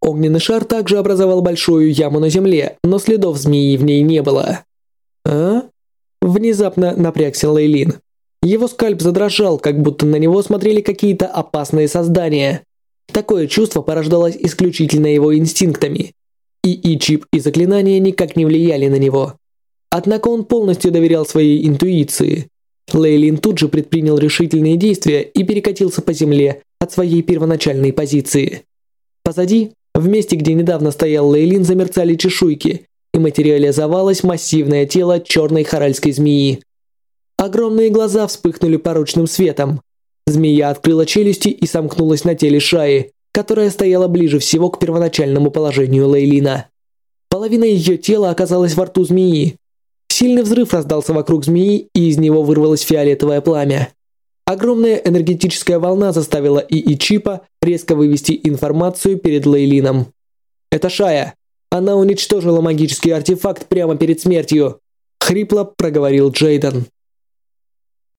Огненный шар также образовал большую яму на земле, но следов змеи в ней не было. «А?» Внезапно напрягся Лейлин. Его скальп задрожал, как будто на него смотрели какие-то опасные создания. Такое чувство порождалось исключительно его инстинктами. И и чип, и заклинания никак не влияли на него. Однако он полностью доверял своей интуиции. Лейлин тут же предпринял решительные действия и перекатился по земле от своей первоначальной позиции. Позади, в месте, где недавно стоял Лейлин, замерцали чешуйки, и материализовалось массивное тело черной хоральской змеи. Огромные глаза вспыхнули порочным светом. Змея открыла челюсти и сомкнулась на теле Шаи, которая стояла ближе всего к первоначальному положению Лейлина. Половина ее тела оказалась во рту змеи. Сильный взрыв раздался вокруг змеи, и из него вырвалось фиолетовое пламя. Огромная энергетическая волна заставила ИИ Чипа резко вывести информацию перед Лейлином. «Это Шая. Она уничтожила магический артефакт прямо перед смертью», – хрипло проговорил Джейден.